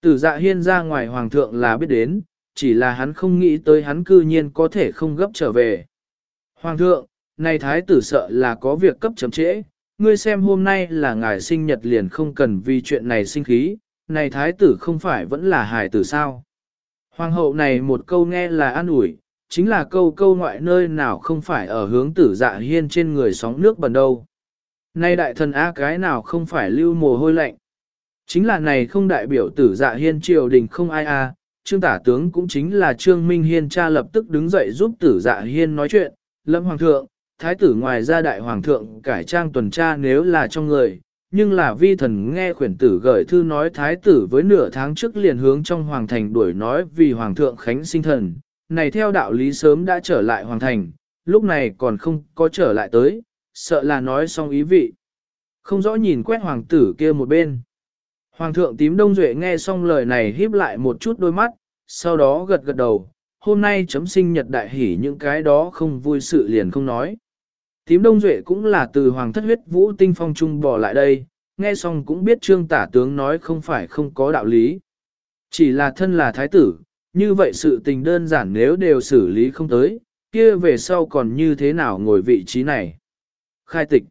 Tử dạ hiên ra ngoài hoàng thượng là biết đến, chỉ là hắn không nghĩ tới hắn cư nhiên có thể không gấp trở về. Hoàng thượng, này thái tử sợ là có việc cấp chấm trễ, ngươi xem hôm nay là ngài sinh nhật liền không cần vì chuyện này sinh khí, này thái tử không phải vẫn là hài tử sao. Hoàng hậu này một câu nghe là an ủi, chính là câu câu ngoại nơi nào không phải ở hướng tử dạ hiên trên người sóng nước bẩn đâu. Nay đại thần á cái nào không phải lưu mồ hôi lạnh. Chính là này không đại biểu tử dạ hiên triều đình không ai a trương tả tướng cũng chính là trương minh hiên cha lập tức đứng dậy giúp tử dạ hiên nói chuyện, lâm hoàng thượng, thái tử ngoài ra đại hoàng thượng cải trang tuần tra nếu là trong người, nhưng là vi thần nghe khuyển tử gửi thư nói thái tử với nửa tháng trước liền hướng trong hoàng thành đuổi nói vì hoàng thượng khánh sinh thần, này theo đạo lý sớm đã trở lại hoàng thành, lúc này còn không có trở lại tới, sợ là nói xong ý vị. Không rõ nhìn quét hoàng tử kia một bên. Hoàng thượng tím đông duệ nghe xong lời này híp lại một chút đôi mắt, sau đó gật gật đầu, hôm nay chấm sinh nhật đại hỉ những cái đó không vui sự liền không nói. Tím đông duệ cũng là từ hoàng thất huyết vũ tinh phong trung bỏ lại đây, nghe xong cũng biết trương tả tướng nói không phải không có đạo lý. Chỉ là thân là thái tử, như vậy sự tình đơn giản nếu đều xử lý không tới, kia về sau còn như thế nào ngồi vị trí này. Khai tịch.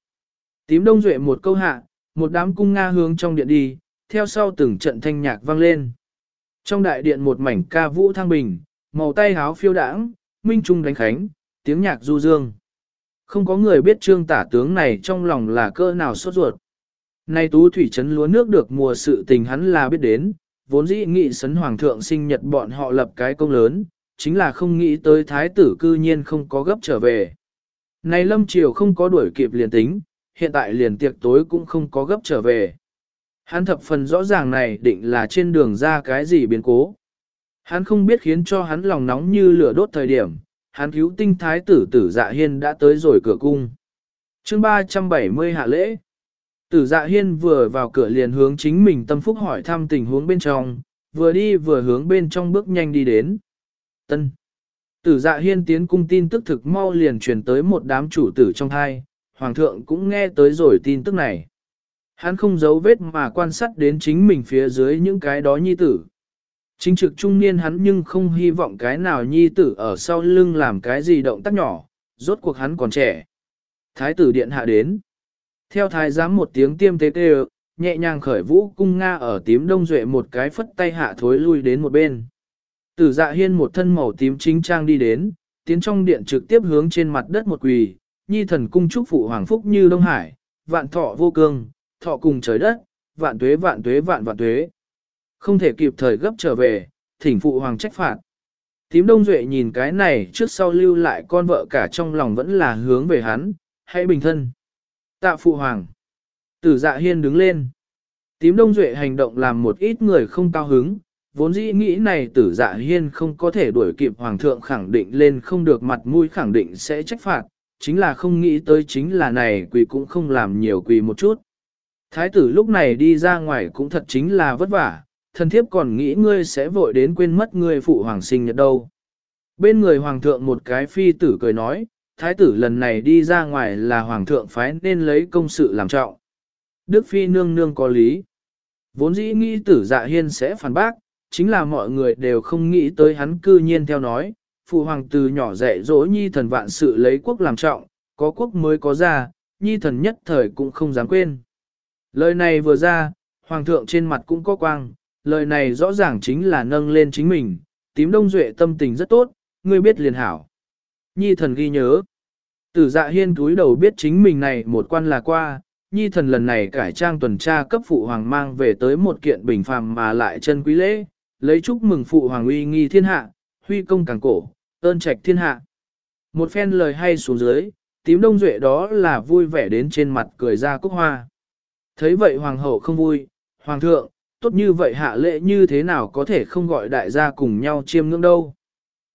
Tím đông duệ một câu hạ, một đám cung Nga hướng trong điện đi, theo sau từng trận thanh nhạc vang lên. Trong đại điện một mảnh ca vũ thăng bình, màu tay háo phiêu đãng, minh trung đánh khánh, tiếng nhạc du dương. Không có người biết trương tả tướng này trong lòng là cơ nào sốt ruột. Nay tú thủy trấn lúa nước được mùa sự tình hắn là biết đến, vốn dĩ nghị sấn hoàng thượng sinh nhật bọn họ lập cái công lớn, chính là không nghĩ tới thái tử cư nhiên không có gấp trở về. Này lâm triều không có đuổi kịp liền tính, hiện tại liền tiệc tối cũng không có gấp trở về. Hắn thập phần rõ ràng này định là trên đường ra cái gì biến cố. Hắn không biết khiến cho hắn lòng nóng như lửa đốt thời điểm, hắn cứu tinh thái tử tử dạ hiên đã tới rồi cửa cung. chương 370 hạ lễ. Tử dạ hiên vừa vào cửa liền hướng chính mình tâm phúc hỏi thăm tình huống bên trong, vừa đi vừa hướng bên trong bước nhanh đi đến. Tân. Tử dạ hiên tiến cung tin tức thực mau liền truyền tới một đám chủ tử trong thai, hoàng thượng cũng nghe tới rồi tin tức này. Hắn không giấu vết mà quan sát đến chính mình phía dưới những cái đó nhi tử. Chính trực trung niên hắn nhưng không hy vọng cái nào nhi tử ở sau lưng làm cái gì động tác nhỏ, rốt cuộc hắn còn trẻ. Thái tử điện hạ đến. Theo thái giám một tiếng tiêm tế tê nhẹ nhàng khởi vũ cung Nga ở tím đông duệ một cái phất tay hạ thối lui đến một bên. Tử dạ hiên một thân màu tím chính trang đi đến, tiến trong điện trực tiếp hướng trên mặt đất một quỳ, nhi thần cung chúc phụ hoàng phúc như Đông Hải, vạn thọ vô cương, thọ cùng trời đất, vạn tuế vạn tuế vạn vạn tuế. Không thể kịp thời gấp trở về, thỉnh phụ hoàng trách phạt. Tím Đông Duệ nhìn cái này trước sau lưu lại con vợ cả trong lòng vẫn là hướng về hắn, hãy bình thân. Tạ phụ hoàng. Tử dạ hiên đứng lên. Tím Đông Duệ hành động làm một ít người không cao hứng, vốn dĩ nghĩ này tử dạ hiên không có thể đuổi kịp hoàng thượng khẳng định lên không được mặt mũi khẳng định sẽ trách phạt, chính là không nghĩ tới chính là này quỳ cũng không làm nhiều quỳ một chút. Thái tử lúc này đi ra ngoài cũng thật chính là vất vả, thần thiếp còn nghĩ ngươi sẽ vội đến quên mất ngươi phụ hoàng sinh nhật đâu. Bên người hoàng thượng một cái phi tử cười nói, thái tử lần này đi ra ngoài là hoàng thượng phái nên lấy công sự làm trọng. Đức Phi nương nương có lý. Vốn dĩ nghĩ tử dạ hiên sẽ phản bác, chính là mọi người đều không nghĩ tới hắn cư nhiên theo nói, phụ hoàng từ nhỏ dạy dỗ nhi thần vạn sự lấy quốc làm trọng, có quốc mới có ra, nhi thần nhất thời cũng không dám quên. Lời này vừa ra, hoàng thượng trên mặt cũng có quang, lời này rõ ràng chính là nâng lên chính mình, tím đông duệ tâm tình rất tốt, ngươi biết liền hảo. Nhi thần ghi nhớ. Tử dạ hiên túi đầu biết chính mình này một quan là qua, nhi thần lần này cải trang tuần tra cấp phụ hoàng mang về tới một kiện bình phàm mà lại chân quý lễ, lấy chúc mừng phụ hoàng uy nghi thiên hạ, huy công càng cổ, ơn trạch thiên hạ. Một phen lời hay xuống dưới, tím đông duệ đó là vui vẻ đến trên mặt cười ra cúc hoa. Thấy vậy hoàng hậu không vui, hoàng thượng, tốt như vậy hạ lễ như thế nào có thể không gọi đại gia cùng nhau chiêm ngưỡng đâu.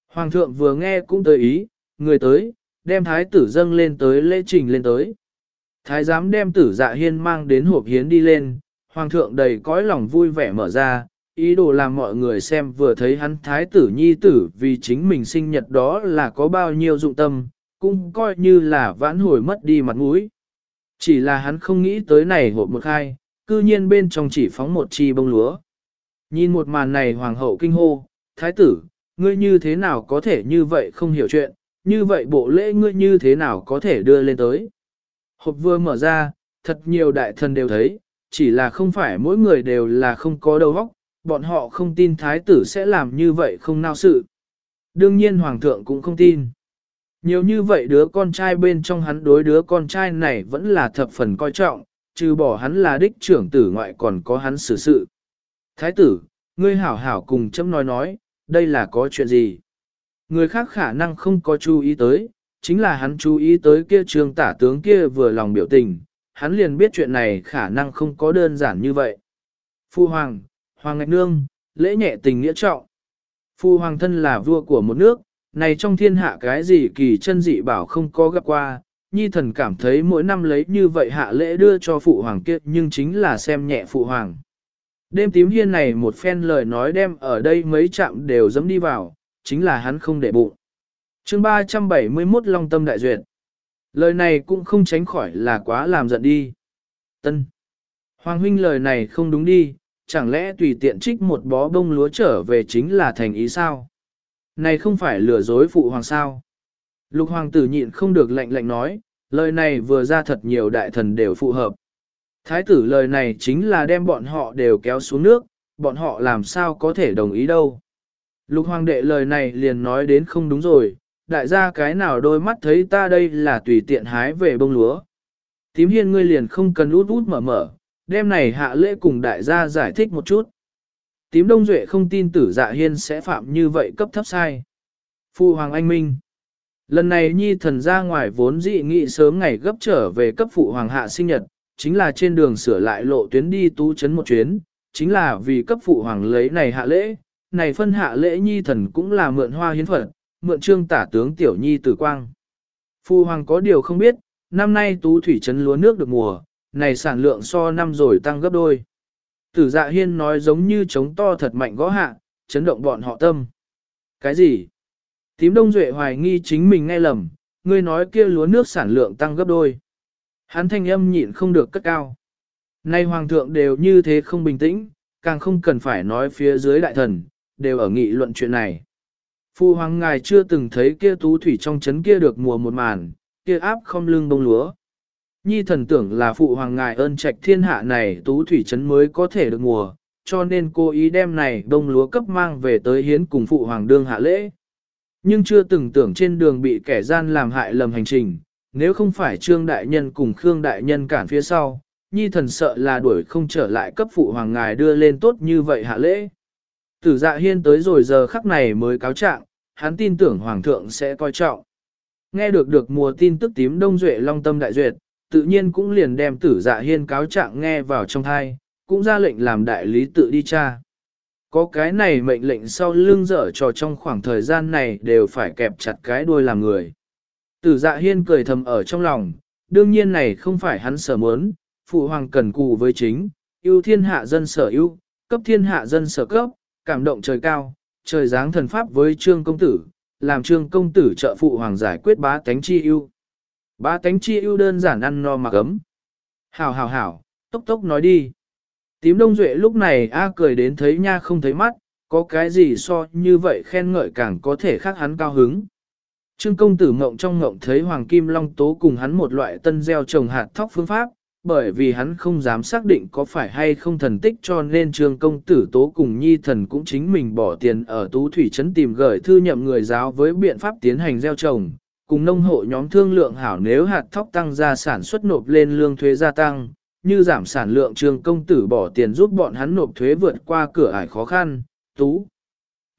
Hoàng thượng vừa nghe cũng tới ý, người tới, đem thái tử dâng lên tới lễ trình lên tới. Thái giám đem tử dạ hiên mang đến hộp hiến đi lên, hoàng thượng đầy cõi lòng vui vẻ mở ra, ý đồ làm mọi người xem vừa thấy hắn thái tử nhi tử vì chính mình sinh nhật đó là có bao nhiêu dụng tâm, cũng coi như là vãn hồi mất đi mặt mũi. Chỉ là hắn không nghĩ tới này hộp một khai, cư nhiên bên trong chỉ phóng một chi bông lúa. Nhìn một màn này hoàng hậu kinh hô, thái tử, ngươi như thế nào có thể như vậy không hiểu chuyện, như vậy bộ lễ ngươi như thế nào có thể đưa lên tới. Hộp vừa mở ra, thật nhiều đại thần đều thấy, chỉ là không phải mỗi người đều là không có đầu óc, bọn họ không tin thái tử sẽ làm như vậy không nao sự. Đương nhiên hoàng thượng cũng không tin. Nhiều như vậy đứa con trai bên trong hắn đối đứa con trai này vẫn là thập phần coi trọng, trừ bỏ hắn là đích trưởng tử ngoại còn có hắn xử sự. Thái tử, ngươi hảo hảo cùng chấm nói nói, đây là có chuyện gì? Người khác khả năng không có chú ý tới, chính là hắn chú ý tới kia trường tả tướng kia vừa lòng biểu tình, hắn liền biết chuyện này khả năng không có đơn giản như vậy. Phu Hoàng, Hoàng Ngạch Nương, lễ nhẹ tình nghĩa trọng. Phu Hoàng thân là vua của một nước, này trong thiên hạ cái gì kỳ chân dị bảo không có gặp qua, nhi thần cảm thấy mỗi năm lấy như vậy hạ lễ đưa cho phụ hoàng kia nhưng chính là xem nhẹ phụ hoàng. Đêm tím hiên này một phen lời nói đem ở đây mấy chạm đều dẫm đi vào, chính là hắn không để bụng. chương 371 Long Tâm Đại Duyệt. Lời này cũng không tránh khỏi là quá làm giận đi. Tân. Hoàng huynh lời này không đúng đi, chẳng lẽ tùy tiện trích một bó bông lúa trở về chính là thành ý sao? Này không phải lừa dối phụ hoàng sao? Lục hoàng tử nhịn không được lạnh lạnh nói, lời này vừa ra thật nhiều đại thần đều phù hợp. Thái tử lời này chính là đem bọn họ đều kéo xuống nước, bọn họ làm sao có thể đồng ý đâu. Lục hoàng đệ lời này liền nói đến không đúng rồi, đại gia cái nào đôi mắt thấy ta đây là tùy tiện hái về bông lúa. Tím hiên ngươi liền không cần út út mở mở, đêm này hạ lễ cùng đại gia giải thích một chút. Tím đông duệ không tin tử dạ hiên sẽ phạm như vậy cấp thấp sai. Phu hoàng anh minh. Lần này nhi thần ra ngoài vốn dị nghị sớm ngày gấp trở về cấp phụ hoàng hạ sinh nhật, chính là trên đường sửa lại lộ tuyến đi tú chấn một chuyến, chính là vì cấp phụ hoàng lấy này hạ lễ, này phân hạ lễ nhi thần cũng là mượn hoa hiến phật, mượn trương tả tướng tiểu nhi tử quang. Phụ hoàng có điều không biết, năm nay tú thủy trấn lúa nước được mùa, này sản lượng so năm rồi tăng gấp đôi. Tử dạ hiên nói giống như trống to thật mạnh gõ hạ, chấn động bọn họ tâm. Cái gì? Tím Đông Duệ hoài nghi chính mình nghe lầm, ngươi nói kia lúa nước sản lượng tăng gấp đôi. Hắn thanh âm nhịn không được cất cao. Nay hoàng thượng đều như thế không bình tĩnh, càng không cần phải nói phía dưới đại thần, đều ở nghị luận chuyện này. Phu hoàng ngài chưa từng thấy kia tú thủy trong chấn kia được mùa một màn, kia áp không lưng bông lúa. Nhi thần tưởng là phụ hoàng ngài ơn trạch thiên hạ này tú thủy chấn mới có thể được mùa, cho nên cô ý đem này đông lúa cấp mang về tới hiến cùng phụ hoàng đương hạ lễ. Nhưng chưa từng tưởng trên đường bị kẻ gian làm hại lầm hành trình, nếu không phải Trương Đại Nhân cùng Khương Đại Nhân cản phía sau, Nhi thần sợ là đuổi không trở lại cấp phụ hoàng ngài đưa lên tốt như vậy hạ lễ. Tử dạ hiên tới rồi giờ khắc này mới cáo trạng, hắn tin tưởng hoàng thượng sẽ coi trọng. Nghe được được mùa tin tức tím đông duệ long tâm đại duyệt, tự nhiên cũng liền đem tử dạ hiên cáo trạng nghe vào trong thai, cũng ra lệnh làm đại lý tự đi tra. Có cái này mệnh lệnh sau lưng dở trò trong khoảng thời gian này đều phải kẹp chặt cái đuôi làm người. Tử dạ hiên cười thầm ở trong lòng, đương nhiên này không phải hắn sở mớn, phụ hoàng cần cù với chính, yêu thiên hạ dân sở yêu, cấp thiên hạ dân sở cấp, cảm động trời cao, trời giáng thần pháp với trương công tử, làm trương công tử trợ phụ hoàng giải quyết bá tánh chi yêu, Bá tánh chi yêu đơn giản ăn no mặc ấm. Hảo hảo hảo, tốc tốc nói đi. Tím đông duệ lúc này a cười đến thấy nha không thấy mắt, có cái gì so như vậy khen ngợi càng có thể khác hắn cao hứng. Trương công tử mộng trong ngộng thấy Hoàng Kim Long Tố cùng hắn một loại tân gieo trồng hạt thóc phương pháp, bởi vì hắn không dám xác định có phải hay không thần tích cho nên trương công tử tố cùng nhi thần cũng chính mình bỏ tiền ở tú thủy trấn tìm gửi thư nhậm người giáo với biện pháp tiến hành gieo trồng, cùng nông hộ nhóm thương lượng hảo nếu hạt thóc tăng ra sản xuất nộp lên lương thuế gia tăng, như giảm sản lượng trường công tử bỏ tiền giúp bọn hắn nộp thuế vượt qua cửa ải khó khăn, tú.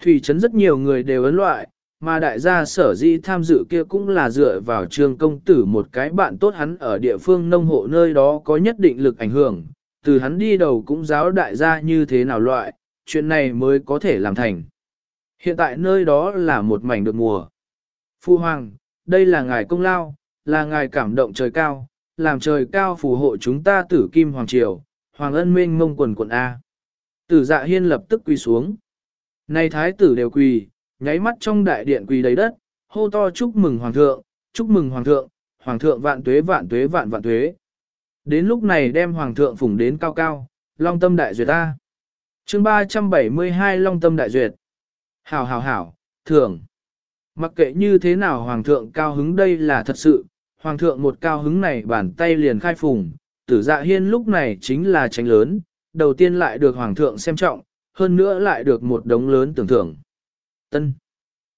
Thủy trấn rất nhiều người đều ấn loại, mà đại gia sở di tham dự kia cũng là dựa vào trường công tử một cái bạn tốt hắn ở địa phương nông hộ nơi đó có nhất định lực ảnh hưởng, từ hắn đi đầu cũng giáo đại gia như thế nào loại, chuyện này mới có thể làm thành. Hiện tại nơi đó là một mảnh được mùa. Phu Hoàng, đây là ngài công lao, là ngài cảm động trời cao, làm trời cao phù hộ chúng ta tử kim hoàng triều, hoàng ân minh mông quần quần A. Tử dạ hiên lập tức quỳ xuống. Này thái tử đều quỳ, nháy mắt trong đại điện quỳ đầy đất, hô to chúc mừng hoàng thượng, chúc mừng hoàng thượng, hoàng thượng vạn tuế vạn tuế vạn vạn tuế. Đến lúc này đem hoàng thượng phủng đến cao cao, long tâm đại duyệt ta. chương 372 long tâm đại duyệt. Hảo hảo hảo, thưởng. Mặc kệ như thế nào hoàng thượng cao hứng đây là thật sự, hoàng thượng một cao hứng này bàn tay liền khai phùng, tử dạ hiên lúc này chính là tránh lớn, đầu tiên lại được hoàng thượng xem trọng, hơn nữa lại được một đống lớn tưởng thưởng. Tân.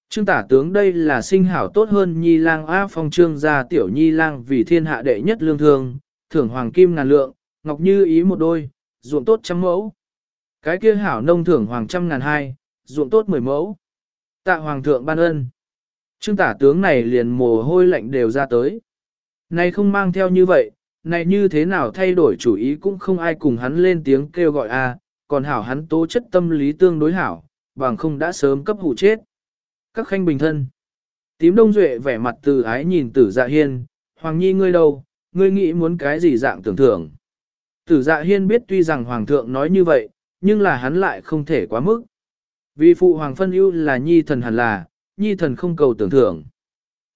Trương tả tướng đây là sinh hảo tốt hơn nhi lang A phong trương gia tiểu nhi lang vì thiên hạ đệ nhất lương thương, thưởng hoàng kim ngàn lượng, ngọc như ý một đôi, ruộng tốt trăm mẫu. Cái kia hảo nông thưởng hoàng trăm ngàn hai, ruộng tốt mười mẫu. Tạ hoàng thượng ban ân. Trương tả tướng này liền mồ hôi lạnh đều ra tới. Này không mang theo như vậy, này như thế nào thay đổi chủ ý cũng không ai cùng hắn lên tiếng kêu gọi a, còn hảo hắn tố chất tâm lý tương đối hảo, bằng không đã sớm cấp hủ chết. Các khanh bình thân. Tím đông duệ vẻ mặt từ ái nhìn tử dạ hiên, Hoàng Nhi ngươi đâu, ngươi nghĩ muốn cái gì dạng tưởng thưởng. Tử dạ hiên biết tuy rằng Hoàng thượng nói như vậy, nhưng là hắn lại không thể quá mức. Vì phụ Hoàng phân ưu là Nhi thần hẳn là, Nhi thần không cầu tưởng thưởng.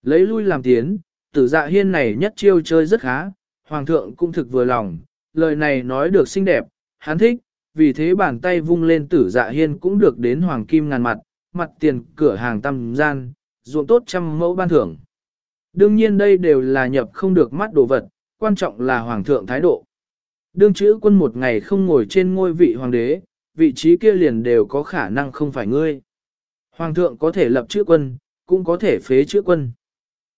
Lấy lui làm tiến, tử dạ hiên này nhất chiêu chơi rất khá, Hoàng thượng cũng thực vừa lòng, lời này nói được xinh đẹp, hắn thích, vì thế bàn tay vung lên tử dạ hiên cũng được đến hoàng kim ngàn mặt, mặt tiền cửa hàng tăm gian, ruộng tốt trăm mẫu ban thưởng. Đương nhiên đây đều là nhập không được mắt đồ vật, quan trọng là hoàng thượng thái độ. Đương chữ quân một ngày không ngồi trên ngôi vị hoàng đế, vị trí kia liền đều có khả năng không phải ngươi. Hoàng thượng có thể lập chữ quân, cũng có thể phế chữ quân.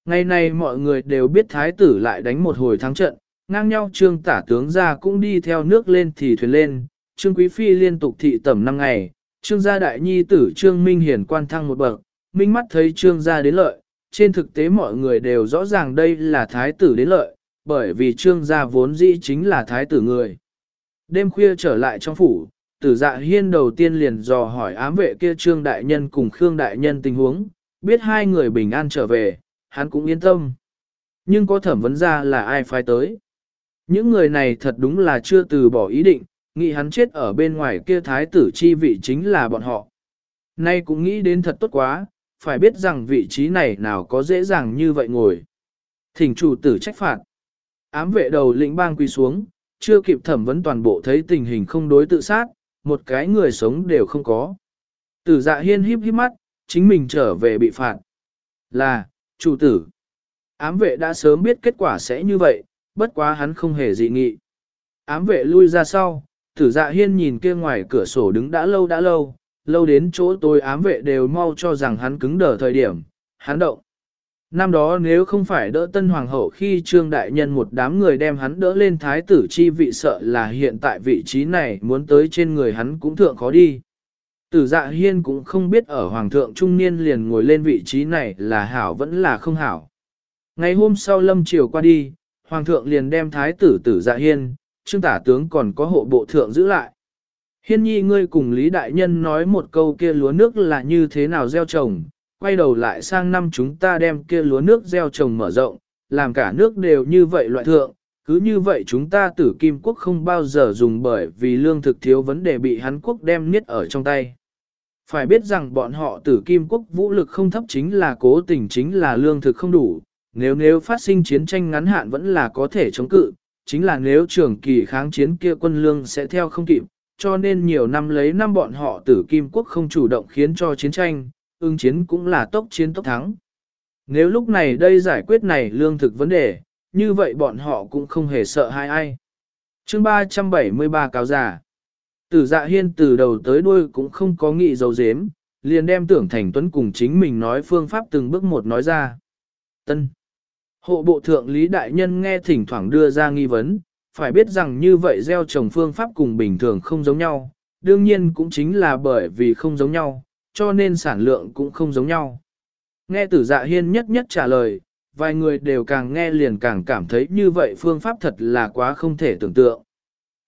Ngày nay mọi người đều biết thái tử lại đánh một hồi thắng trận, ngang nhau trương tả tướng ra cũng đi theo nước lên thì thuyền lên, Trương Quý Phi liên tục thị tẩm 5 ngày, Trương gia đại nhi tử Trương Minh Hiển quan thăng một bậc, minh mắt thấy Trương gia đến lợi, trên thực tế mọi người đều rõ ràng đây là thái tử đến lợi, bởi vì Trương gia vốn dĩ chính là thái tử người. Đêm khuya trở lại trong phủ, tử dạ hiên đầu tiên liền dò hỏi ám vệ kia Trương đại nhân cùng Khương đại nhân tình huống, biết hai người bình an trở về, hắn cũng yên tâm. Nhưng có thẩm vấn ra là ai phái tới. Những người này thật đúng là chưa từ bỏ ý định, nghĩ hắn chết ở bên ngoài kia thái tử chi vị chính là bọn họ. Nay cũng nghĩ đến thật tốt quá, phải biết rằng vị trí này nào có dễ dàng như vậy ngồi. Thỉnh chủ tử trách phạt. Ám vệ đầu lĩnh bang quỳ xuống, chưa kịp thẩm vấn toàn bộ thấy tình hình không đối tự sát, một cái người sống đều không có. Tử dạ hiên híp híp mắt, chính mình trở về bị phạt. Là, chủ tử. Ám vệ đã sớm biết kết quả sẽ như vậy, bất quá hắn không hề dị nghị. Ám vệ lui ra sau, Tử dạ hiên nhìn kia ngoài cửa sổ đứng đã lâu đã lâu, lâu đến chỗ tôi ám vệ đều mau cho rằng hắn cứng đờ thời điểm, hắn động. Năm đó nếu không phải đỡ tân hoàng hậu khi trương đại nhân một đám người đem hắn đỡ lên thái tử chi vị sợ là hiện tại vị trí này muốn tới trên người hắn cũng thượng khó đi. Tử dạ hiên cũng không biết ở hoàng thượng trung niên liền ngồi lên vị trí này là hảo vẫn là không hảo. Ngày hôm sau lâm chiều qua đi, hoàng thượng liền đem thái tử tử dạ hiên, trương tả tướng còn có hộ bộ thượng giữ lại. Hiên nhi ngươi cùng Lý Đại Nhân nói một câu kia lúa nước là như thế nào gieo trồng, quay đầu lại sang năm chúng ta đem kia lúa nước gieo trồng mở rộng, làm cả nước đều như vậy loại thượng, cứ như vậy chúng ta tử kim quốc không bao giờ dùng bởi vì lương thực thiếu vấn đề bị hắn quốc đem niết ở trong tay. Phải biết rằng bọn họ tử kim quốc vũ lực không thấp chính là cố tình chính là lương thực không đủ, nếu nếu phát sinh chiến tranh ngắn hạn vẫn là có thể chống cự, chính là nếu trường kỳ kháng chiến kia quân lương sẽ theo không kịp, cho nên nhiều năm lấy năm bọn họ tử kim quốc không chủ động khiến cho chiến tranh, ưng chiến cũng là tốc chiến tốc thắng. Nếu lúc này đây giải quyết này lương thực vấn đề, như vậy bọn họ cũng không hề sợ hai ai. chương 373 cáo giả. Tử dạ hiên từ đầu tới đuôi cũng không có nghị dấu dếm, liền đem tưởng thành tuấn cùng chính mình nói phương pháp từng bước một nói ra. Tân. Hộ bộ thượng lý đại nhân nghe thỉnh thoảng đưa ra nghi vấn, phải biết rằng như vậy gieo trồng phương pháp cùng bình thường không giống nhau, đương nhiên cũng chính là bởi vì không giống nhau, cho nên sản lượng cũng không giống nhau. Nghe tử dạ hiên nhất nhất trả lời, vài người đều càng nghe liền càng cảm thấy như vậy phương pháp thật là quá không thể tưởng tượng.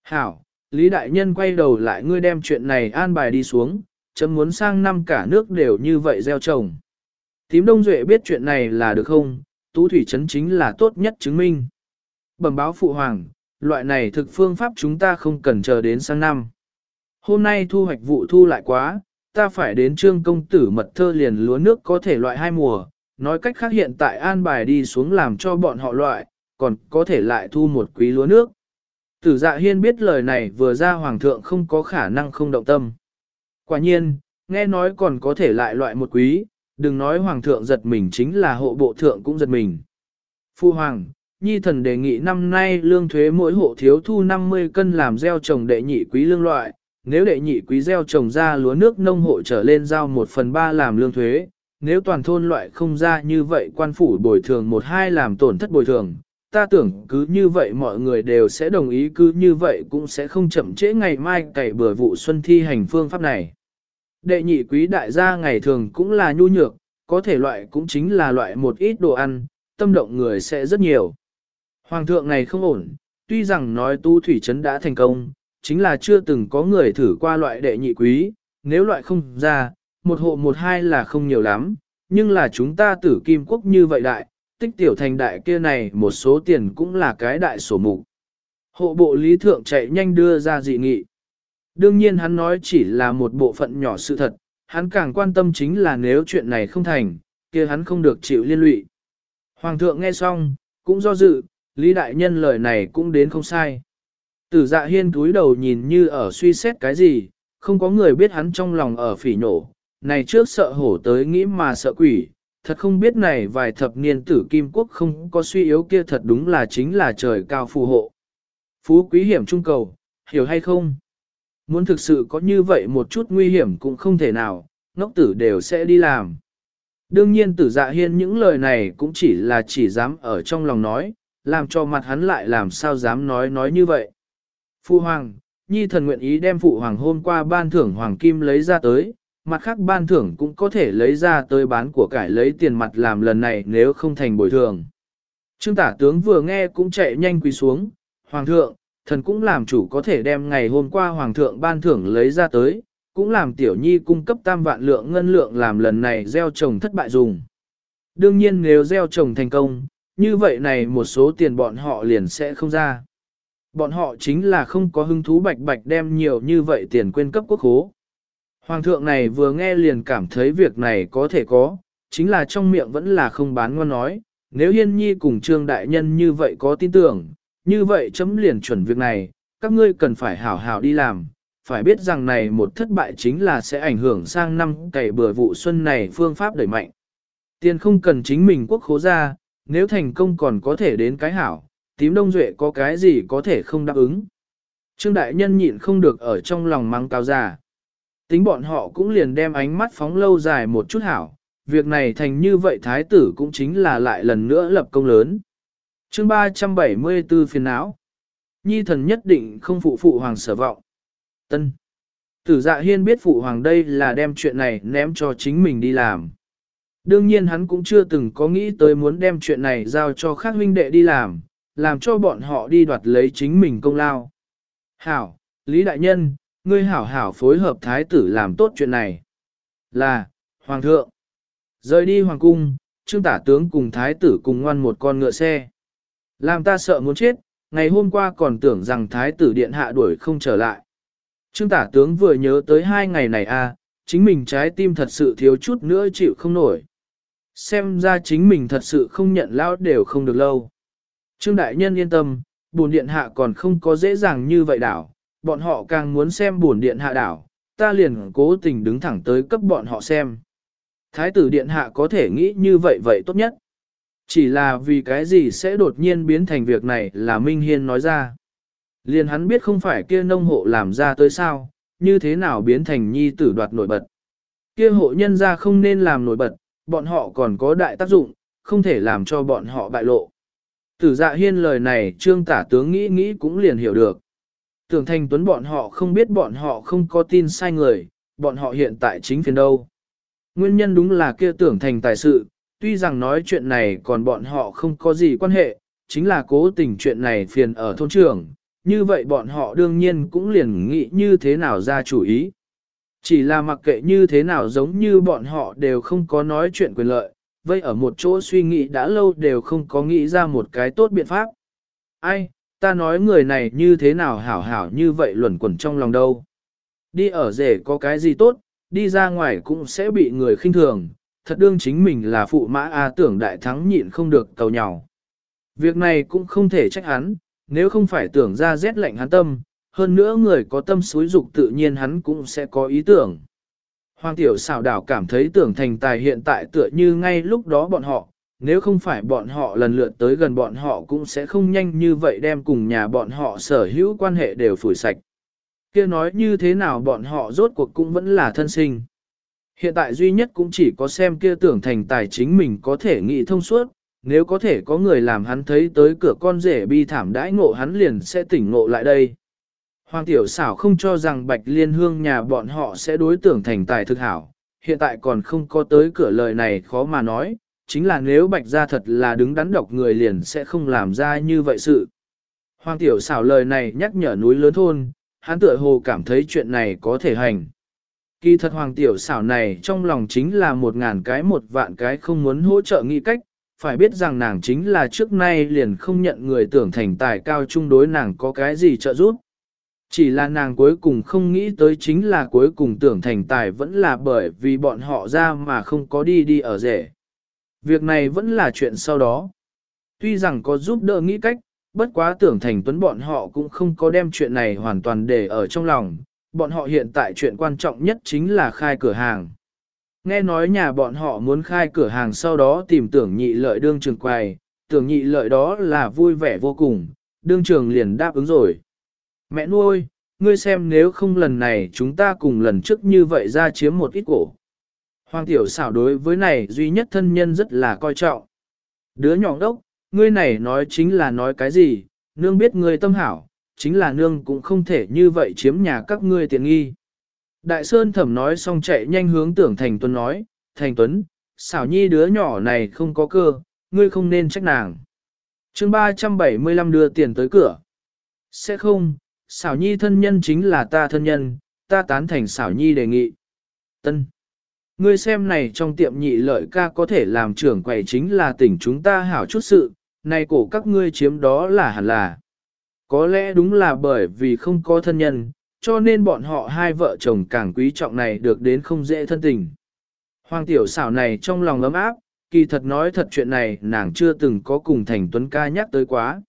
Hảo, Lý Đại Nhân quay đầu lại ngươi đem chuyện này an bài đi xuống, chấm muốn sang năm cả nước đều như vậy gieo trồng. Tím Đông Duệ biết chuyện này là được không, Tú Thủy Trấn chính là tốt nhất chứng minh. Bẩm báo Phụ Hoàng, loại này thực phương pháp chúng ta không cần chờ đến sang năm. Hôm nay thu hoạch vụ thu lại quá, ta phải đến trương công tử mật thơ liền lúa nước có thể loại hai mùa, nói cách khác hiện tại an bài đi xuống làm cho bọn họ loại, còn có thể lại thu một quý lúa nước. Tử dạ hiên biết lời này vừa ra hoàng thượng không có khả năng không động tâm. Quả nhiên, nghe nói còn có thể lại loại một quý, đừng nói hoàng thượng giật mình chính là hộ bộ thượng cũng giật mình. Phu hoàng, nhi thần đề nghị năm nay lương thuế mỗi hộ thiếu thu 50 cân làm gieo trồng đệ nhị quý lương loại, nếu đệ nhị quý gieo trồng ra lúa nước nông hộ trở lên giao 1 phần 3 làm lương thuế, nếu toàn thôn loại không ra như vậy quan phủ bồi thường một hai làm tổn thất bồi thường, ta tưởng cứ như vậy mọi người đều sẽ đồng ý cứ như vậy cũng sẽ không chậm trễ ngày mai cày bừa vụ xuân thi hành phương pháp này. Đệ nhị quý đại gia ngày thường cũng là nhu nhược, có thể loại cũng chính là loại một ít đồ ăn, tâm động người sẽ rất nhiều. Hoàng thượng này không ổn, tuy rằng nói tu thủy trấn đã thành công, chính là chưa từng có người thử qua loại đệ nhị quý, nếu loại không ra, một hộ một hai là không nhiều lắm, nhưng là chúng ta tử kim quốc như vậy đại, tích tiểu thành đại kia này một số tiền cũng là cái đại sổ mục. Hộ bộ lý thượng chạy nhanh đưa ra dị nghị. Đương nhiên hắn nói chỉ là một bộ phận nhỏ sự thật, hắn càng quan tâm chính là nếu chuyện này không thành, kia hắn không được chịu liên lụy. Hoàng thượng nghe xong, cũng do dự, Lý Đại Nhân lời này cũng đến không sai. Tử dạ hiên túi đầu nhìn như ở suy xét cái gì, không có người biết hắn trong lòng ở phỉ nổ, này trước sợ hổ tới nghĩ mà sợ quỷ, thật không biết này vài thập niên tử kim quốc không có suy yếu kia thật đúng là chính là trời cao phù hộ. Phú quý hiểm trung cầu, hiểu hay không? Muốn thực sự có như vậy một chút nguy hiểm cũng không thể nào, ngốc tử đều sẽ đi làm. Đương nhiên tử dạ hiên những lời này cũng chỉ là chỉ dám ở trong lòng nói, làm cho mặt hắn lại làm sao dám nói nói như vậy. Phu hoàng, nhi thần nguyện ý đem phụ hoàng hôm qua ban thưởng hoàng kim lấy ra tới, mặt khác ban thưởng cũng có thể lấy ra tới bán của cải lấy tiền mặt làm lần này nếu không thành bồi thường. Trương tả tướng vừa nghe cũng chạy nhanh quỳ xuống, Hoàng thượng, thần cũng làm chủ có thể đem ngày hôm qua Hoàng thượng ban thưởng lấy ra tới, cũng làm tiểu nhi cung cấp tam vạn lượng ngân lượng làm lần này gieo trồng thất bại dùng. Đương nhiên nếu gieo trồng thành công, như vậy này một số tiền bọn họ liền sẽ không ra. Bọn họ chính là không có hứng thú bạch bạch đem nhiều như vậy tiền quên cấp quốc hố. Hoàng thượng này vừa nghe liền cảm thấy việc này có thể có, chính là trong miệng vẫn là không bán ngon nói, nếu Hiên Nhi cùng Trương Đại Nhân như vậy có tin tưởng, như vậy chấm liền chuẩn việc này, các ngươi cần phải hảo hảo đi làm, phải biết rằng này một thất bại chính là sẽ ảnh hưởng sang năm cày bừa vụ xuân này phương pháp đẩy mạnh. Tiền không cần chính mình quốc khố ra, nếu thành công còn có thể đến cái hảo, tím đông duệ có cái gì có thể không đáp ứng. Trương Đại Nhân nhịn không được ở trong lòng mang cao già. Tính bọn họ cũng liền đem ánh mắt phóng lâu dài một chút hảo, việc này thành như vậy thái tử cũng chính là lại lần nữa lập công lớn. chương 374 phiền não. Nhi thần nhất định không phụ phụ hoàng sở vọng. Tân. Tử dạ hiên biết phụ hoàng đây là đem chuyện này ném cho chính mình đi làm. Đương nhiên hắn cũng chưa từng có nghĩ tới muốn đem chuyện này giao cho khác huynh đệ đi làm, làm cho bọn họ đi đoạt lấy chính mình công lao. Hảo, Lý Đại Nhân, ngươi hảo hảo phối hợp thái tử làm tốt chuyện này. Là, Hoàng thượng. Rời đi Hoàng cung, trương tả tướng cùng thái tử cùng ngoan một con ngựa xe. Làm ta sợ muốn chết, ngày hôm qua còn tưởng rằng thái tử điện hạ đuổi không trở lại. Trương tả tướng vừa nhớ tới hai ngày này a, à, chính mình trái tim thật sự thiếu chút nữa chịu không nổi. Xem ra chính mình thật sự không nhận lao đều không được lâu. Trương Đại Nhân yên tâm, bổn điện hạ còn không có dễ dàng như vậy đảo, bọn họ càng muốn xem buồn điện hạ đảo, ta liền cố tình đứng thẳng tới cấp bọn họ xem. Thái tử điện hạ có thể nghĩ như vậy vậy tốt nhất. Chỉ là vì cái gì sẽ đột nhiên biến thành việc này là Minh Hiên nói ra. Liền hắn biết không phải kia nông hộ làm ra tới sao, như thế nào biến thành nhi tử đoạt nổi bật. Kia hộ nhân ra không nên làm nổi bật, bọn họ còn có đại tác dụng, không thể làm cho bọn họ bại lộ. Tử dạ hiên lời này trương tả tướng nghĩ nghĩ cũng liền hiểu được. Tưởng thành tuấn bọn họ không biết bọn họ không có tin sai người, bọn họ hiện tại chính phiền đâu. Nguyên nhân đúng là kia tưởng thành tài sự, tuy rằng nói chuyện này còn bọn họ không có gì quan hệ, chính là cố tình chuyện này phiền ở thôn trưởng, như vậy bọn họ đương nhiên cũng liền nghĩ như thế nào ra chủ ý. Chỉ là mặc kệ như thế nào giống như bọn họ đều không có nói chuyện quyền lợi, vậy ở một chỗ suy nghĩ đã lâu đều không có nghĩ ra một cái tốt biện pháp. Ai, ta nói người này như thế nào hảo hảo như vậy luẩn quẩn trong lòng đâu. Đi ở rể có cái gì tốt, đi ra ngoài cũng sẽ bị người khinh thường, thật đương chính mình là phụ mã A tưởng đại thắng nhịn không được cầu nhào. Việc này cũng không thể trách hắn, nếu không phải tưởng ra rét lạnh hắn tâm, hơn nữa người có tâm xúi dục tự nhiên hắn cũng sẽ có ý tưởng. Hoàng tiểu xảo đảo cảm thấy tưởng thành tài hiện tại tựa như ngay lúc đó bọn họ, nếu không phải bọn họ lần lượt tới gần bọn họ cũng sẽ không nhanh như vậy đem cùng nhà bọn họ sở hữu quan hệ đều phủi sạch. kia nói như thế nào bọn họ rốt cuộc cũng vẫn là thân sinh. Hiện tại duy nhất cũng chỉ có xem kia tưởng thành tài chính mình có thể nghĩ thông suốt, nếu có thể có người làm hắn thấy tới cửa con rể bi thảm đãi ngộ hắn liền sẽ tỉnh ngộ lại đây. Hoàng tiểu xảo không cho rằng bạch liên hương nhà bọn họ sẽ đối tưởng thành tài thực hảo, hiện tại còn không có tới cửa lời này khó mà nói, chính là nếu bạch gia thật là đứng đắn độc người liền sẽ không làm ra như vậy sự. Hoàng tiểu xảo lời này nhắc nhở núi lớn thôn, hắn tựa hồ cảm thấy chuyện này có thể hành. Kỳ thật hoàng tiểu xảo này trong lòng chính là một ngàn cái một vạn cái không muốn hỗ trợ nghị cách, phải biết rằng nàng chính là trước nay liền không nhận người tưởng thành tài cao chung đối nàng có cái gì trợ giúp. Chỉ là nàng cuối cùng không nghĩ tới chính là cuối cùng tưởng thành tài vẫn là bởi vì bọn họ ra mà không có đi đi ở rể. Việc này vẫn là chuyện sau đó. Tuy rằng có giúp đỡ nghĩ cách, bất quá tưởng thành tuấn bọn họ cũng không có đem chuyện này hoàn toàn để ở trong lòng, bọn họ hiện tại chuyện quan trọng nhất chính là khai cửa hàng. Nghe nói nhà bọn họ muốn khai cửa hàng sau đó tìm tưởng nhị lợi đương trường quầy, tưởng nhị lợi đó là vui vẻ vô cùng, đương trường liền đáp ứng rồi. Mẹ nuôi, ngươi xem nếu không lần này chúng ta cùng lần trước như vậy ra chiếm một ít cổ. Hoàng tiểu xảo đối với này duy nhất thân nhân rất là coi trọng. Đứa nhỏ đốc, ngươi này nói chính là nói cái gì, nương biết ngươi tâm hảo, chính là nương cũng không thể như vậy chiếm nhà các ngươi tiện nghi. Đại Sơn thẩm nói xong chạy nhanh hướng tưởng Thành Tuấn nói, Thành Tuấn, xảo nhi đứa nhỏ này không có cơ, ngươi không nên trách nàng. chương 375 đưa tiền tới cửa. Sẽ không, xảo nhi thân nhân chính là ta thân nhân, ta tán thành xảo nhi đề nghị. Tân. Ngươi xem này trong tiệm nhị lợi ca có thể làm trưởng quầy chính là tỉnh chúng ta hảo chút sự, này cổ các ngươi chiếm đó là hẳn là. Có lẽ đúng là bởi vì không có thân nhân, cho nên bọn họ hai vợ chồng càng quý trọng này được đến không dễ thân tình. Hoàng tiểu xảo này trong lòng ấm áp, kỳ thật nói thật chuyện này nàng chưa từng có cùng thành tuấn ca nhắc tới quá.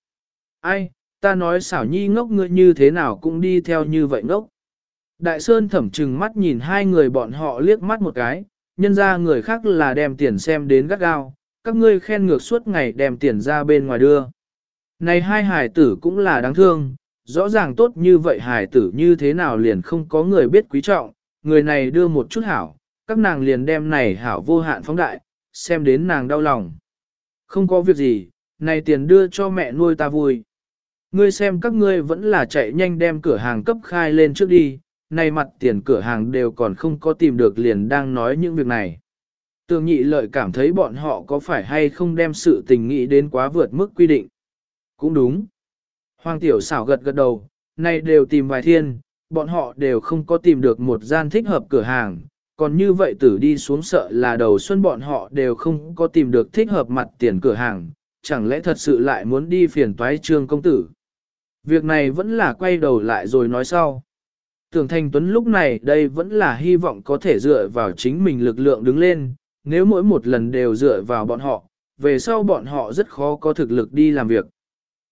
Ai, ta nói xảo nhi ngốc ngươi như thế nào cũng đi theo như vậy ngốc. Đại Sơn thẩm trừng mắt nhìn hai người bọn họ liếc mắt một cái, nhân ra người khác là đem tiền xem đến gắt gao, các ngươi khen ngược suốt ngày đem tiền ra bên ngoài đưa. Này hai hải tử cũng là đáng thương, rõ ràng tốt như vậy hải tử như thế nào liền không có người biết quý trọng, người này đưa một chút hảo, các nàng liền đem này hảo vô hạn phóng đại, xem đến nàng đau lòng. Không có việc gì, này tiền đưa cho mẹ nuôi ta vui. Ngươi xem các ngươi vẫn là chạy nhanh đem cửa hàng cấp khai lên trước đi, nay mặt tiền cửa hàng đều còn không có tìm được liền đang nói những việc này. Tường nhị lợi cảm thấy bọn họ có phải hay không đem sự tình nghĩ đến quá vượt mức quy định. Cũng đúng. Hoàng tiểu xảo gật gật đầu, nay đều tìm vài thiên, bọn họ đều không có tìm được một gian thích hợp cửa hàng, còn như vậy tử đi xuống sợ là đầu xuân bọn họ đều không có tìm được thích hợp mặt tiền cửa hàng, chẳng lẽ thật sự lại muốn đi phiền toái trương công tử. Việc này vẫn là quay đầu lại rồi nói sau. Tưởng Thành Tuấn lúc này đây vẫn là hy vọng có thể dựa vào chính mình lực lượng đứng lên, nếu mỗi một lần đều dựa vào bọn họ, về sau bọn họ rất khó có thực lực đi làm việc.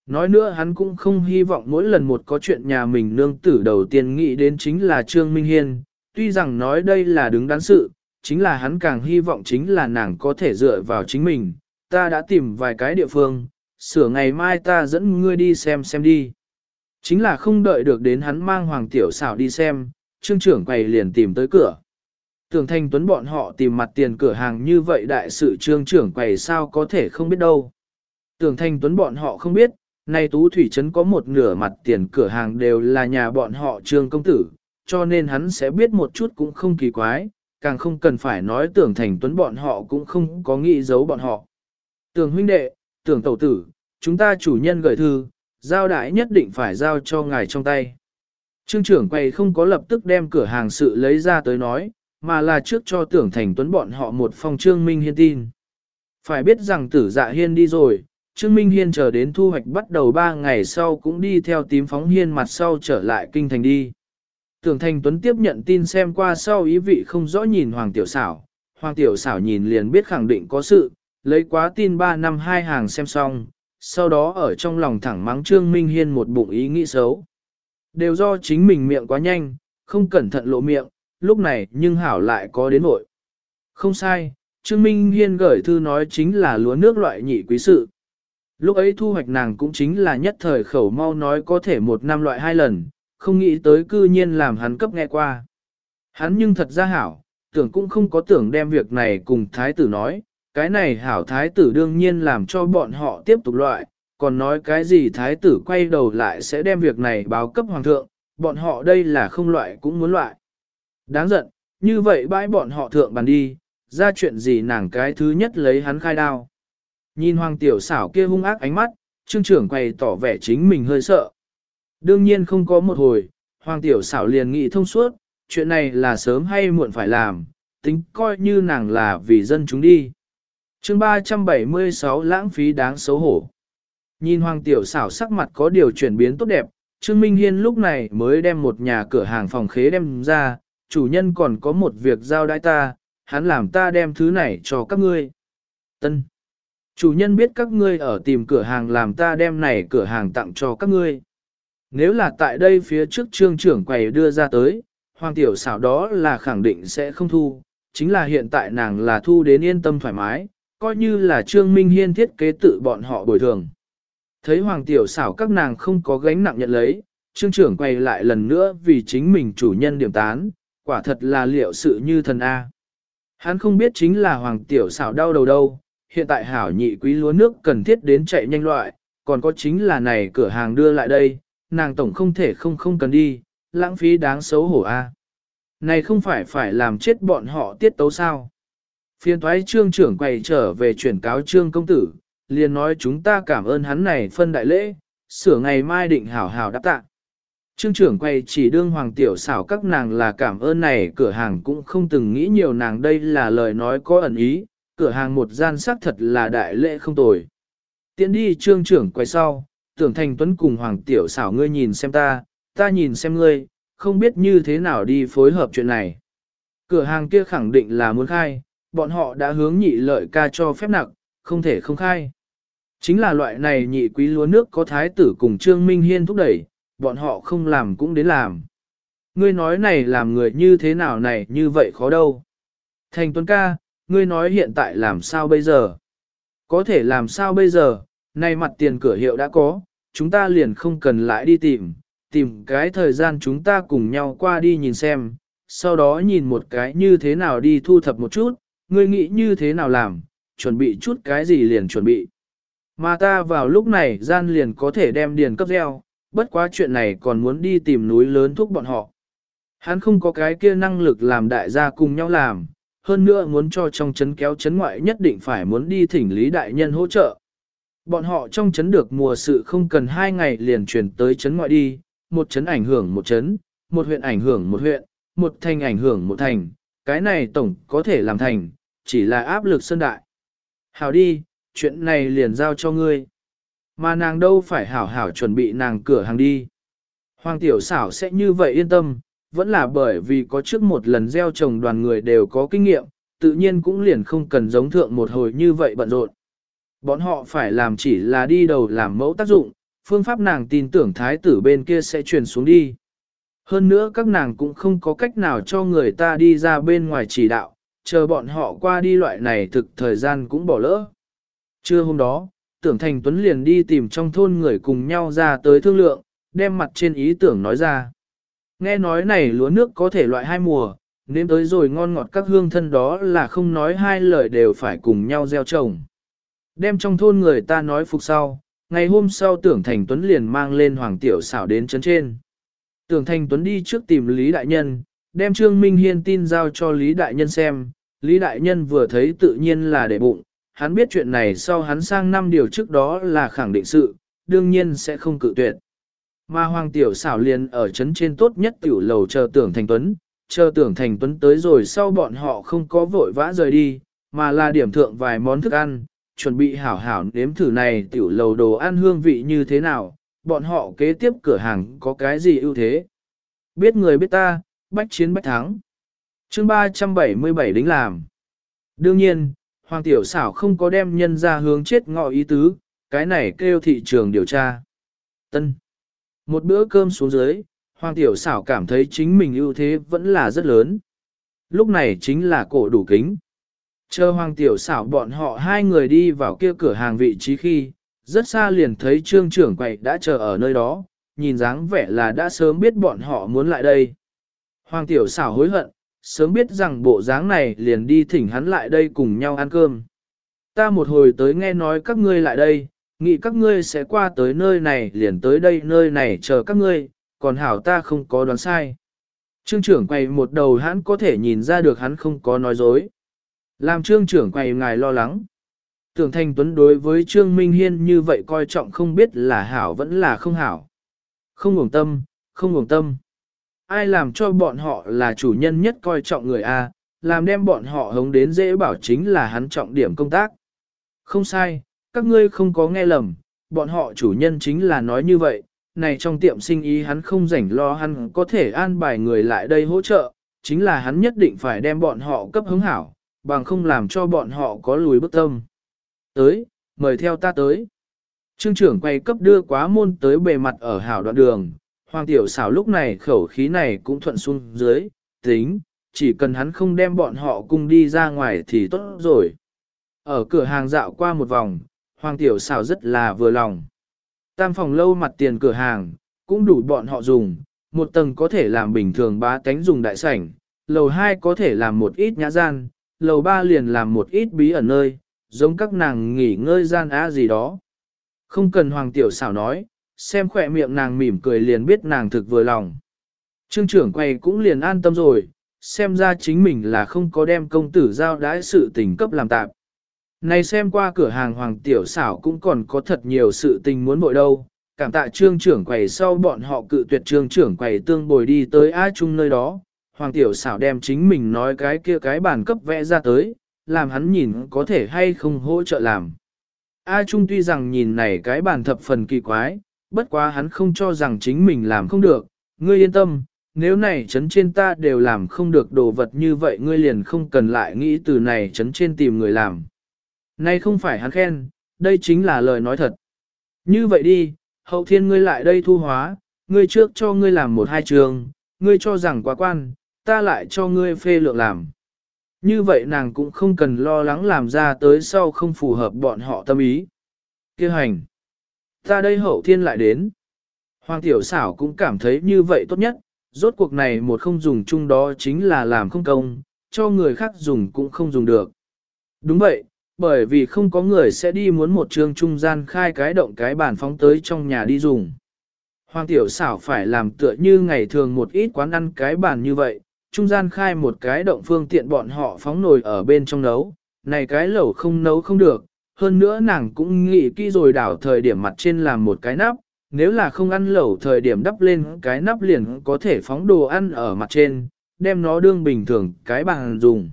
Nói nữa hắn cũng không hy vọng mỗi lần một có chuyện nhà mình nương tử đầu tiên nghĩ đến chính là Trương Minh Hiên, tuy rằng nói đây là đứng đắn sự, chính là hắn càng hy vọng chính là nàng có thể dựa vào chính mình, ta đã tìm vài cái địa phương, sửa ngày mai ta dẫn ngươi đi xem xem đi. Chính là không đợi được đến hắn mang Hoàng Tiểu xảo đi xem, trương trưởng quầy liền tìm tới cửa. Tưởng thanh tuấn bọn họ tìm mặt tiền cửa hàng như vậy đại sự trương trưởng quầy sao có thể không biết đâu. Tưởng thanh tuấn bọn họ không biết, nay Tú Thủy Trấn có một nửa mặt tiền cửa hàng đều là nhà bọn họ trương công tử, cho nên hắn sẽ biết một chút cũng không kỳ quái, càng không cần phải nói tưởng thành tuấn bọn họ cũng không có nghĩ giấu bọn họ. Tưởng huynh đệ, tưởng tẩu tử, chúng ta chủ nhân gửi thư, giao đại nhất định phải giao cho ngài trong tay. Trương trưởng quay không có lập tức đem cửa hàng sự lấy ra tới nói, mà là trước cho tưởng thành tuấn bọn họ một phong trương minh hiên tin. Phải biết rằng tử dạ hiên đi rồi, Trương Minh Hiên chờ đến thu hoạch bắt đầu 3 ngày sau cũng đi theo tím phóng hiên mặt sau trở lại kinh thành đi. Tưởng Thành Tuấn tiếp nhận tin xem qua sau ý vị không rõ nhìn Hoàng Tiểu Xảo. Hoàng Tiểu Xảo nhìn liền biết khẳng định có sự, lấy quá tin 3 năm hai hàng xem xong, sau đó ở trong lòng thẳng mắng Trương Minh Hiên một bụng ý nghĩ xấu. Đều do chính mình miệng quá nhanh, không cẩn thận lộ miệng, lúc này nhưng hảo lại có đến nội. Không sai, Trương Minh Hiên gửi thư nói chính là lúa nước loại nhị quý sự. Lúc ấy thu hoạch nàng cũng chính là nhất thời khẩu mau nói có thể một năm loại hai lần, không nghĩ tới cư nhiên làm hắn cấp nghe qua. Hắn nhưng thật ra hảo, tưởng cũng không có tưởng đem việc này cùng thái tử nói, cái này hảo thái tử đương nhiên làm cho bọn họ tiếp tục loại, còn nói cái gì thái tử quay đầu lại sẽ đem việc này báo cấp hoàng thượng, bọn họ đây là không loại cũng muốn loại. Đáng giận, như vậy bãi bọn họ thượng bàn đi, ra chuyện gì nàng cái thứ nhất lấy hắn khai đao. Nhìn hoàng tiểu xảo kia hung ác ánh mắt, trương trưởng quay tỏ vẻ chính mình hơi sợ. Đương nhiên không có một hồi, hoàng tiểu xảo liền nghĩ thông suốt, chuyện này là sớm hay muộn phải làm, tính coi như nàng là vì dân chúng đi chương 376 lãng phí đáng xấu hổ. Nhìn hoàng tiểu xảo sắc mặt có điều chuyển biến tốt đẹp, Trương Minh Hiên lúc này mới đem một nhà cửa hàng phòng khế đem ra, chủ nhân còn có một việc giao đãi ta, hắn làm ta đem thứ này cho các ngươi. Tân. Chủ nhân biết các ngươi ở tìm cửa hàng làm ta đem này cửa hàng tặng cho các ngươi. Nếu là tại đây phía trước trương trưởng quầy đưa ra tới, hoàng tiểu xảo đó là khẳng định sẽ không thu, chính là hiện tại nàng là thu đến yên tâm thoải mái, coi như là trương minh hiên thiết kế tự bọn họ bồi thường. Thấy hoàng tiểu xảo các nàng không có gánh nặng nhận lấy, trương trưởng quay lại lần nữa vì chính mình chủ nhân điểm tán, quả thật là liệu sự như thần A. Hắn không biết chính là hoàng tiểu xảo đau đầu đâu, hiện tại hảo nhị quý lúa nước cần thiết đến chạy nhanh loại, còn có chính là này cửa hàng đưa lại đây, nàng tổng không thể không không cần đi, lãng phí đáng xấu hổ a. Này không phải phải làm chết bọn họ tiết tấu sao. Phiên thoái trương trưởng quay trở về chuyển cáo trương công tử, liền nói chúng ta cảm ơn hắn này phân đại lễ, sửa ngày mai định hảo hảo đáp tạ. Trương trưởng quay chỉ đương hoàng tiểu xảo các nàng là cảm ơn này cửa hàng cũng không từng nghĩ nhiều nàng đây là lời nói có ẩn ý, cửa hàng một gian sắc thật là đại lễ không tồi. Tiến đi trương trưởng quay sau, tưởng thành tuấn cùng hoàng tiểu xảo ngươi nhìn xem ta, ta nhìn xem ngươi, không biết như thế nào đi phối hợp chuyện này. Cửa hàng kia khẳng định là muốn khai, bọn họ đã hướng nhị lợi ca cho phép nặng, không thể không khai. Chính là loại này nhị quý lúa nước có thái tử cùng Trương Minh Hiên thúc đẩy, bọn họ không làm cũng đến làm. Ngươi nói này làm người như thế nào này như vậy khó đâu. Thành Tuấn ca, ngươi nói hiện tại làm sao bây giờ? Có thể làm sao bây giờ, nay mặt tiền cửa hiệu đã có, chúng ta liền không cần lại đi tìm, tìm cái thời gian chúng ta cùng nhau qua đi nhìn xem, sau đó nhìn một cái như thế nào đi thu thập một chút, ngươi nghĩ như thế nào làm, chuẩn bị chút cái gì liền chuẩn bị. Mà ta vào lúc này gian liền có thể đem điền cấp gieo, bất quá chuyện này còn muốn đi tìm núi lớn thúc bọn họ. Hắn không có cái kia năng lực làm đại gia cùng nhau làm, hơn nữa muốn cho trong chấn kéo chấn ngoại nhất định phải muốn đi thỉnh lý đại nhân hỗ trợ. Bọn họ trong chấn được mùa sự không cần hai ngày liền chuyển tới chấn ngoại đi, một chấn ảnh hưởng một chấn, một huyện ảnh hưởng một huyện, một thành ảnh hưởng một thành, cái này tổng có thể làm thành, chỉ là áp lực sân đại. Hảo đi, chuyện này liền giao cho ngươi. Mà nàng đâu phải hảo hảo chuẩn bị nàng cửa hàng đi. Hoàng tiểu xảo sẽ như vậy yên tâm, vẫn là bởi vì có trước một lần gieo trồng đoàn người đều có kinh nghiệm, tự nhiên cũng liền không cần giống thượng một hồi như vậy bận rộn. Bọn họ phải làm chỉ là đi đầu làm mẫu tác dụng, phương pháp nàng tin tưởng thái tử bên kia sẽ truyền xuống đi. Hơn nữa các nàng cũng không có cách nào cho người ta đi ra bên ngoài chỉ đạo, chờ bọn họ qua đi loại này thực thời gian cũng bỏ lỡ. Trưa hôm đó, tưởng thành Tuấn liền đi tìm trong thôn người cùng nhau ra tới thương lượng, đem mặt trên ý tưởng nói ra. Nghe nói này lúa nước có thể loại hai mùa, nếm tới rồi ngon ngọt các hương thân đó là không nói hai lời đều phải cùng nhau gieo trồng. Đem trong thôn người ta nói phục sau, ngày hôm sau tưởng thành Tuấn liền mang lên Hoàng Tiểu xảo đến chấn trên. Tưởng thành Tuấn đi trước tìm Lý Đại Nhân, đem Trương Minh Hiên tin giao cho Lý Đại Nhân xem, Lý Đại Nhân vừa thấy tự nhiên là để bụng, hắn biết chuyện này sau hắn sang năm điều trước đó là khẳng định sự, đương nhiên sẽ không cự tuyệt. Mà Hoàng Tiểu xảo liền ở chấn trên tốt nhất tiểu lầu chờ tưởng thành Tuấn, chờ tưởng thành Tuấn tới rồi sau bọn họ không có vội vã rời đi, mà là điểm thượng vài món thức ăn, chuẩn bị hảo hảo nếm thử này tiểu lầu đồ ăn hương vị như thế nào, bọn họ kế tiếp cửa hàng có cái gì ưu thế. Biết người biết ta, bách chiến bách thắng. chương 377 đính làm. Đương nhiên, Hoàng Tiểu xảo không có đem nhân ra hướng chết ngọ ý tứ, cái này kêu thị trường điều tra. Tân. Một bữa cơm xuống dưới, Hoàng Tiểu xảo cảm thấy chính mình ưu thế vẫn là rất lớn. Lúc này chính là cổ đủ kính. Chờ Hoàng Tiểu xảo bọn họ hai người đi vào kia cửa hàng vị trí khi, rất xa liền thấy trương trưởng quậy đã chờ ở nơi đó, nhìn dáng vẻ là đã sớm biết bọn họ muốn lại đây. Hoàng Tiểu xảo hối hận, sớm biết rằng bộ dáng này liền đi thỉnh hắn lại đây cùng nhau ăn cơm. Ta một hồi tới nghe nói các ngươi lại đây, nghĩ các ngươi sẽ qua tới nơi này liền tới đây nơi này chờ các ngươi, còn hảo ta không có đoán sai. Trương trưởng quầy một đầu hắn có thể nhìn ra được hắn không có nói dối. Làm trương trưởng quầy ngài lo lắng. Tưởng Thanh Tuấn đối với Trương Minh Hiên như vậy coi trọng không biết là hảo vẫn là không hảo. Không ngủng tâm, không ngủng tâm. Ai làm cho bọn họ là chủ nhân nhất coi trọng người A, làm đem bọn họ hống đến dễ bảo chính là hắn trọng điểm công tác. Không sai, các ngươi không có nghe lầm, bọn họ chủ nhân chính là nói như vậy, này trong tiệm sinh ý hắn không rảnh lo hắn có thể an bài người lại đây hỗ trợ, chính là hắn nhất định phải đem bọn họ cấp hứng hảo, bằng không làm cho bọn họ có lùi bước tâm. Tới, mời theo ta tới. Trương trưởng quay cấp đưa quá môn tới bề mặt ở hảo đoạn đường, hoàng tiểu xảo lúc này khẩu khí này cũng thuận xuống dưới, tính, chỉ cần hắn không đem bọn họ cùng đi ra ngoài thì tốt rồi. Ở cửa hàng dạo qua một vòng, hoàng tiểu xảo rất là vừa lòng. Tam phòng lâu mặt tiền cửa hàng, cũng đủ bọn họ dùng, một tầng có thể làm bình thường bá tánh dùng đại sảnh, lầu hai có thể làm một ít nhã gian, lầu ba liền làm một ít bí ẩn nơi, giống các nàng nghỉ ngơi gian á gì đó. Không cần hoàng tiểu xảo nói, xem khỏe miệng nàng mỉm cười liền biết nàng thực vừa lòng. Trương trưởng quay cũng liền an tâm rồi, xem ra chính mình là không có đem công tử giao đãi sự tình cấp làm tạm. Này xem qua cửa hàng hoàng tiểu xảo cũng còn có thật nhiều sự tình muốn bội đâu. Cảm tạ trương trưởng quầy sau bọn họ cự tuyệt trương trưởng quầy tương bồi đi tới A Trung nơi đó. Hoàng tiểu xảo đem chính mình nói cái kia cái bản cấp vẽ ra tới, làm hắn nhìn có thể hay không hỗ trợ làm. A Trung tuy rằng nhìn này cái bản thập phần kỳ quái, bất quá hắn không cho rằng chính mình làm không được, ngươi yên tâm, nếu này chấn trên ta đều làm không được đồ vật như vậy ngươi liền không cần lại nghĩ từ này chấn trên tìm người làm. Nay không phải hắn khen, đây chính là lời nói thật. Như vậy đi, hậu thiên ngươi lại đây thu hóa, ngươi trước cho ngươi làm một hai trường, ngươi cho rằng quá quan, ta lại cho ngươi phê lượng làm. Như vậy nàng cũng không cần lo lắng làm ra tới sau không phù hợp bọn họ tâm ý. Kêu hành. Ta đây hậu thiên lại đến. Hoàng tiểu xảo cũng cảm thấy như vậy tốt nhất, rốt cuộc này một không dùng chung đó chính là làm không công, cho người khác dùng cũng không dùng được. Đúng vậy, bởi vì không có người sẽ đi muốn một trường trung gian khai cái động cái bàn phóng tới trong nhà đi dùng. Hoàng tiểu xảo phải làm tựa như ngày thường một ít quán ăn cái bàn như vậy, trung gian khai một cái động phương tiện bọn họ phóng nồi ở bên trong nấu, này cái lẩu không nấu không được, hơn nữa nàng cũng nghĩ kỹ rồi đảo thời điểm mặt trên làm một cái nắp, nếu là không ăn lẩu thời điểm đắp lên cái nắp liền có thể phóng đồ ăn ở mặt trên, đem nó đương bình thường cái bàn dùng.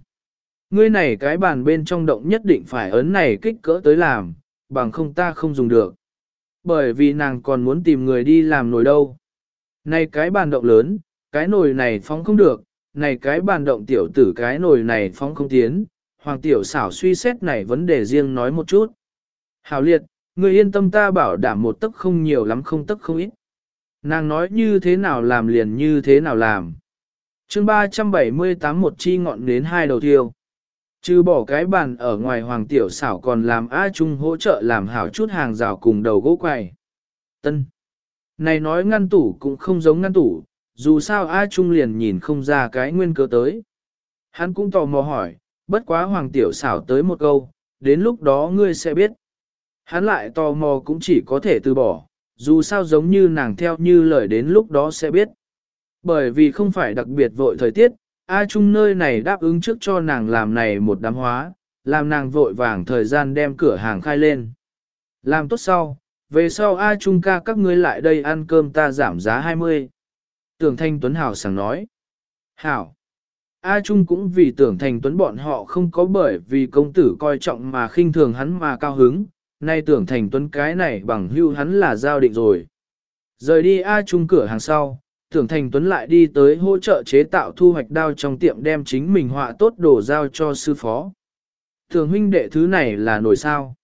Ngươi này cái bàn bên trong động nhất định phải ấn này kích cỡ tới làm, bằng không ta không dùng được. Bởi vì nàng còn muốn tìm người đi làm nồi đâu. Này cái bàn động lớn, cái nồi này phóng không được, này cái bàn động tiểu tử cái nồi này phóng không tiến, hoàng tiểu xảo suy xét này vấn đề riêng nói một chút. Hảo liệt, người yên tâm ta bảo đảm một tấc không nhiều lắm không tấc không ít. Nàng nói như thế nào làm liền như thế nào làm. chương 378 một chi ngọn đến hai đầu tiêu. Trừ bỏ cái bàn ở ngoài hoàng tiểu xảo còn làm A Trung hỗ trợ làm hảo chút hàng rào cùng đầu gỗ quầy. Tân. Này nói ngăn tủ cũng không giống ngăn tủ, dù sao A Trung liền nhìn không ra cái nguyên cơ tới. Hắn cũng tò mò hỏi, bất quá hoàng tiểu xảo tới một câu, đến lúc đó ngươi sẽ biết. Hắn lại tò mò cũng chỉ có thể từ bỏ, dù sao giống như nàng theo như lời đến lúc đó sẽ biết. Bởi vì không phải đặc biệt vội thời tiết, A Trung nơi này đáp ứng trước cho nàng làm này một đám hóa, làm nàng vội vàng thời gian đem cửa hàng khai lên. Làm tốt sau, về sau A Trung ca các ngươi lại đây ăn cơm ta giảm giá 20. Tưởng Thanh Tuấn Hảo sảng nói. Hảo. A Trung cũng vì tưởng Thanh Tuấn bọn họ không có bởi vì công tử coi trọng mà khinh thường hắn mà cao hứng, nay tưởng Thanh Tuấn cái này bằng hưu hắn là giao định rồi. Rời đi A Trung cửa hàng sau, tưởng Thành Tuấn lại đi tới hỗ trợ chế tạo thu hoạch đao trong tiệm đem chính mình họa tốt đồ giao cho sư phó. Tưởng huynh đệ thứ này là nổi sao.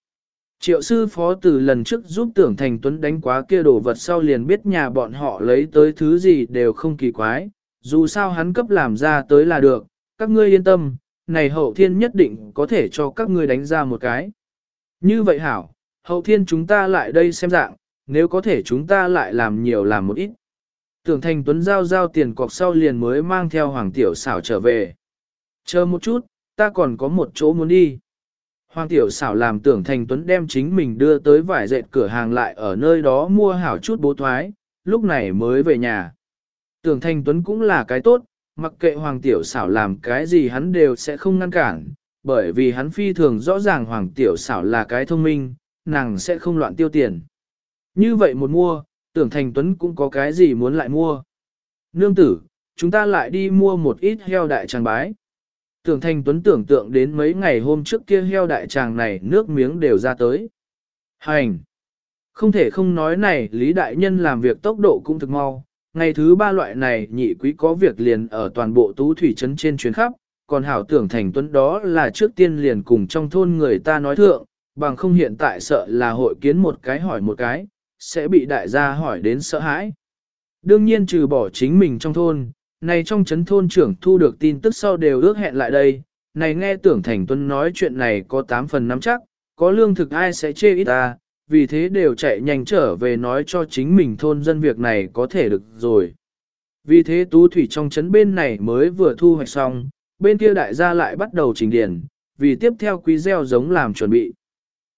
Triệu sư phó từ lần trước giúp tưởng Thành Tuấn đánh quá kia đồ vật sau liền biết nhà bọn họ lấy tới thứ gì đều không kỳ quái, dù sao hắn cấp làm ra tới là được, các ngươi yên tâm, này hậu thiên nhất định có thể cho các ngươi đánh ra một cái. Như vậy hảo, hậu thiên chúng ta lại đây xem dạng, nếu có thể chúng ta lại làm nhiều làm một ít. Tưởng thành tuấn giao giao tiền cọc sau liền mới mang theo hoàng tiểu xảo trở về. Chờ một chút, ta còn có một chỗ muốn đi. Hoàng tiểu xảo làm tưởng thành tuấn đem chính mình đưa tới vải dệt cửa hàng lại ở nơi đó mua hảo chút bố thoái, lúc này mới về nhà. Tưởng thành tuấn cũng là cái tốt, mặc kệ hoàng tiểu xảo làm cái gì hắn đều sẽ không ngăn cản, bởi vì hắn phi thường rõ ràng hoàng tiểu xảo là cái thông minh, nàng sẽ không loạn tiêu tiền. Như vậy một mua, tưởng thành tuấn cũng có cái gì muốn lại mua. Nương tử, chúng ta lại đi mua một ít heo đại tràng bái. Tưởng thành tuấn tưởng tượng đến mấy ngày hôm trước kia heo đại tràng này nước miếng đều ra tới. Hành! Không thể không nói này, Lý Đại Nhân làm việc tốc độ cũng thực mau. Ngày thứ ba loại này nhị quý có việc liền ở toàn bộ tú thủy trấn trên chuyến khắp, còn hảo tưởng thành tuấn đó là trước tiên liền cùng trong thôn người ta nói thượng, bằng không hiện tại sợ là hội kiến một cái hỏi một cái, sẽ bị đại gia hỏi đến sợ hãi. Đương nhiên trừ bỏ chính mình trong thôn, này trong chấn thôn trưởng thu được tin tức sau đều ước hẹn lại đây, này nghe tưởng Thành tuấn nói chuyện này có 8 phần nắm chắc, có lương thực ai sẽ chê ít ta, vì thế đều chạy nhanh trở về nói cho chính mình thôn dân việc này có thể được rồi. Vì thế tú thủy trong chấn bên này mới vừa thu hoạch xong, bên kia đại gia lại bắt đầu trình điển, vì tiếp theo quý gieo giống làm chuẩn bị.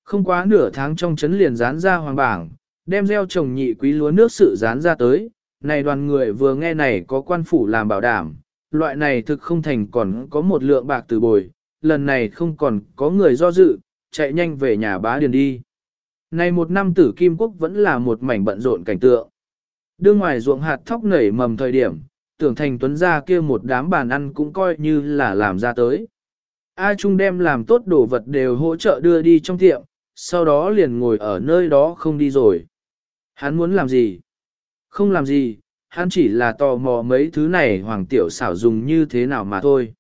Không quá nửa tháng trong chấn liền dán ra hoàng bảng, đem gieo trồng nhị quý lúa nước sự dán ra tới, này đoàn người vừa nghe này có quan phủ làm bảo đảm, loại này thực không thành còn có một lượng bạc từ bồi, lần này không còn có người do dự, chạy nhanh về nhà bá điền đi. Này một năm tử Kim Quốc vẫn là một mảnh bận rộn cảnh tượng. Đưa ngoài ruộng hạt thóc nảy mầm thời điểm, tưởng thành tuấn ra kia một đám bàn ăn cũng coi như là làm ra tới. A Trung đem làm tốt đồ vật đều hỗ trợ đưa đi trong tiệm, sau đó liền ngồi ở nơi đó không đi rồi. Hắn muốn làm gì? Không làm gì, hắn chỉ là tò mò mấy thứ này Hoàng Tiểu xảo dùng như thế nào mà thôi.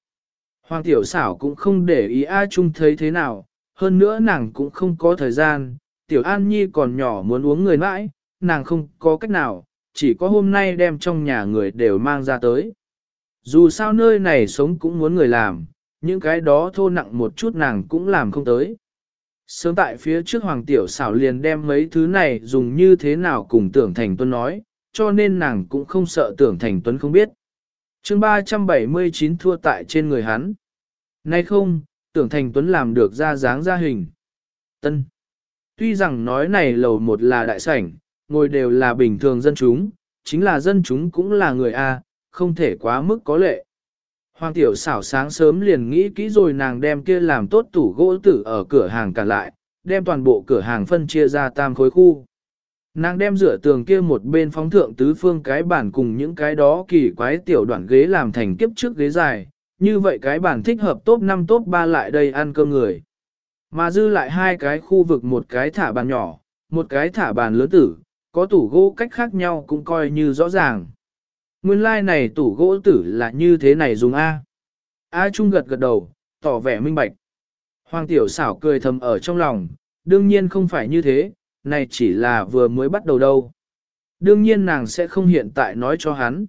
Hoàng Tiểu xảo cũng không để ý A Trung thấy thế nào, hơn nữa nàng cũng không có thời gian, Tiểu An Nhi còn nhỏ muốn uống người mãi, nàng không có cách nào, chỉ có hôm nay đem trong nhà người đều mang ra tới. Dù sao nơi này sống cũng muốn người làm, những cái đó thô nặng một chút nàng cũng làm không tới. Sớm tại phía trước Hoàng Tiểu xảo liền đem mấy thứ này dùng như thế nào cùng tưởng thành tuấn nói, cho nên nàng cũng không sợ tưởng thành tuấn không biết. chương 379 thua tại trên người hắn. Nay không, tưởng thành tuấn làm được ra dáng ra hình. Tân. Tuy rằng nói này lầu một là đại sảnh, ngồi đều là bình thường dân chúng, chính là dân chúng cũng là người A, không thể quá mức có lệ. Hoàng tiểu xảo sáng sớm liền nghĩ kỹ rồi nàng đem kia làm tốt tủ gỗ tử ở cửa hàng cả lại, đem toàn bộ cửa hàng phân chia ra tam khối khu. Nàng đem rửa tường kia một bên phóng thượng tứ phương cái bản cùng những cái đó kỳ quái tiểu đoạn ghế làm thành kiếp trước ghế dài, như vậy cái bản thích hợp top 5 top 3 lại đây ăn cơm người. Mà dư lại hai cái khu vực một cái thả bàn nhỏ, một cái thả bàn lớn tử, có tủ gỗ cách khác nhau cũng coi như rõ ràng. Nguyên lai like này tủ gỗ tử là như thế này dùng A. A Trung gật gật đầu, tỏ vẻ minh bạch. Hoàng tiểu xảo cười thầm ở trong lòng, đương nhiên không phải như thế, này chỉ là vừa mới bắt đầu đâu. Đương nhiên nàng sẽ không hiện tại nói cho hắn.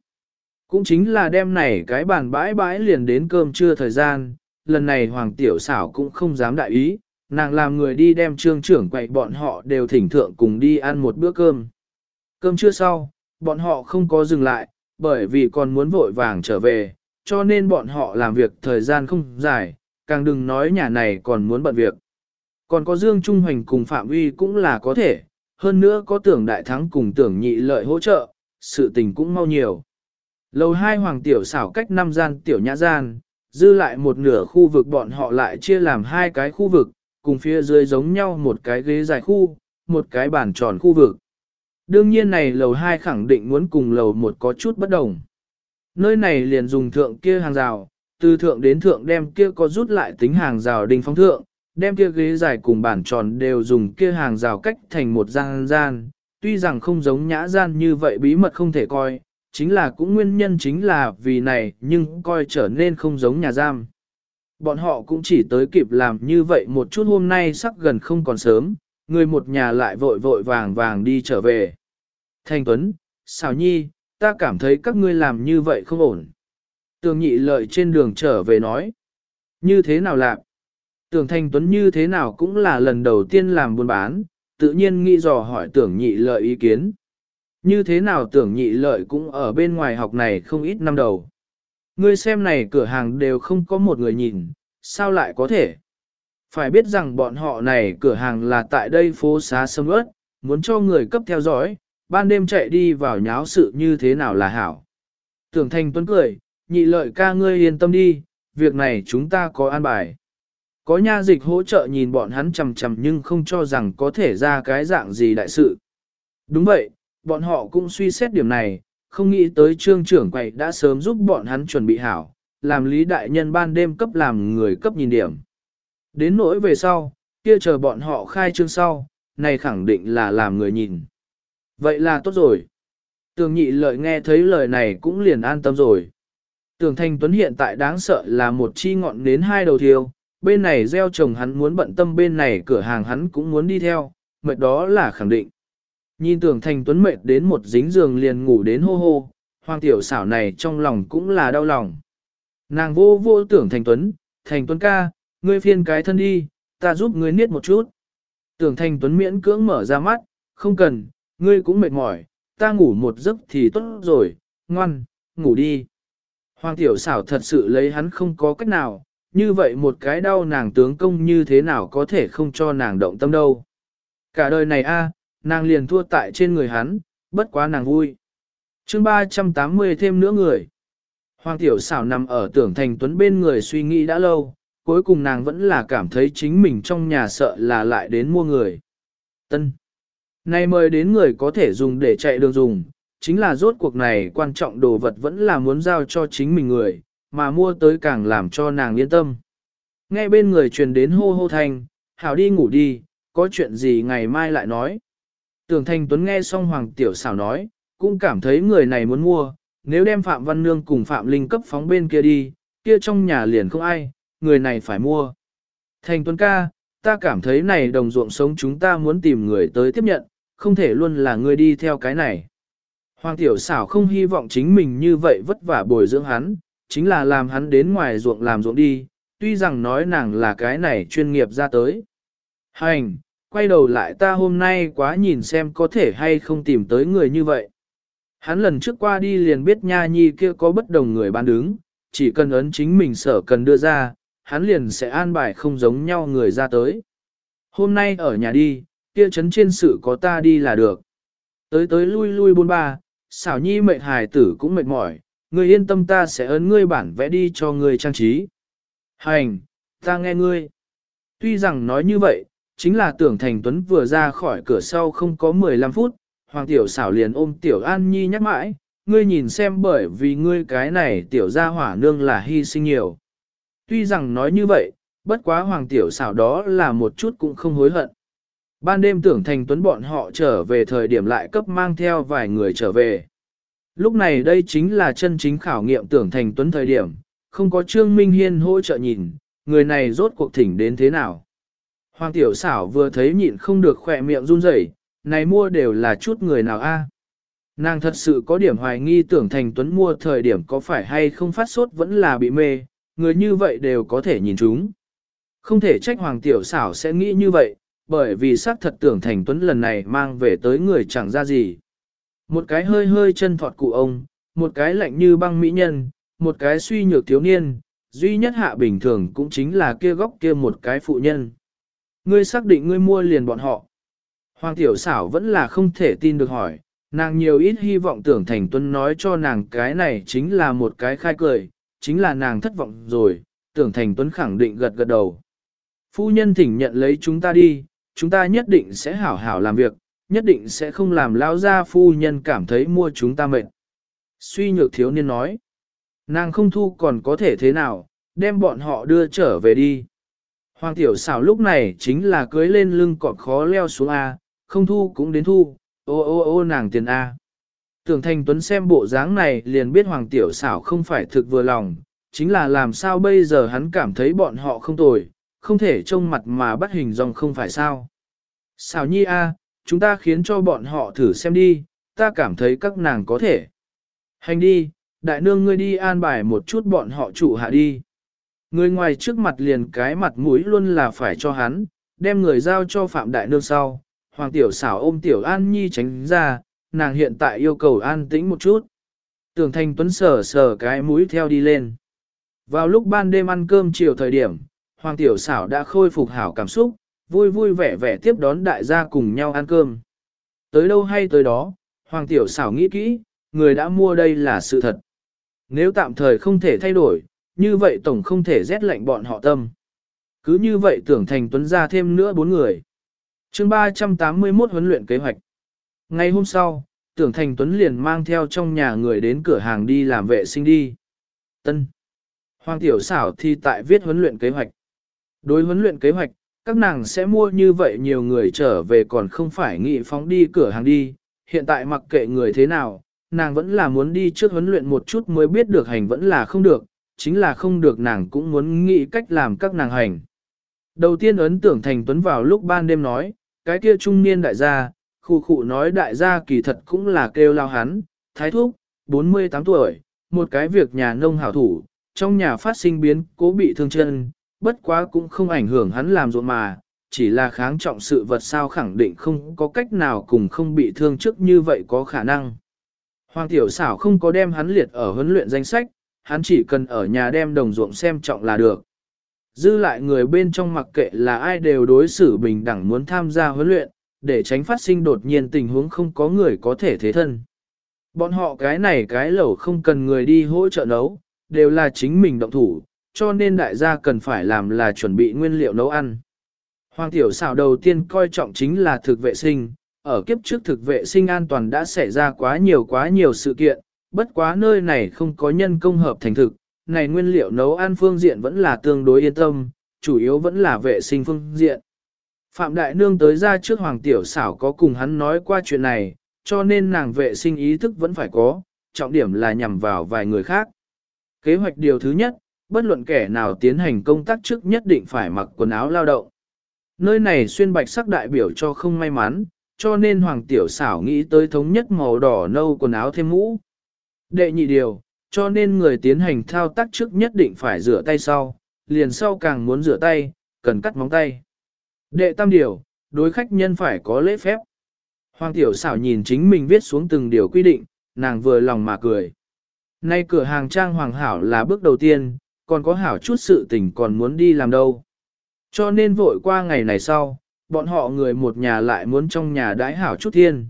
Cũng chính là đêm này cái bàn bãi bãi liền đến cơm trưa thời gian, lần này Hoàng tiểu xảo cũng không dám đại ý, nàng làm người đi đem trương trưởng quậy bọn họ đều thỉnh thượng cùng đi ăn một bữa cơm. Cơm trưa sau, bọn họ không có dừng lại, bởi vì còn muốn vội vàng trở về, cho nên bọn họ làm việc thời gian không dài, càng đừng nói nhà này còn muốn bận việc. Còn có Dương Trung Hoành cùng Phạm Uy cũng là có thể, hơn nữa có tưởng đại thắng cùng tưởng nhị lợi hỗ trợ, sự tình cũng mau nhiều. Lầu hai hoàng tiểu xảo cách năm gian tiểu nhã gian, dư lại một nửa khu vực bọn họ lại chia làm hai cái khu vực, cùng phía dưới giống nhau một cái ghế dài khu, một cái bàn tròn khu vực. Đương nhiên này lầu 2 khẳng định muốn cùng lầu 1 có chút bất đồng. Nơi này liền dùng thượng kia hàng rào, từ thượng đến thượng đem kia có rút lại tính hàng rào đình phong thượng, đem kia ghế dài cùng bàn tròn đều dùng kia hàng rào cách thành một gian gian, tuy rằng không giống nhã gian như vậy bí mật không thể coi, chính là cũng nguyên nhân chính là vì này nhưng coi trở nên không giống nhà giam. Bọn họ cũng chỉ tới kịp làm như vậy một chút hôm nay sắp gần không còn sớm, người một nhà lại vội vội vàng vàng đi trở về. Thanh Tuấn, xào nhi, ta cảm thấy các ngươi làm như vậy không ổn. Tường nhị lợi trên đường trở về nói. Như thế nào làm? Tưởng Thanh Tuấn như thế nào cũng là lần đầu tiên làm buôn bán, tự nhiên nghĩ dò hỏi tưởng nhị lợi ý kiến. Như thế nào tưởng nhị lợi cũng ở bên ngoài học này không ít năm đầu. Ngươi xem này cửa hàng đều không có một người nhìn, sao lại có thể? Phải biết rằng bọn họ này cửa hàng là tại đây phố xá sâm ớt, muốn cho người cấp theo dõi, ban đêm chạy đi vào nháo sự như thế nào là hảo. Tưởng thành tuấn cười, nhị lợi ca ngươi yên tâm đi, việc này chúng ta có an bài. Có nha dịch hỗ trợ nhìn bọn hắn chầm chầm nhưng không cho rằng có thể ra cái dạng gì đại sự. Đúng vậy, bọn họ cũng suy xét điểm này, không nghĩ tới trương trưởng quầy đã sớm giúp bọn hắn chuẩn bị hảo, làm lý đại nhân ban đêm cấp làm người cấp nhìn điểm. Đến nỗi về sau, kia chờ bọn họ khai trương sau, này khẳng định là làm người nhìn. Vậy là tốt rồi. Tường nhị lợi nghe thấy lời này cũng liền an tâm rồi. Tường thanh tuấn hiện tại đáng sợ là một chi ngọn đến hai đầu thiêu, bên này gieo trồng hắn muốn bận tâm bên này cửa hàng hắn cũng muốn đi theo, mệt đó là khẳng định. Nhìn tưởng thành tuấn mệt đến một dính giường liền ngủ đến hô hô, hoàng tiểu xảo này trong lòng cũng là đau lòng. Nàng vô vô tưởng thành tuấn, thành tuấn ca, ngươi phiên cái thân đi, ta giúp ngươi niết một chút. Tưởng thành tuấn miễn cưỡng mở ra mắt, không cần, ngươi cũng mệt mỏi, ta ngủ một giấc thì tốt rồi, ngoan, ngủ đi. Hoàng tiểu xảo thật sự lấy hắn không có cách nào, như vậy một cái đau nàng tướng công như thế nào có thể không cho nàng động tâm đâu. Cả đời này a, nàng liền thua tại trên người hắn, bất quá nàng vui. chương 380 thêm nữa người. Hoàng tiểu xảo nằm ở tưởng thành tuấn bên người suy nghĩ đã lâu, cuối cùng nàng vẫn là cảm thấy chính mình trong nhà sợ là lại đến mua người. Tân. Này mời đến người có thể dùng để chạy đường dùng, chính là rốt cuộc này quan trọng đồ vật vẫn là muốn giao cho chính mình người, mà mua tới càng làm cho nàng yên tâm. Nghe bên người truyền đến hô hô thanh, hảo đi ngủ đi, có chuyện gì ngày mai lại nói. Tưởng Thành Tuấn nghe xong Hoàng Tiểu xảo nói, cũng cảm thấy người này muốn mua, nếu đem Phạm Văn Nương cùng Phạm Linh cấp phóng bên kia đi, kia trong nhà liền không ai, người này phải mua. Thành Tuấn ca, ta cảm thấy này đồng ruộng sống chúng ta muốn tìm người tới tiếp nhận, không thể luôn là người đi theo cái này. Hoàng Tiểu xảo không hy vọng chính mình như vậy vất vả bồi dưỡng hắn, chính là làm hắn đến ngoài ruộng làm ruộng đi, tuy rằng nói nàng là cái này chuyên nghiệp ra tới. Hành, quay đầu lại ta hôm nay quá nhìn xem có thể hay không tìm tới người như vậy. Hắn lần trước qua đi liền biết nha nhi kia có bất đồng người bán đứng, chỉ cần ấn chính mình sở cần đưa ra, hắn liền sẽ an bài không giống nhau người ra tới. Hôm nay ở nhà đi, kia chấn trên sự có ta đi là được. Tới tới lui lui bôn ba, xảo nhi mệnh hài tử cũng mệt mỏi, người yên tâm ta sẽ ấn ngươi bản vẽ đi cho ngươi trang trí. Hành, ta nghe ngươi. Tuy rằng nói như vậy, chính là tưởng thành tuấn vừa ra khỏi cửa sau không có 15 phút, hoàng tiểu xảo liền ôm tiểu an nhi nhắc mãi, ngươi nhìn xem bởi vì ngươi cái này tiểu gia hỏa nương là hy sinh nhiều. Tuy rằng nói như vậy, bất quá hoàng tiểu xảo đó là một chút cũng không hối hận. Ban đêm tưởng thành tuấn bọn họ trở về thời điểm lại cấp mang theo vài người trở về. Lúc này đây chính là chân chính khảo nghiệm tưởng thành tuấn thời điểm, không có Trương Minh Hiên hỗ trợ nhìn, người này rốt cuộc thỉnh đến thế nào. Hoàng tiểu xảo vừa thấy nhịn không được khỏe miệng run rẩy, này mua đều là chút người nào a? Nàng thật sự có điểm hoài nghi tưởng thành tuấn mua thời điểm có phải hay không phát sốt vẫn là bị mê, người như vậy đều có thể nhìn chúng. Không thể trách hoàng tiểu xảo sẽ nghĩ như vậy, bởi vì xác thật tưởng thành tuấn lần này mang về tới người chẳng ra gì. Một cái hơi hơi chân thọt cụ ông, một cái lạnh như băng mỹ nhân, một cái suy nhược thiếu niên, duy nhất hạ bình thường cũng chính là kia góc kia một cái phụ nhân. Ngươi xác định ngươi mua liền bọn họ. Hoàng tiểu xảo vẫn là không thể tin được hỏi, nàng nhiều ít hy vọng tưởng thành tuấn nói cho nàng cái này chính là một cái khai cười, chính là nàng thất vọng rồi, tưởng thành tuấn khẳng định gật gật đầu. Phu nhân thỉnh nhận lấy chúng ta đi, chúng ta nhất định sẽ hảo hảo làm việc, nhất định sẽ không làm lão gia phu nhân cảm thấy mua chúng ta mệt. Suy nhược thiếu niên nói, nàng không thu còn có thể thế nào, đem bọn họ đưa trở về đi. Hoàng tiểu xảo lúc này chính là cưới lên lưng cọt khó leo xuống A, không thu cũng đến thu, ô ô ô nàng tiền A. Tưởng thành tuấn xem bộ dáng này liền biết hoàng tiểu xảo không phải thực vừa lòng, chính là làm sao bây giờ hắn cảm thấy bọn họ không tồi, không thể trông mặt mà bắt hình dòng không phải sao. Xảo nhi A, chúng ta khiến cho bọn họ thử xem đi, ta cảm thấy các nàng có thể. Hành đi, đại nương ngươi đi an bài một chút bọn họ trụ hạ đi. Người ngoài trước mặt liền cái mặt mũi luôn là phải cho hắn, đem người giao cho Phạm Đại Nương sau. Hoàng Tiểu xảo ôm Tiểu An Nhi tránh ra, nàng hiện tại yêu cầu an tĩnh một chút. Tưởng Thanh Tuấn sờ sờ cái mũi theo đi lên. Vào lúc ban đêm ăn cơm chiều thời điểm, Hoàng Tiểu xảo đã khôi phục hảo cảm xúc, vui vui vẻ vẻ tiếp đón đại gia cùng nhau ăn cơm. Tới đâu hay tới đó, Hoàng Tiểu xảo nghĩ kỹ, người đã mua đây là sự thật. Nếu tạm thời không thể thay đổi, như vậy tổng không thể rét lạnh bọn họ tâm. Cứ như vậy tưởng thành tuấn ra thêm nữa bốn người. chương 381 huấn luyện kế hoạch. Ngày hôm sau, tưởng thành tuấn liền mang theo trong nhà người đến cửa hàng đi làm vệ sinh đi. Tân. Hoàng tiểu xảo thì tại viết huấn luyện kế hoạch. Đối huấn luyện kế hoạch, các nàng sẽ mua như vậy nhiều người trở về còn không phải nghị phóng đi cửa hàng đi. Hiện tại mặc kệ người thế nào, nàng vẫn là muốn đi trước huấn luyện một chút mới biết được hành vẫn là không được, chính là không được nàng cũng muốn nghĩ cách làm các nàng hành. Đầu tiên ấn tưởng Thành Tuấn vào lúc ban đêm nói, cái kia trung niên đại gia, khu khu nói đại gia kỳ thật cũng là kêu lao hắn, thái thúc, 48 tuổi, một cái việc nhà nông hảo thủ, trong nhà phát sinh biến cố bị thương chân, bất quá cũng không ảnh hưởng hắn làm ruộng mà, chỉ là kháng trọng sự vật sao khẳng định không có cách nào cùng không bị thương trước như vậy có khả năng. Hoàng tiểu xảo không có đem hắn liệt ở huấn luyện danh sách, hắn chỉ cần ở nhà đem đồng ruộng xem trọng là được. Dư lại người bên trong mặc kệ là ai đều đối xử bình đẳng muốn tham gia huấn luyện, để tránh phát sinh đột nhiên tình huống không có người có thể thế thân. Bọn họ cái này cái lẩu không cần người đi hỗ trợ nấu, đều là chính mình động thủ, cho nên đại gia cần phải làm là chuẩn bị nguyên liệu nấu ăn. Hoàng tiểu xảo đầu tiên coi trọng chính là thực vệ sinh, ở kiếp trước thực vệ sinh an toàn đã xảy ra quá nhiều quá nhiều sự kiện, bất quá nơi này không có nhân công hợp thành thực, này nguyên liệu nấu ăn phương diện vẫn là tương đối yên tâm, chủ yếu vẫn là vệ sinh phương diện. Phạm Đại Nương tới ra trước Hoàng Tiểu Xảo có cùng hắn nói qua chuyện này, cho nên nàng vệ sinh ý thức vẫn phải có, trọng điểm là nhằm vào vài người khác. Kế hoạch điều thứ nhất, bất luận kẻ nào tiến hành công tác trước nhất định phải mặc quần áo lao động. Nơi này xuyên bạch sắc đại biểu cho không may mắn, cho nên Hoàng Tiểu Xảo nghĩ tới thống nhất màu đỏ nâu quần áo thêm mũ. Đệ nhị điều, cho nên người tiến hành thao tác trước nhất định phải rửa tay sau, liền sau càng muốn rửa tay, cần cắt móng tay. Đệ tam điều, đối khách nhân phải có lễ phép. Hoàng tiểu xảo nhìn chính mình viết xuống từng điều quy định, nàng vừa lòng mà cười. Nay cửa hàng trang hoàng hảo là bước đầu tiên, còn có hảo chút sự tình còn muốn đi làm đâu. Cho nên vội qua ngày này sau, bọn họ người một nhà lại muốn trong nhà đãi hảo chút thiên.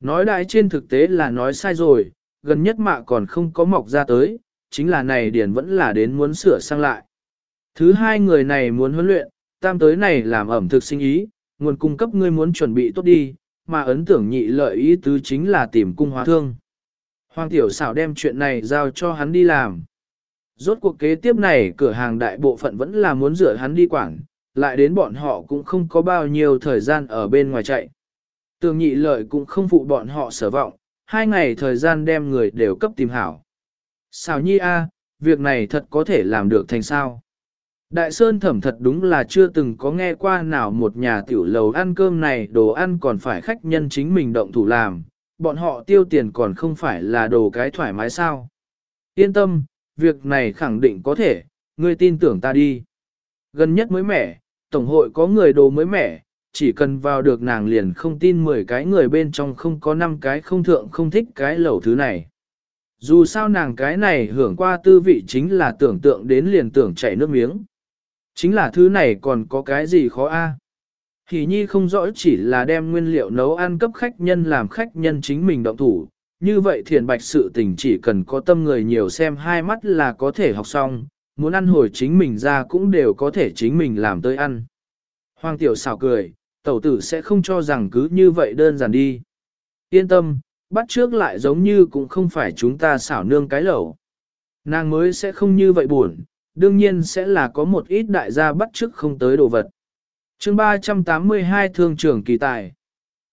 Nói đại trên thực tế là nói sai rồi, gần nhất mạ còn không có mọc ra tới, chính là này điển vẫn là đến muốn sửa sang lại. Thứ hai người này muốn huấn luyện, tam tới này làm ẩm thực sinh ý, nguồn cung cấp ngươi muốn chuẩn bị tốt đi, mà ấn tưởng nhị lợi ý tứ chính là tìm cung hóa thương. Hoàng tiểu xảo đem chuyện này giao cho hắn đi làm. Rốt cuộc kế tiếp này cửa hàng đại bộ phận vẫn là muốn rửa hắn đi quản, lại đến bọn họ cũng không có bao nhiêu thời gian ở bên ngoài chạy. Tường nhị lợi cũng không phụ bọn họ sở vọng, hai ngày thời gian đem người đều cấp tìm hảo. Xào nhi a, việc này thật có thể làm được thành sao. Đại Sơn thẩm thật đúng là chưa từng có nghe qua nào một nhà tiểu lầu ăn cơm này đồ ăn còn phải khách nhân chính mình động thủ làm, bọn họ tiêu tiền còn không phải là đồ cái thoải mái sao. Yên tâm, việc này khẳng định có thể, ngươi tin tưởng ta đi. Gần nhất mới mẻ, Tổng hội có người đồ mới mẻ, chỉ cần vào được nàng liền không tin 10 cái người bên trong không có 5 cái không thượng không thích cái lẩu thứ này. Dù sao nàng cái này hưởng qua tư vị chính là tưởng tượng đến liền tưởng chảy nước miếng. Chính là thứ này còn có cái gì khó a? À? Hỷ nhi không rõ chỉ là đem nguyên liệu nấu ăn cấp khách nhân làm khách nhân chính mình động thủ. Như vậy thiền bạch sự tình chỉ cần có tâm người nhiều xem hai mắt là có thể học xong, muốn ăn hồi chính mình ra cũng đều có thể chính mình làm tới ăn. Hoàng tiểu xào cười, tẩu tử sẽ không cho rằng cứ như vậy đơn giản đi. Yên tâm, bắt trước lại giống như cũng không phải chúng ta xảo nương cái lẩu. Nàng mới sẽ không như vậy buồn, đương nhiên sẽ là có một ít đại gia bắt trước không tới đồ vật. chương 382 thương trưởng kỳ tài.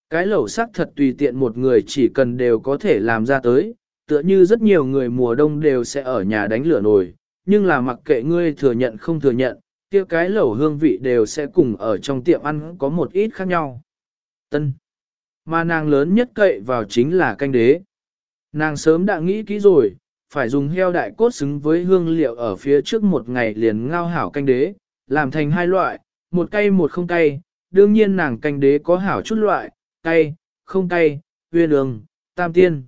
Cái lẩu sắc thật tùy tiện một người chỉ cần đều có thể làm ra tới, tựa như rất nhiều người mùa đông đều sẽ ở nhà đánh lửa nồi, nhưng là mặc kệ ngươi thừa nhận không thừa nhận, kia cái lẩu hương vị đều sẽ cùng ở trong tiệm ăn có một ít khác nhau. Tân. Mà nàng lớn nhất cậy vào chính là canh đế. Nàng sớm đã nghĩ kỹ rồi, phải dùng heo đại cốt xứng với hương liệu ở phía trước một ngày liền ngao hảo canh đế, làm thành hai loại, một cay một không cay, đương nhiên nàng canh đế có hảo chút loại, cay, không cay, huyên đường, tam tiên.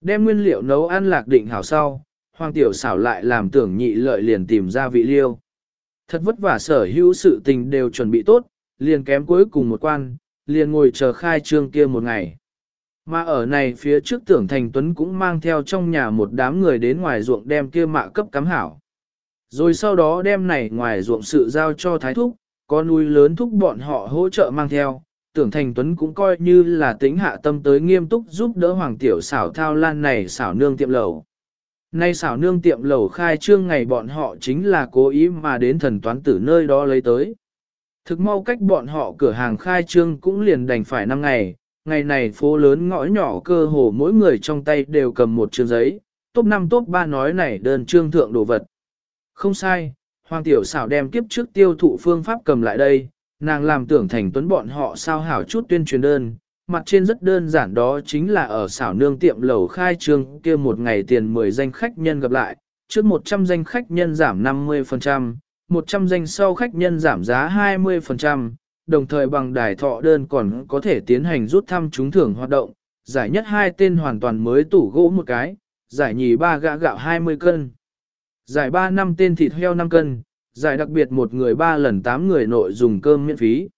Đem nguyên liệu nấu ăn lạc định hảo sau, hoàng tiểu xảo lại làm tưởng nhị lợi liền tìm ra vị liêu. Thật vất vả sở hữu sự tình đều chuẩn bị tốt, liền kém cuối cùng một quan, liền ngồi chờ khai trương kia một ngày. Mà ở này phía trước tưởng thành tuấn cũng mang theo trong nhà một đám người đến ngoài ruộng đem kia mạ cấp cắm hảo. Rồi sau đó đem này ngoài ruộng sự giao cho thái thúc, có núi lớn thúc bọn họ hỗ trợ mang theo. Tưởng thành tuấn cũng coi như là tính hạ tâm tới nghiêm túc giúp đỡ hoàng tiểu xảo thao lan này xảo nương tiệm lầu. Nay xảo nương tiệm lẩu khai trương ngày bọn họ chính là cố ý mà đến thần toán tử nơi đó lấy tới. Thực mau cách bọn họ cửa hàng khai trương cũng liền đành phải năm ngày, ngày này phố lớn ngõ nhỏ cơ hồ mỗi người trong tay đều cầm một chương giấy, top 5 top 3 nói này đơn trương thượng đồ vật. Không sai, Hoàng Tiểu xảo đem kiếp trước tiêu thụ phương pháp cầm lại đây, nàng làm tưởng thành tuấn bọn họ sao hảo chút tuyên truyền đơn, mặt trên rất đơn giản đó chính là ở xảo nương tiệm lầu khai trương kia một ngày tiền 10 danh khách nhân gặp lại, trước 100 danh khách nhân giảm 50%, 100 danh sau khách nhân giảm giá 20%, đồng thời bằng đài thọ đơn còn có thể tiến hành rút thăm trúng thưởng hoạt động, giải nhất hai tên hoàn toàn mới tủ gỗ một cái, giải nhì ba gã gạo 20 cân, giải ba năm tên thịt heo 5 cân, giải đặc biệt một người ba lần 8 người nội dùng cơm miễn phí.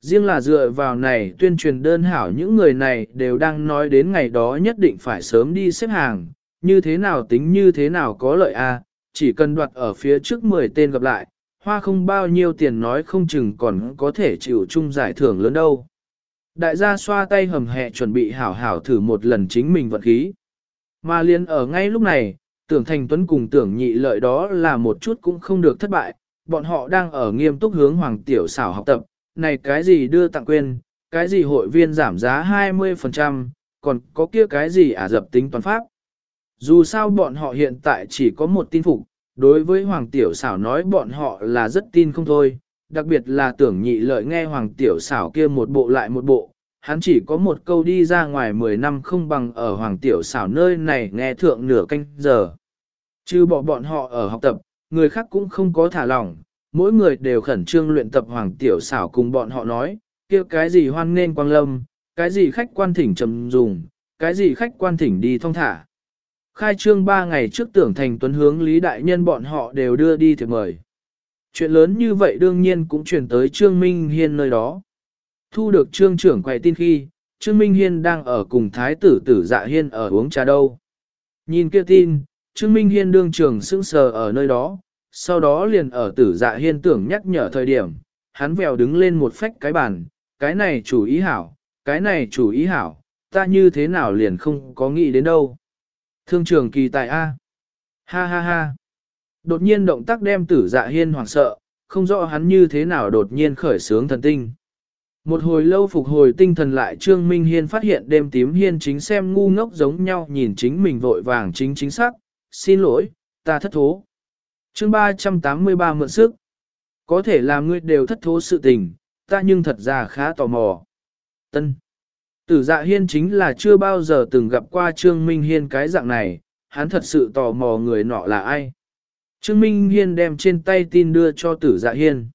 Riêng là dựa vào này tuyên truyền đơn hảo những người này đều đang nói đến ngày đó nhất định phải sớm đi xếp hàng, như thế nào tính như thế nào có lợi a chỉ cần đoạt ở phía trước 10 tên gặp lại, hoa không bao nhiêu tiền nói không chừng còn có thể chịu chung giải thưởng lớn đâu. Đại gia xoa tay hầm hẹ chuẩn bị hảo hảo thử một lần chính mình vận khí. Mà liền ở ngay lúc này, tưởng thành tuấn cùng tưởng nhị lợi đó là một chút cũng không được thất bại, bọn họ đang ở nghiêm túc hướng hoàng tiểu xảo học tập, này cái gì đưa tặng quyền, cái gì hội viên giảm giá 20%, còn có kia cái gì ả dập tính toán pháp. Dù sao bọn họ hiện tại chỉ có một tin phục, đối với Hoàng Tiểu Xảo nói bọn họ là rất tin không thôi, đặc biệt là tưởng nhị lợi nghe Hoàng Tiểu Xảo kia một bộ lại một bộ, hắn chỉ có một câu đi ra ngoài 10 năm không bằng ở Hoàng Tiểu Xảo nơi này nghe thượng nửa canh giờ. Chứ bỏ bọn họ ở học tập, người khác cũng không có thả lỏng, mỗi người đều khẩn trương luyện tập Hoàng Tiểu Xảo cùng bọn họ nói, kia cái gì hoan nên quang lâm, cái gì khách quan thỉnh trầm dùng, cái gì khách quan thỉnh đi thông thả. Khai trương 3 ngày trước tưởng thành tuấn hướng Lý Đại Nhân bọn họ đều đưa đi thiệp mời. Chuyện lớn như vậy đương nhiên cũng chuyển tới Trương Minh Hiên nơi đó. Thu được trương trưởng quay tin khi, Trương Minh Hiên đang ở cùng Thái tử tử dạ hiên ở uống trà đâu. Nhìn kia tin, Trương Minh Hiên đương trưởng sững sờ ở nơi đó, sau đó liền ở tử dạ hiên tưởng nhắc nhở thời điểm, hắn vèo đứng lên một phách cái bàn, cái này chủ ý hảo, cái này chủ ý hảo, ta như thế nào liền không có nghĩ đến đâu. Thương trường kỳ tài A. Ha ha ha. Đột nhiên động tác đem tử dạ hiên hoảng sợ, không rõ hắn như thế nào đột nhiên khởi sướng thần tinh. Một hồi lâu phục hồi tinh thần lại Trương Minh Hiên phát hiện đêm tím hiên chính xem ngu ngốc giống nhau nhìn chính mình vội vàng chính chính xác, xin lỗi, ta thất thố chương 383 mượn sức, có thể làm ngươi đều thất thố sự tình, ta nhưng thật ra khá tò mò. Tân, tử dạ hiên chính là chưa bao giờ từng gặp qua Trương Minh Hiên cái dạng này, hắn thật sự tò mò người nọ là ai. Trương Minh Hiên đem trên tay tin đưa cho tử dạ hiên.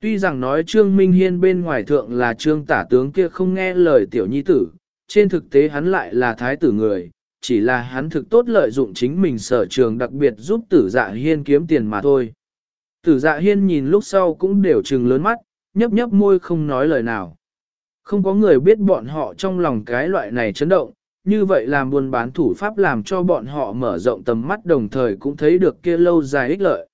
Tuy rằng nói Trương Minh Hiên bên ngoài thượng là Trương tả tướng kia không nghe lời tiểu nhi tử, trên thực tế hắn lại là thái tử người, chỉ là hắn thực tốt lợi dụng chính mình sở trường đặc biệt giúp tử dạ hiên kiếm tiền mà thôi. Tử dạ hiên nhìn lúc sau cũng đều trừng lớn mắt, nhấp nhấp môi không nói lời nào. Không có người biết bọn họ trong lòng cái loại này chấn động, như vậy làm buôn bán thủ pháp làm cho bọn họ mở rộng tầm mắt đồng thời cũng thấy được kia lâu dài ích lợi.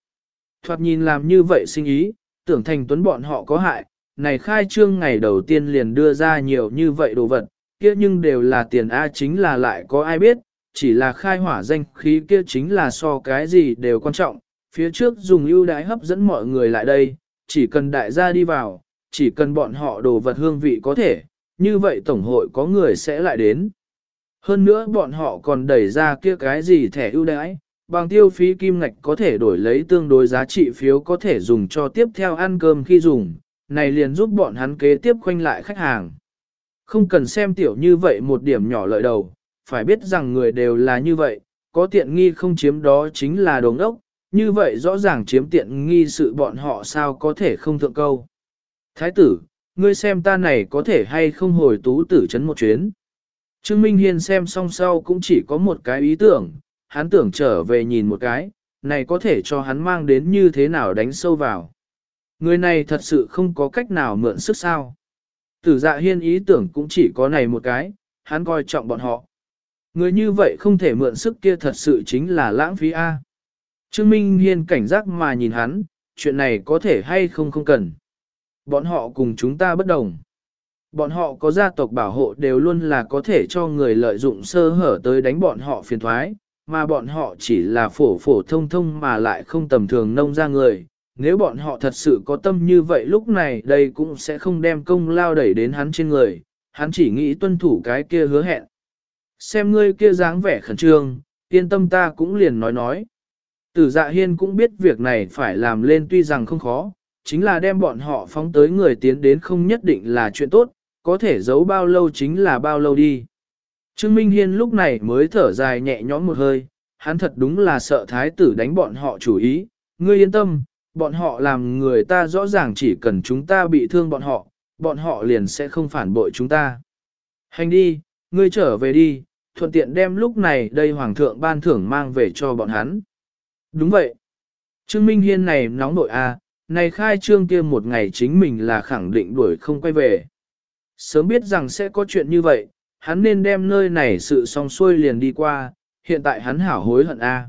Thoạt nhìn làm như vậy sinh ý, tưởng thành tuấn bọn họ có hại, này khai trương ngày đầu tiên liền đưa ra nhiều như vậy đồ vật, kia nhưng đều là tiền A chính là lại có ai biết, chỉ là khai hỏa danh khí kia chính là so cái gì đều quan trọng, phía trước dùng ưu đãi hấp dẫn mọi người lại đây, chỉ cần đại gia đi vào, chỉ cần bọn họ đồ vật hương vị có thể, như vậy tổng hội có người sẽ lại đến. Hơn nữa bọn họ còn đẩy ra kia cái gì thẻ ưu đãi, bằng tiêu phí kim ngạch có thể đổi lấy tương đối giá trị phiếu có thể dùng cho tiếp theo ăn cơm khi dùng, này liền giúp bọn hắn kế tiếp khoanh lại khách hàng. Không cần xem tiểu như vậy một điểm nhỏ lợi đầu, phải biết rằng người đều là như vậy, có tiện nghi không chiếm đó chính là đồng ốc, như vậy rõ ràng chiếm tiện nghi sự bọn họ sao có thể không thượng câu. Thái tử, ngươi xem ta này có thể hay không hồi tú tử chấn một chuyến. Trương Minh Hiên xem xong sau cũng chỉ có một cái ý tưởng, hắn tưởng trở về nhìn một cái, này có thể cho hắn mang đến như thế nào đánh sâu vào. Người này thật sự không có cách nào mượn sức sao. Tử dạ hiên ý tưởng cũng chỉ có này một cái, hắn coi trọng bọn họ. Người như vậy không thể mượn sức kia thật sự chính là lãng phí A. Trương Minh Hiên cảnh giác mà nhìn hắn, chuyện này có thể hay không không cần. Bọn họ cùng chúng ta bất đồng. Bọn họ có gia tộc bảo hộ đều luôn là có thể cho người lợi dụng sơ hở tới đánh bọn họ phiền thoái, mà bọn họ chỉ là phổ phổ thông thông mà lại không tầm thường nông ra người. Nếu bọn họ thật sự có tâm như vậy lúc này đây cũng sẽ không đem công lao đẩy đến hắn trên người, hắn chỉ nghĩ tuân thủ cái kia hứa hẹn. Xem ngươi kia dáng vẻ khẩn trương, yên tâm ta cũng liền nói nói. Tử dạ hiên cũng biết việc này phải làm lên tuy rằng không khó, chính là đem bọn họ phóng tới người tiến đến không nhất định là chuyện tốt, có thể giấu bao lâu chính là bao lâu đi. Trương Minh Hiên lúc này mới thở dài nhẹ nhõm một hơi, hắn thật đúng là sợ thái tử đánh bọn họ chủ ý, ngươi yên tâm, bọn họ làm người ta rõ ràng chỉ cần chúng ta bị thương bọn họ, bọn họ liền sẽ không phản bội chúng ta. Hành đi, ngươi trở về đi, thuận tiện đem lúc này đây hoàng thượng ban thưởng mang về cho bọn hắn. Đúng vậy. Trương Minh Hiên này nóng nội a, à, này khai trương kia một ngày chính mình là khẳng định đuổi không quay về. Sớm biết rằng sẽ có chuyện như vậy, hắn nên đem nơi này sự xong xuôi liền đi qua, hiện tại hắn hảo hối hận a.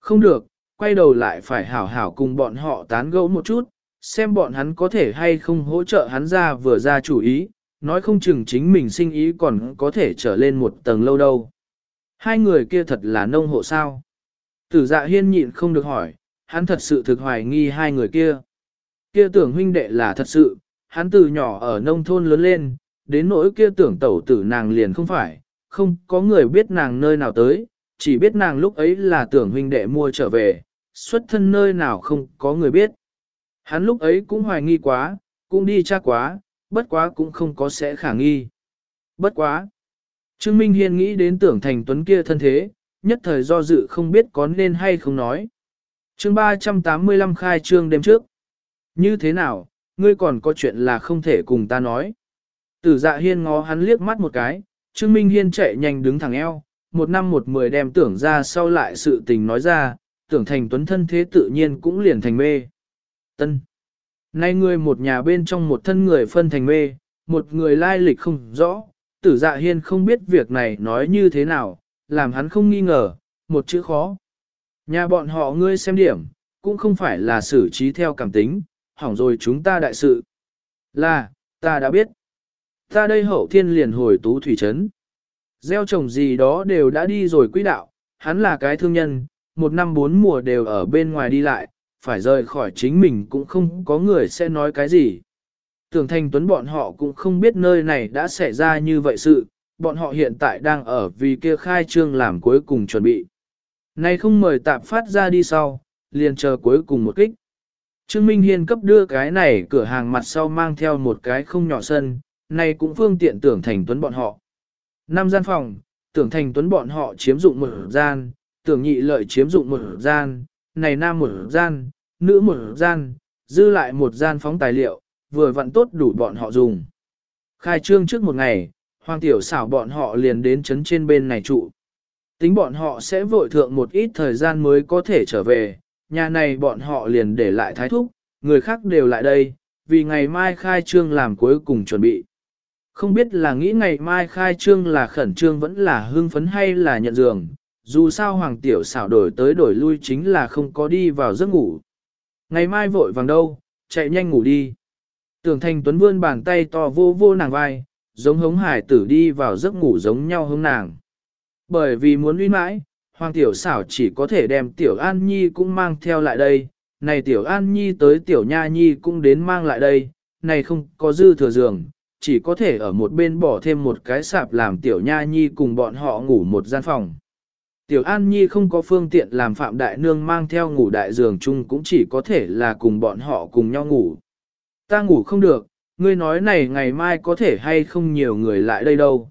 Không được, quay đầu lại phải hảo hảo cùng bọn họ tán gẫu một chút, xem bọn hắn có thể hay không hỗ trợ hắn ra vừa ra chủ ý, nói không chừng chính mình sinh ý còn có thể trở lên một tầng lâu đâu. Hai người kia thật là nông hộ sao. Tử dạ hiên nhịn không được hỏi, hắn thật sự thực hoài nghi hai người kia. Kia tưởng huynh đệ là thật sự, hắn từ nhỏ ở nông thôn lớn lên, đến nỗi kia tưởng tẩu tử nàng liền không phải, không có người biết nàng nơi nào tới, chỉ biết nàng lúc ấy là tưởng huynh đệ mua trở về, xuất thân nơi nào không có người biết. Hắn lúc ấy cũng hoài nghi quá, cũng đi tra quá, bất quá cũng không có sẽ khả nghi. Bất quá. Trương Minh Hiên nghĩ đến tưởng thành tuấn kia thân thế, nhất thời do dự không biết có nên hay không nói. chương 385 khai trương đêm trước. Như thế nào, ngươi còn có chuyện là không thể cùng ta nói. Tử dạ hiên ngó hắn liếc mắt một cái, Trương Minh Hiên chạy nhanh đứng thẳng eo, một năm một mười đem tưởng ra sau lại sự tình nói ra, tưởng thành tuấn thân thế tự nhiên cũng liền thành mê. Tân. Nay người một nhà bên trong một thân người phân thành mê, một người lai lịch không rõ, tử dạ hiên không biết việc này nói như thế nào, làm hắn không nghi ngờ, một chữ khó. Nhà bọn họ ngươi xem điểm, cũng không phải là xử trí theo cảm tính, hỏng rồi chúng ta đại sự. Là, ta đã biết. Ta đây hậu thiên liền hồi tú thủy trấn. Gieo trồng gì đó đều đã đi rồi quỹ đạo, hắn là cái thương nhân, một năm bốn mùa đều ở bên ngoài đi lại, phải rời khỏi chính mình cũng không có người sẽ nói cái gì. Tưởng thành tuấn bọn họ cũng không biết nơi này đã xảy ra như vậy sự, bọn họ hiện tại đang ở vì kia khai trương làm cuối cùng chuẩn bị. Nay không mời tạp phát ra đi sau, liền chờ cuối cùng một kích. Trương Minh Hiên cấp đưa cái này cửa hàng mặt sau mang theo một cái không nhỏ sân, này cũng phương tiện tưởng thành tuấn bọn họ. Năm gian phòng, tưởng thành tuấn bọn họ chiếm dụng một gian, tưởng nhị lợi chiếm dụng một gian, này nam một gian, nữ một gian, dư lại một gian phóng tài liệu, vừa vặn tốt đủ bọn họ dùng. Khai trương trước một ngày, hoàng tiểu xảo bọn họ liền đến chấn trên bên này trụ. Tính bọn họ sẽ vội thượng một ít thời gian mới có thể trở về, nhà này bọn họ liền để lại thái thúc, người khác đều lại đây, vì ngày mai khai trương làm cuối cùng chuẩn bị. Không biết là nghĩ ngày mai khai trương là khẩn trương vẫn là hưng phấn hay là nhận giường, dù sao hoàng tiểu xảo đổi tới đổi lui chính là không có đi vào giấc ngủ. Ngày mai vội vàng đâu, chạy nhanh ngủ đi. Tưởng thành tuấn vươn bàn tay to vô vô nàng vai, giống hống hải tử đi vào giấc ngủ giống nhau hướng nàng. Bởi vì muốn uy mãi, hoàng tiểu xảo chỉ có thể đem tiểu an nhi cũng mang theo lại đây. Này tiểu an nhi tới tiểu nha nhi cũng đến mang lại đây, này không có dư thừa giường, chỉ có thể ở một bên bỏ thêm một cái sạp làm tiểu nha nhi cùng bọn họ ngủ một gian phòng. Tiểu An Nhi không có phương tiện làm Phạm Đại Nương mang theo ngủ đại giường chung cũng chỉ có thể là cùng bọn họ cùng nhau ngủ. Ta ngủ không được, ngươi nói này ngày mai có thể hay không nhiều người lại đây đâu.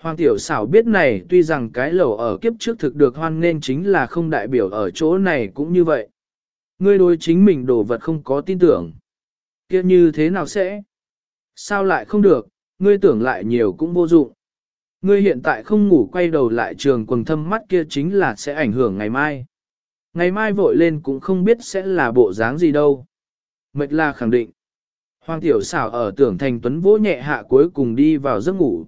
Hoàng tiểu xảo biết này tuy rằng cái lẩu ở kiếp trước thực được hoan nên chính là không đại biểu ở chỗ này cũng như vậy. Ngươi đối chính mình đồ vật không có tin tưởng. kia như thế nào sẽ? Sao lại không được, ngươi tưởng lại nhiều cũng vô dụng. Ngươi hiện tại không ngủ quay đầu lại trường quần thâm mắt kia chính là sẽ ảnh hưởng ngày mai. Ngày mai vội lên cũng không biết sẽ là bộ dáng gì đâu. Mệt là khẳng định. Hoàng tiểu xảo ở tưởng thành tuấn vỗ nhẹ hạ cuối cùng đi vào giấc ngủ.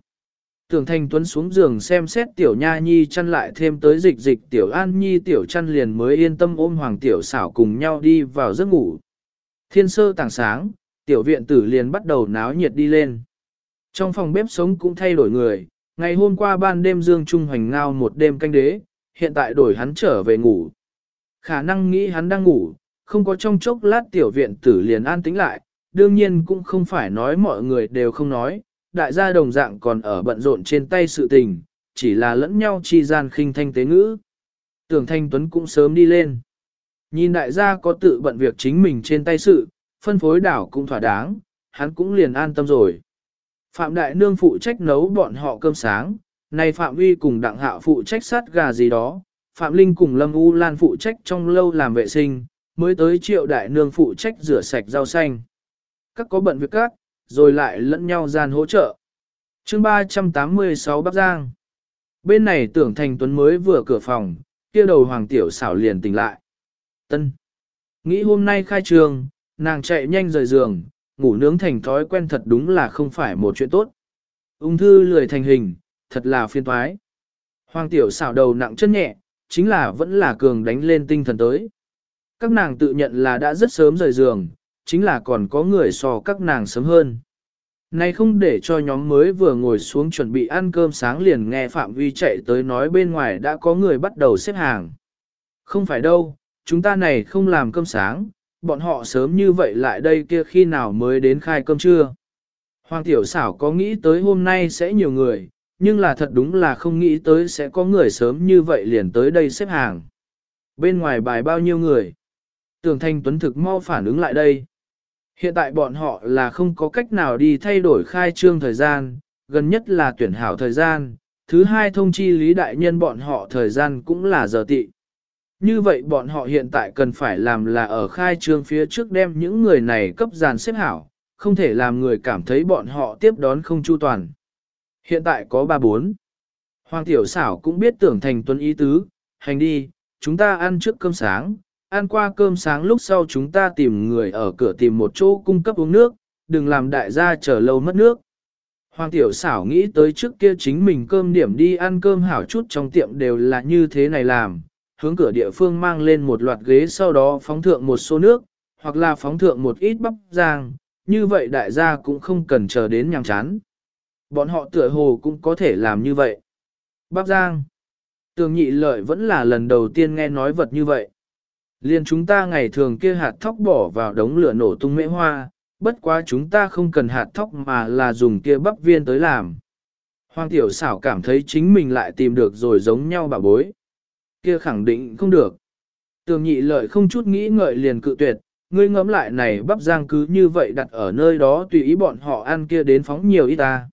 Tưởng thành tuấn xuống giường xem xét tiểu nha nhi chăn lại thêm tới dịch dịch tiểu an nhi tiểu chăn liền mới yên tâm ôm hoàng tiểu xảo cùng nhau đi vào giấc ngủ. Thiên sơ tảng sáng, tiểu viện tử liền bắt đầu náo nhiệt đi lên. Trong phòng bếp sống cũng thay đổi người, ngày hôm qua ban đêm Dương Trung hoành ngao một đêm canh đế, hiện tại đổi hắn trở về ngủ. Khả năng nghĩ hắn đang ngủ, không có trong chốc lát tiểu viện tử liền an tĩnh lại, đương nhiên cũng không phải nói mọi người đều không nói, đại gia đồng dạng còn ở bận rộn trên tay sự tình, chỉ là lẫn nhau chi gian khinh thanh tế ngữ. Tưởng Thanh Tuấn cũng sớm đi lên. Nhìn đại gia có tự bận việc chính mình trên tay sự, phân phối đảo cũng thỏa đáng, hắn cũng liền an tâm rồi. Phạm Đại Nương phụ trách nấu bọn họ cơm sáng, nay Phạm Uy cùng Đặng Hạo phụ trách sát gà gì đó, Phạm Linh cùng Lâm U Lan phụ trách trong lâu làm vệ sinh, mới tới Triệu Đại Nương phụ trách rửa sạch rau xanh. Các có bận việc các, rồi lại lẫn nhau gian hỗ trợ. chương 386 Bắc Giang Bên này tưởng thành tuấn mới vừa cửa phòng, kia đầu hoàng tiểu xảo liền tỉnh lại. Tân Nghĩ hôm nay khai trường, nàng chạy nhanh rời giường, ngủ nướng thành thói quen thật đúng là không phải một chuyện tốt. Ung thư lười thành hình, thật là phiên toái. Hoàng tiểu xảo đầu nặng chân nhẹ, chính là vẫn là cường đánh lên tinh thần tới. Các nàng tự nhận là đã rất sớm rời giường, chính là còn có người so các nàng sớm hơn. Này không để cho nhóm mới vừa ngồi xuống chuẩn bị ăn cơm sáng liền nghe Phạm Vi chạy tới nói bên ngoài đã có người bắt đầu xếp hàng. Không phải đâu, chúng ta này không làm cơm sáng, bọn họ sớm như vậy lại đây kia khi nào mới đến khai cơm trưa. Hoàng tiểu xảo có nghĩ tới hôm nay sẽ nhiều người, nhưng là thật đúng là không nghĩ tới sẽ có người sớm như vậy liền tới đây xếp hàng. Bên ngoài bài bao nhiêu người? tường thanh tuấn thực mau phản ứng lại đây. Hiện tại bọn họ là không có cách nào đi thay đổi khai trương thời gian, gần nhất là tuyển hảo thời gian, thứ hai thông chi lý đại nhân bọn họ thời gian cũng là giờ tị. Như vậy bọn họ hiện tại cần phải làm là ở khai trương phía trước đem những người này cấp dàn xếp hảo, không thể làm người cảm thấy bọn họ tiếp đón không chu toàn. Hiện tại có ba bốn. Hoàng tiểu xảo cũng biết tưởng thành tuân ý tứ, hành đi, chúng ta ăn trước cơm sáng, ăn qua cơm sáng lúc sau chúng ta tìm người ở cửa tìm một chỗ cung cấp uống nước, đừng làm đại gia chờ lâu mất nước. Hoàng tiểu xảo nghĩ tới trước kia chính mình cơm điểm đi ăn cơm hảo chút trong tiệm đều là như thế này làm, hướng cửa địa phương mang lên một loạt ghế sau đó phóng thượng một số nước, hoặc là phóng thượng một ít bắp rang, như vậy đại gia cũng không cần chờ đến nhàm chán. Bọn họ tựa hồ cũng có thể làm như vậy. Bắp giang. Tường nhị lợi vẫn là lần đầu tiên nghe nói vật như vậy. Liên chúng ta ngày thường kia hạt thóc bỏ vào đống lửa nổ tung mễ hoa, bất quá chúng ta không cần hạt thóc mà là dùng kia bắp viên tới làm. Hoàng tiểu xảo cảm thấy chính mình lại tìm được rồi giống nhau bà bối. Kia khẳng định không được. Tường nhị lợi không chút nghĩ ngợi liền cự tuyệt, ngươi ngẫm lại này bắp giang cứ như vậy đặt ở nơi đó tùy ý bọn họ ăn kia đến phóng nhiều ít ta.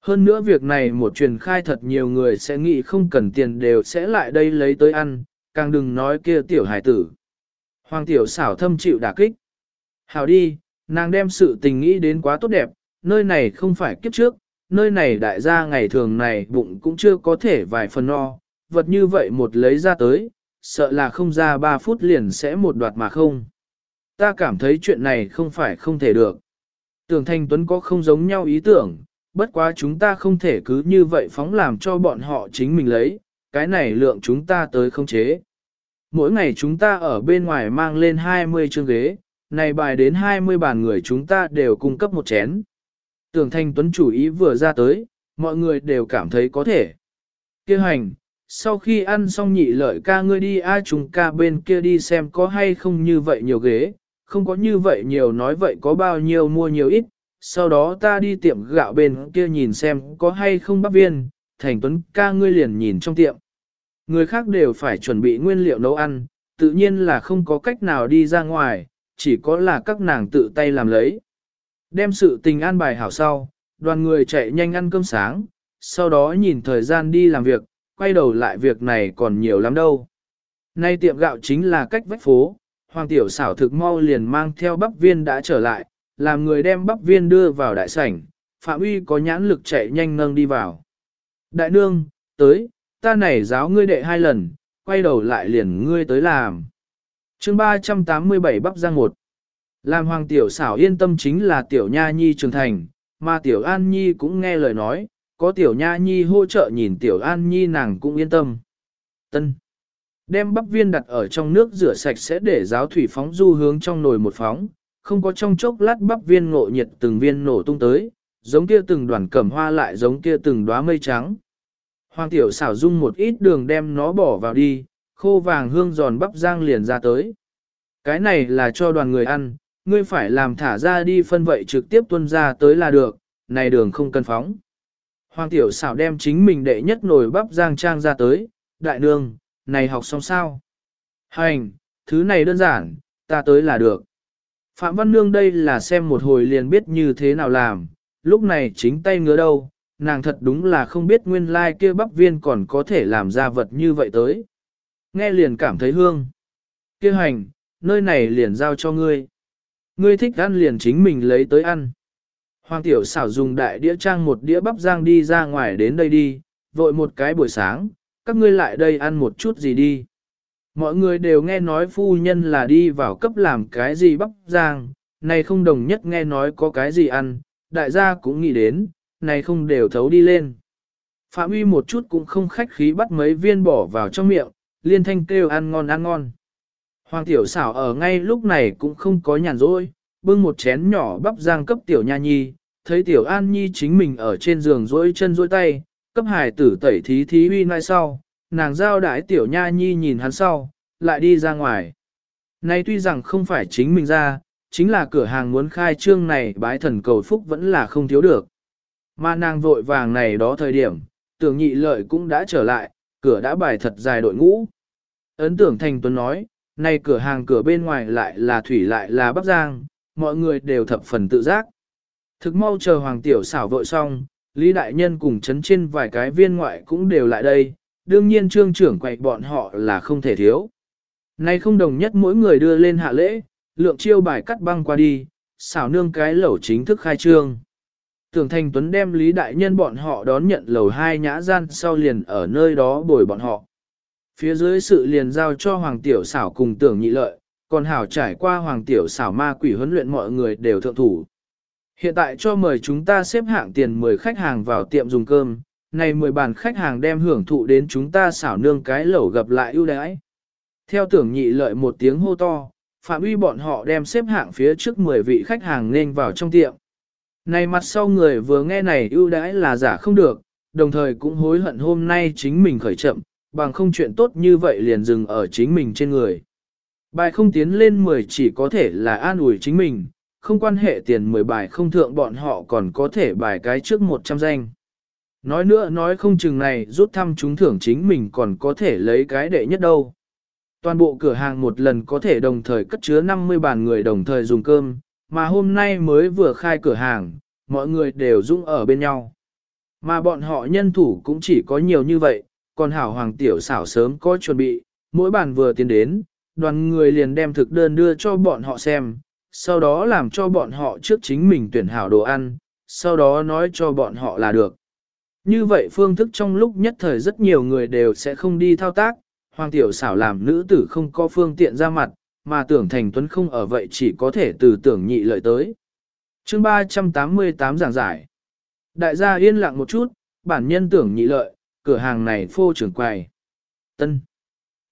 Hơn nữa việc này một truyền khai thật nhiều người sẽ nghĩ không cần tiền đều sẽ lại đây lấy tới ăn, càng đừng nói kia tiểu hải tử. Hoàng tiểu xảo thâm chịu đả kích. Hảo đi, nàng đem sự tình nghĩ đến quá tốt đẹp, nơi này không phải kiếp trước, nơi này đại gia ngày thường này bụng cũng chưa có thể vài phần no, vật như vậy một lấy ra tới, sợ là không ra 3 phút liền sẽ một đoạt mà không. Ta cảm thấy chuyện này không phải không thể được. Tưởng Thanh Tuấn có không giống nhau ý tưởng, bất quá chúng ta không thể cứ như vậy phóng làm cho bọn họ chính mình lấy, cái này lượng chúng ta tới không chế. Mỗi ngày chúng ta ở bên ngoài mang lên 20 chương ghế, này bài đến 20 bàn người chúng ta đều cung cấp một chén. Tưởng Thanh Tuấn chủ ý vừa ra tới, mọi người đều cảm thấy có thể. Kêu hành, sau khi ăn xong nhị lợi ca ngươi đi ai chúng ca bên kia đi xem có hay không như vậy nhiều ghế, không có như vậy nhiều nói vậy có bao nhiêu mua nhiều ít, sau đó ta đi tiệm gạo bên kia nhìn xem có hay không bắp viên, thành tuấn ca ngươi liền nhìn trong tiệm. Người khác đều phải chuẩn bị nguyên liệu nấu ăn, tự nhiên là không có cách nào đi ra ngoài, chỉ có là các nàng tự tay làm lấy. Đem sự tình an bài hảo sau, đoàn người chạy nhanh ăn cơm sáng, sau đó nhìn thời gian đi làm việc, quay đầu lại việc này còn nhiều lắm đâu. Nay tiệm gạo chính là cách vách phố, Hoàng tiểu xảo thực mau liền mang theo bắp viên đã trở lại, làm người đem bắp viên đưa vào đại sảnh, Phạm Uy có nhãn lực chạy nhanh nâng đi vào. Đại nương, tới, ta này giáo ngươi đệ hai lần, quay đầu lại liền ngươi tới làm. chương 387 bắp giang một. Làm hoàng tiểu xảo yên tâm chính là tiểu nha nhi trưởng thành, mà tiểu an nhi cũng nghe lời nói, có tiểu nha nhi hỗ trợ nhìn tiểu an nhi nàng cũng yên tâm. Tân. Đem bắp viên đặt ở trong nước rửa sạch sẽ để giáo thủy phóng du hướng trong nồi một phóng, không có trong chốc lát bắp viên ngộ nhiệt từng viên nổ tung tới, giống kia từng đoàn cẩm hoa lại giống kia từng đóa mây trắng. Hoàng tiểu xảo dung một ít đường đem nó bỏ vào đi, khô vàng hương giòn bắp rang liền ra tới. Cái này là cho đoàn người ăn, ngươi phải làm thả ra đi phân vậy trực tiếp tuân ra tới là được, này đường không cần phóng. Hoàng tiểu xảo đem chính mình đệ nhất nồi bắp giang trang ra tới, đại nương, này học xong sao? Hành, thứ này đơn giản, ta tới là được. Phạm Văn Nương đây là xem một hồi liền biết như thế nào làm, lúc này chính tay ngứa đâu, nàng thật đúng là không biết nguyên lai like kia bắp viên còn có thể làm ra vật như vậy tới. Nghe liền cảm thấy hương. Kia hành, nơi này liền giao cho ngươi. Ngươi thích ăn liền chính mình lấy tới ăn. Hoàng tiểu xảo dùng đại đĩa trang một đĩa bắp rang đi ra ngoài đến đây đi, vội một cái buổi sáng, các ngươi lại đây ăn một chút gì đi. Mọi người đều nghe nói phu nhân là đi vào cấp làm cái gì bắp rang, này không đồng nhất nghe nói có cái gì ăn, đại gia cũng nghĩ đến, này không đều thấu đi lên. Phạm uy một chút cũng không khách khí bắt mấy viên bỏ vào trong miệng, liên thanh kêu ăn ngon ăn ngon. Hoàng tiểu xảo ở ngay lúc này cũng không có nhàn rỗi, bưng một chén nhỏ bắp giang cấp tiểu nha nhi, thấy tiểu an nhi chính mình ở trên giường duỗi chân duỗi tay, cấp hài tử tẩy thí thí uy ngay sau, nàng giao đãi tiểu nha nhi nhìn hắn sau, lại đi ra ngoài. Nay tuy rằng không phải chính mình ra, chính là cửa hàng muốn khai trương này bái thần cầu phúc vẫn là không thiếu được. Mà nàng vội vàng này đó thời điểm, tưởng nhị lợi cũng đã trở lại, cửa đã bài thật dài đội ngũ. Ấn tưởng thành tuấn nói, nay cửa hàng cửa bên ngoài lại là thủy lại là bắc giang, mọi người đều thập phần tự giác. Thực mau chờ hoàng tiểu xảo vội xong, Lý Đại Nhân cùng chấn trên vài cái viên ngoại cũng đều lại đây, đương nhiên trương trưởng quậy bọn họ là không thể thiếu. Nay không đồng nhất mỗi người đưa lên hạ lễ, lượng chiêu bài cắt băng qua đi, xảo nương cái lẩu chính thức khai trương. Tưởng Thành Tuấn đem Lý Đại Nhân bọn họ đón nhận lầu hai nhã gian sau liền ở nơi đó bồi bọn họ. Phía dưới sự liền giao cho Hoàng Tiểu xảo cùng tưởng nhị lợi, còn hảo trải qua Hoàng Tiểu xảo ma quỷ huấn luyện mọi người đều thượng thủ. Hiện tại cho mời chúng ta xếp hạng tiền 10 khách hàng vào tiệm dùng cơm, này 10 bàn khách hàng đem hưởng thụ đến chúng ta xảo nương cái lẩu gặp lại ưu đãi. Theo tưởng nhị lợi một tiếng hô to, phạm uy bọn họ đem xếp hạng phía trước 10 vị khách hàng nên vào trong tiệm. Này mặt sau người vừa nghe này ưu đãi là giả không được, đồng thời cũng hối hận hôm nay chính mình khởi chậm, bằng không chuyện tốt như vậy liền dừng ở chính mình trên người. Bài không tiến lên 10 chỉ có thể là an ủi chính mình, không quan hệ tiền 10 bài không thượng bọn họ còn có thể bài cái trước 100 danh. Nói nữa nói không chừng này rút thăm chúng thưởng chính mình còn có thể lấy cái đệ nhất đâu. Toàn bộ cửa hàng một lần có thể đồng thời cất chứa 50 bàn người đồng thời dùng cơm, mà hôm nay mới vừa khai cửa hàng, mọi người đều dung ở bên nhau. Mà bọn họ nhân thủ cũng chỉ có nhiều như vậy, còn hảo hoàng tiểu xảo sớm có chuẩn bị, mỗi bàn vừa tiến đến, đoàn người liền đem thực đơn đưa cho bọn họ xem, sau đó làm cho bọn họ trước chính mình tuyển hảo đồ ăn, sau đó nói cho bọn họ là được. Như vậy phương thức trong lúc nhất thời rất nhiều người đều sẽ không đi thao tác, hoàng tiểu xảo làm nữ tử không có phương tiện ra mặt, mà tưởng thành tuấn không ở vậy chỉ có thể từ tưởng nhị lợi tới. chương 388 giảng giải. Đại gia yên lặng một chút, bản nhân tưởng nhị lợi, cửa hàng này phô trưởng quầy. Tân.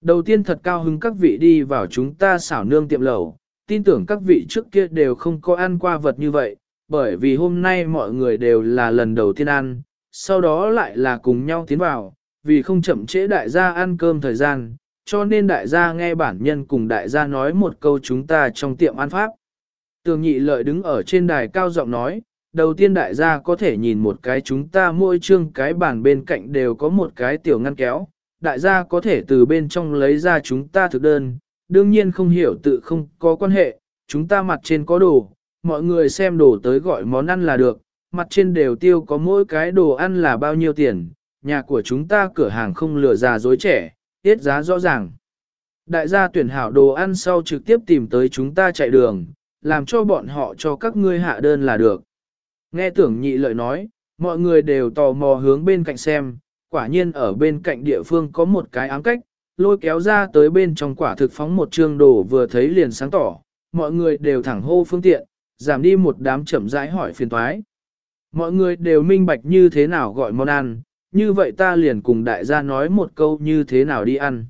Đầu tiên thật cao hứng các vị đi vào chúng ta xảo nương tiệm lẩu, tin tưởng các vị trước kia đều không có ăn qua vật như vậy, bởi vì hôm nay mọi người đều là lần đầu tiên ăn, sau đó lại là cùng nhau tiến vào, vì không chậm trễ đại gia ăn cơm thời gian, cho nên đại gia nghe bản nhân cùng đại gia nói một câu chúng ta trong tiệm ăn pháp. Tường nhị lợi đứng ở trên đài cao giọng nói, đầu tiên đại gia có thể nhìn một cái chúng ta mỗi chương cái bàn bên cạnh đều có một cái tiểu ngăn kéo, đại gia có thể từ bên trong lấy ra chúng ta thực đơn, đương nhiên không hiểu tự không có quan hệ, chúng ta mặt trên có đồ, mọi người xem đồ tới gọi món ăn là được, mặt trên đều tiêu có mỗi cái đồ ăn là bao nhiêu tiền, nhà của chúng ta cửa hàng không lừa già dối trẻ, tiết giá rõ ràng. Đại gia tuyển hảo đồ ăn sau trực tiếp tìm tới chúng ta chạy đường, làm cho bọn họ cho các ngươi hạ đơn là được. Nghe tưởng nhị lợi nói, mọi người đều tò mò hướng bên cạnh xem, quả nhiên ở bên cạnh địa phương có một cái ám cách, lôi kéo ra tới bên trong quả thực phóng một trương đồ vừa thấy liền sáng tỏ, mọi người đều thẳng hô phương tiện, giảm đi một đám chậm rãi hỏi phiền toái. Mọi người đều minh bạch như thế nào gọi món ăn, như vậy ta liền cùng đại gia nói một câu như thế nào đi ăn.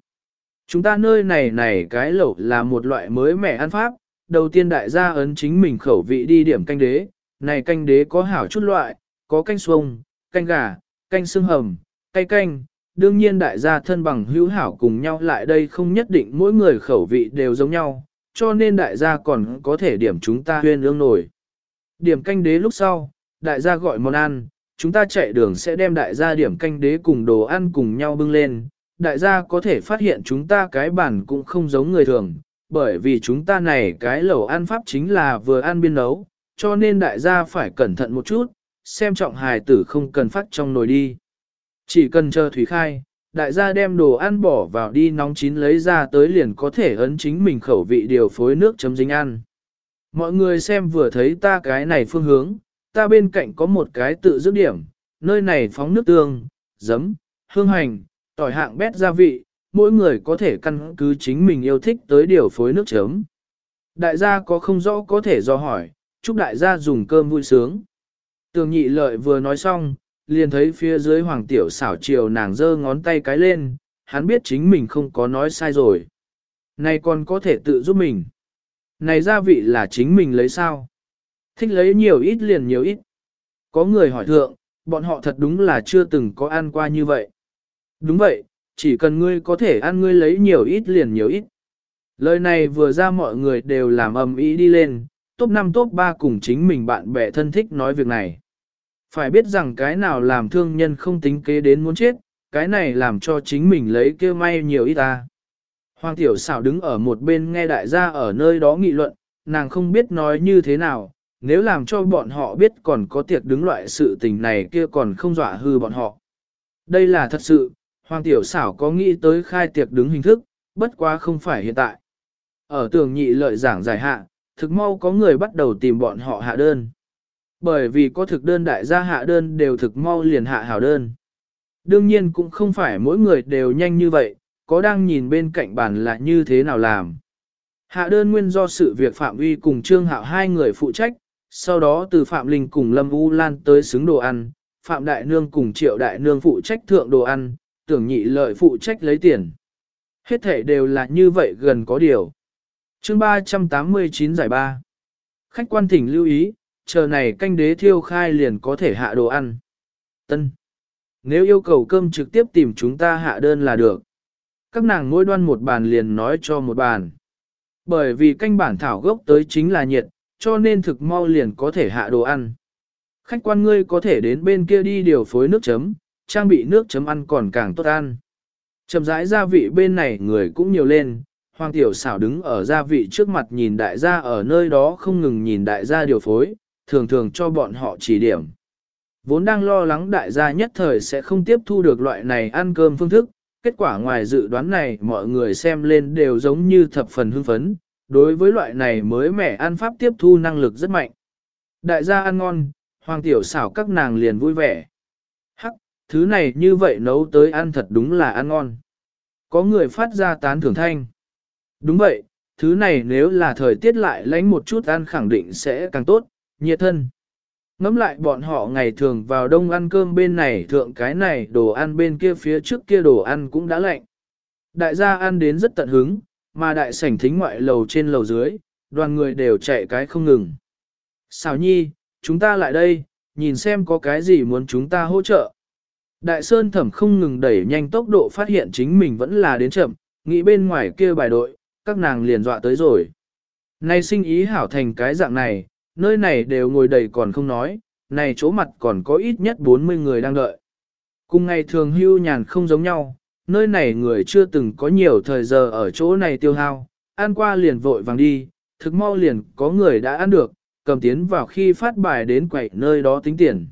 Chúng ta nơi này này cái lẩu là một loại mới mẻ ăn pháp, đầu tiên đại gia ấn chính mình khẩu vị đi điểm canh đế, này canh đế có hảo chút loại, có canh xuông, canh gà, canh xương hầm, cay canh, đương nhiên đại gia thân bằng hữu hảo cùng nhau lại đây không nhất định mỗi người khẩu vị đều giống nhau, cho nên đại gia còn có thể điểm chúng ta huyên ương nổi. Điểm canh đế lúc sau, đại gia gọi món ăn, chúng ta chạy đường sẽ đem đại gia điểm canh đế cùng đồ ăn cùng nhau bưng lên. Đại gia có thể phát hiện chúng ta cái bản cũng không giống người thường, bởi vì chúng ta này cái lẩu ăn pháp chính là vừa ăn biên nấu, cho nên đại gia phải cẩn thận một chút, xem trọng hài tử không cần phát trong nồi đi. Chỉ cần chờ thủy khai, đại gia đem đồ ăn bỏ vào đi nóng chín lấy ra tới liền có thể ấn chính mình khẩu vị điều phối nước chấm dính ăn. Mọi người xem vừa thấy ta cái này phương hướng, ta bên cạnh có một cái tự dứt điểm, nơi này phóng nước tương, giấm, hương hành, tỏi hạng bét gia vị, mỗi người có thể căn cứ chính mình yêu thích tới điều phối nước chấm. Đại gia có không rõ có thể do hỏi, chúc đại gia dùng cơm vui sướng. Tường nhị lợi vừa nói xong, liền thấy phía dưới hoàng tiểu xảo chiều nàng giơ ngón tay cái lên, hắn biết chính mình không có nói sai rồi. Này còn có thể tự giúp mình. Này gia vị là chính mình lấy sao? Thích lấy nhiều ít liền nhiều ít. Có người hỏi thượng, bọn họ thật đúng là chưa từng có ăn qua như vậy. Đúng vậy, chỉ cần ngươi có thể ăn ngươi lấy nhiều ít liền nhiều ít. Lời này vừa ra mọi người đều làm ầm ĩ đi lên, top 5 top 3 cùng chính mình bạn bè thân thích nói việc này. Phải biết rằng cái nào làm thương nhân không tính kế đến muốn chết, cái này làm cho chính mình lấy kêu may nhiều ít ta. Hoàng tiểu xảo đứng ở một bên nghe đại gia ở nơi đó nghị luận, nàng không biết nói như thế nào, nếu làm cho bọn họ biết còn có tiệc đứng loại sự tình này kia còn không dọa hư bọn họ. Đây là thật sự, Hoàng tiểu xảo có nghĩ tới khai tiệc đứng hình thức, bất quá không phải hiện tại. Ở tường nhị lợi giảng giải hạ, thực mau có người bắt đầu tìm bọn họ hạ đơn. Bởi vì có thực đơn đại gia hạ đơn đều thực mau liền hạ hảo đơn. Đương nhiên cũng không phải mỗi người đều nhanh như vậy, có đang nhìn bên cạnh bàn là như thế nào làm. Hạ đơn nguyên do sự việc Phạm Uy cùng Trương Hạo hai người phụ trách, sau đó từ Phạm Linh cùng Lâm U Lan tới xứng đồ ăn, Phạm Đại Nương cùng Triệu Đại Nương phụ trách thượng đồ ăn, tưởng nhị lợi phụ trách lấy tiền. Hết thể đều là như vậy gần có điều. chương 389 giải 3. Khách quan thỉnh lưu ý, chờ này canh đế thiêu khai liền có thể hạ đồ ăn. Tân. Nếu yêu cầu cơm trực tiếp tìm chúng ta hạ đơn là được. Các nàng mỗi đoan một bàn liền nói cho một bàn. Bởi vì canh bản thảo gốc tới chính là nhiệt, cho nên thực mau liền có thể hạ đồ ăn. Khách quan ngươi có thể đến bên kia đi điều phối nước chấm, trang bị nước chấm ăn còn càng tốt ăn. Chậm rãi gia vị bên này người cũng nhiều lên, Hoàng Tiểu xảo đứng ở gia vị trước mặt nhìn đại gia ở nơi đó không ngừng nhìn đại gia điều phối, thường thường cho bọn họ chỉ điểm. Vốn đang lo lắng đại gia nhất thời sẽ không tiếp thu được loại này ăn cơm phương thức, kết quả ngoài dự đoán này mọi người xem lên đều giống như thập phần hưng phấn, đối với loại này mới mẻ ăn pháp tiếp thu năng lực rất mạnh. Đại gia ăn ngon, hoàng tiểu xảo các nàng liền vui vẻ. Hắc, thứ này như vậy nấu tới ăn thật đúng là ăn ngon. Có người phát ra tán thưởng thanh. Đúng vậy, thứ này nếu là thời tiết lại lánh một chút ăn khẳng định sẽ càng tốt, nhiệt thân. Ngắm lại bọn họ ngày thường vào đông ăn cơm bên này thượng cái này đồ ăn bên kia phía trước kia đồ ăn cũng đã lạnh. Đại gia ăn đến rất tận hứng, mà đại sảnh thính ngoại lầu trên lầu dưới, đoàn người đều chạy cái không ngừng. Xào nhi, chúng ta lại đây, nhìn xem có cái gì muốn chúng ta hỗ trợ. Đại Sơn thẩm không ngừng đẩy nhanh tốc độ phát hiện chính mình vẫn là đến chậm, nghĩ bên ngoài kia bài đội, các nàng liền dọa tới rồi. Nay sinh ý hảo thành cái dạng này, nơi này đều ngồi đầy còn không nói, này chỗ mặt còn có ít nhất 40 người đang đợi. Cùng ngày thường hưu nhàn không giống nhau, nơi này người chưa từng có nhiều thời giờ ở chỗ này tiêu hao, ăn qua liền vội vàng đi, thực mau liền có người đã ăn được, cầm tiến vào khi phát bài đến quậy nơi đó tính tiền.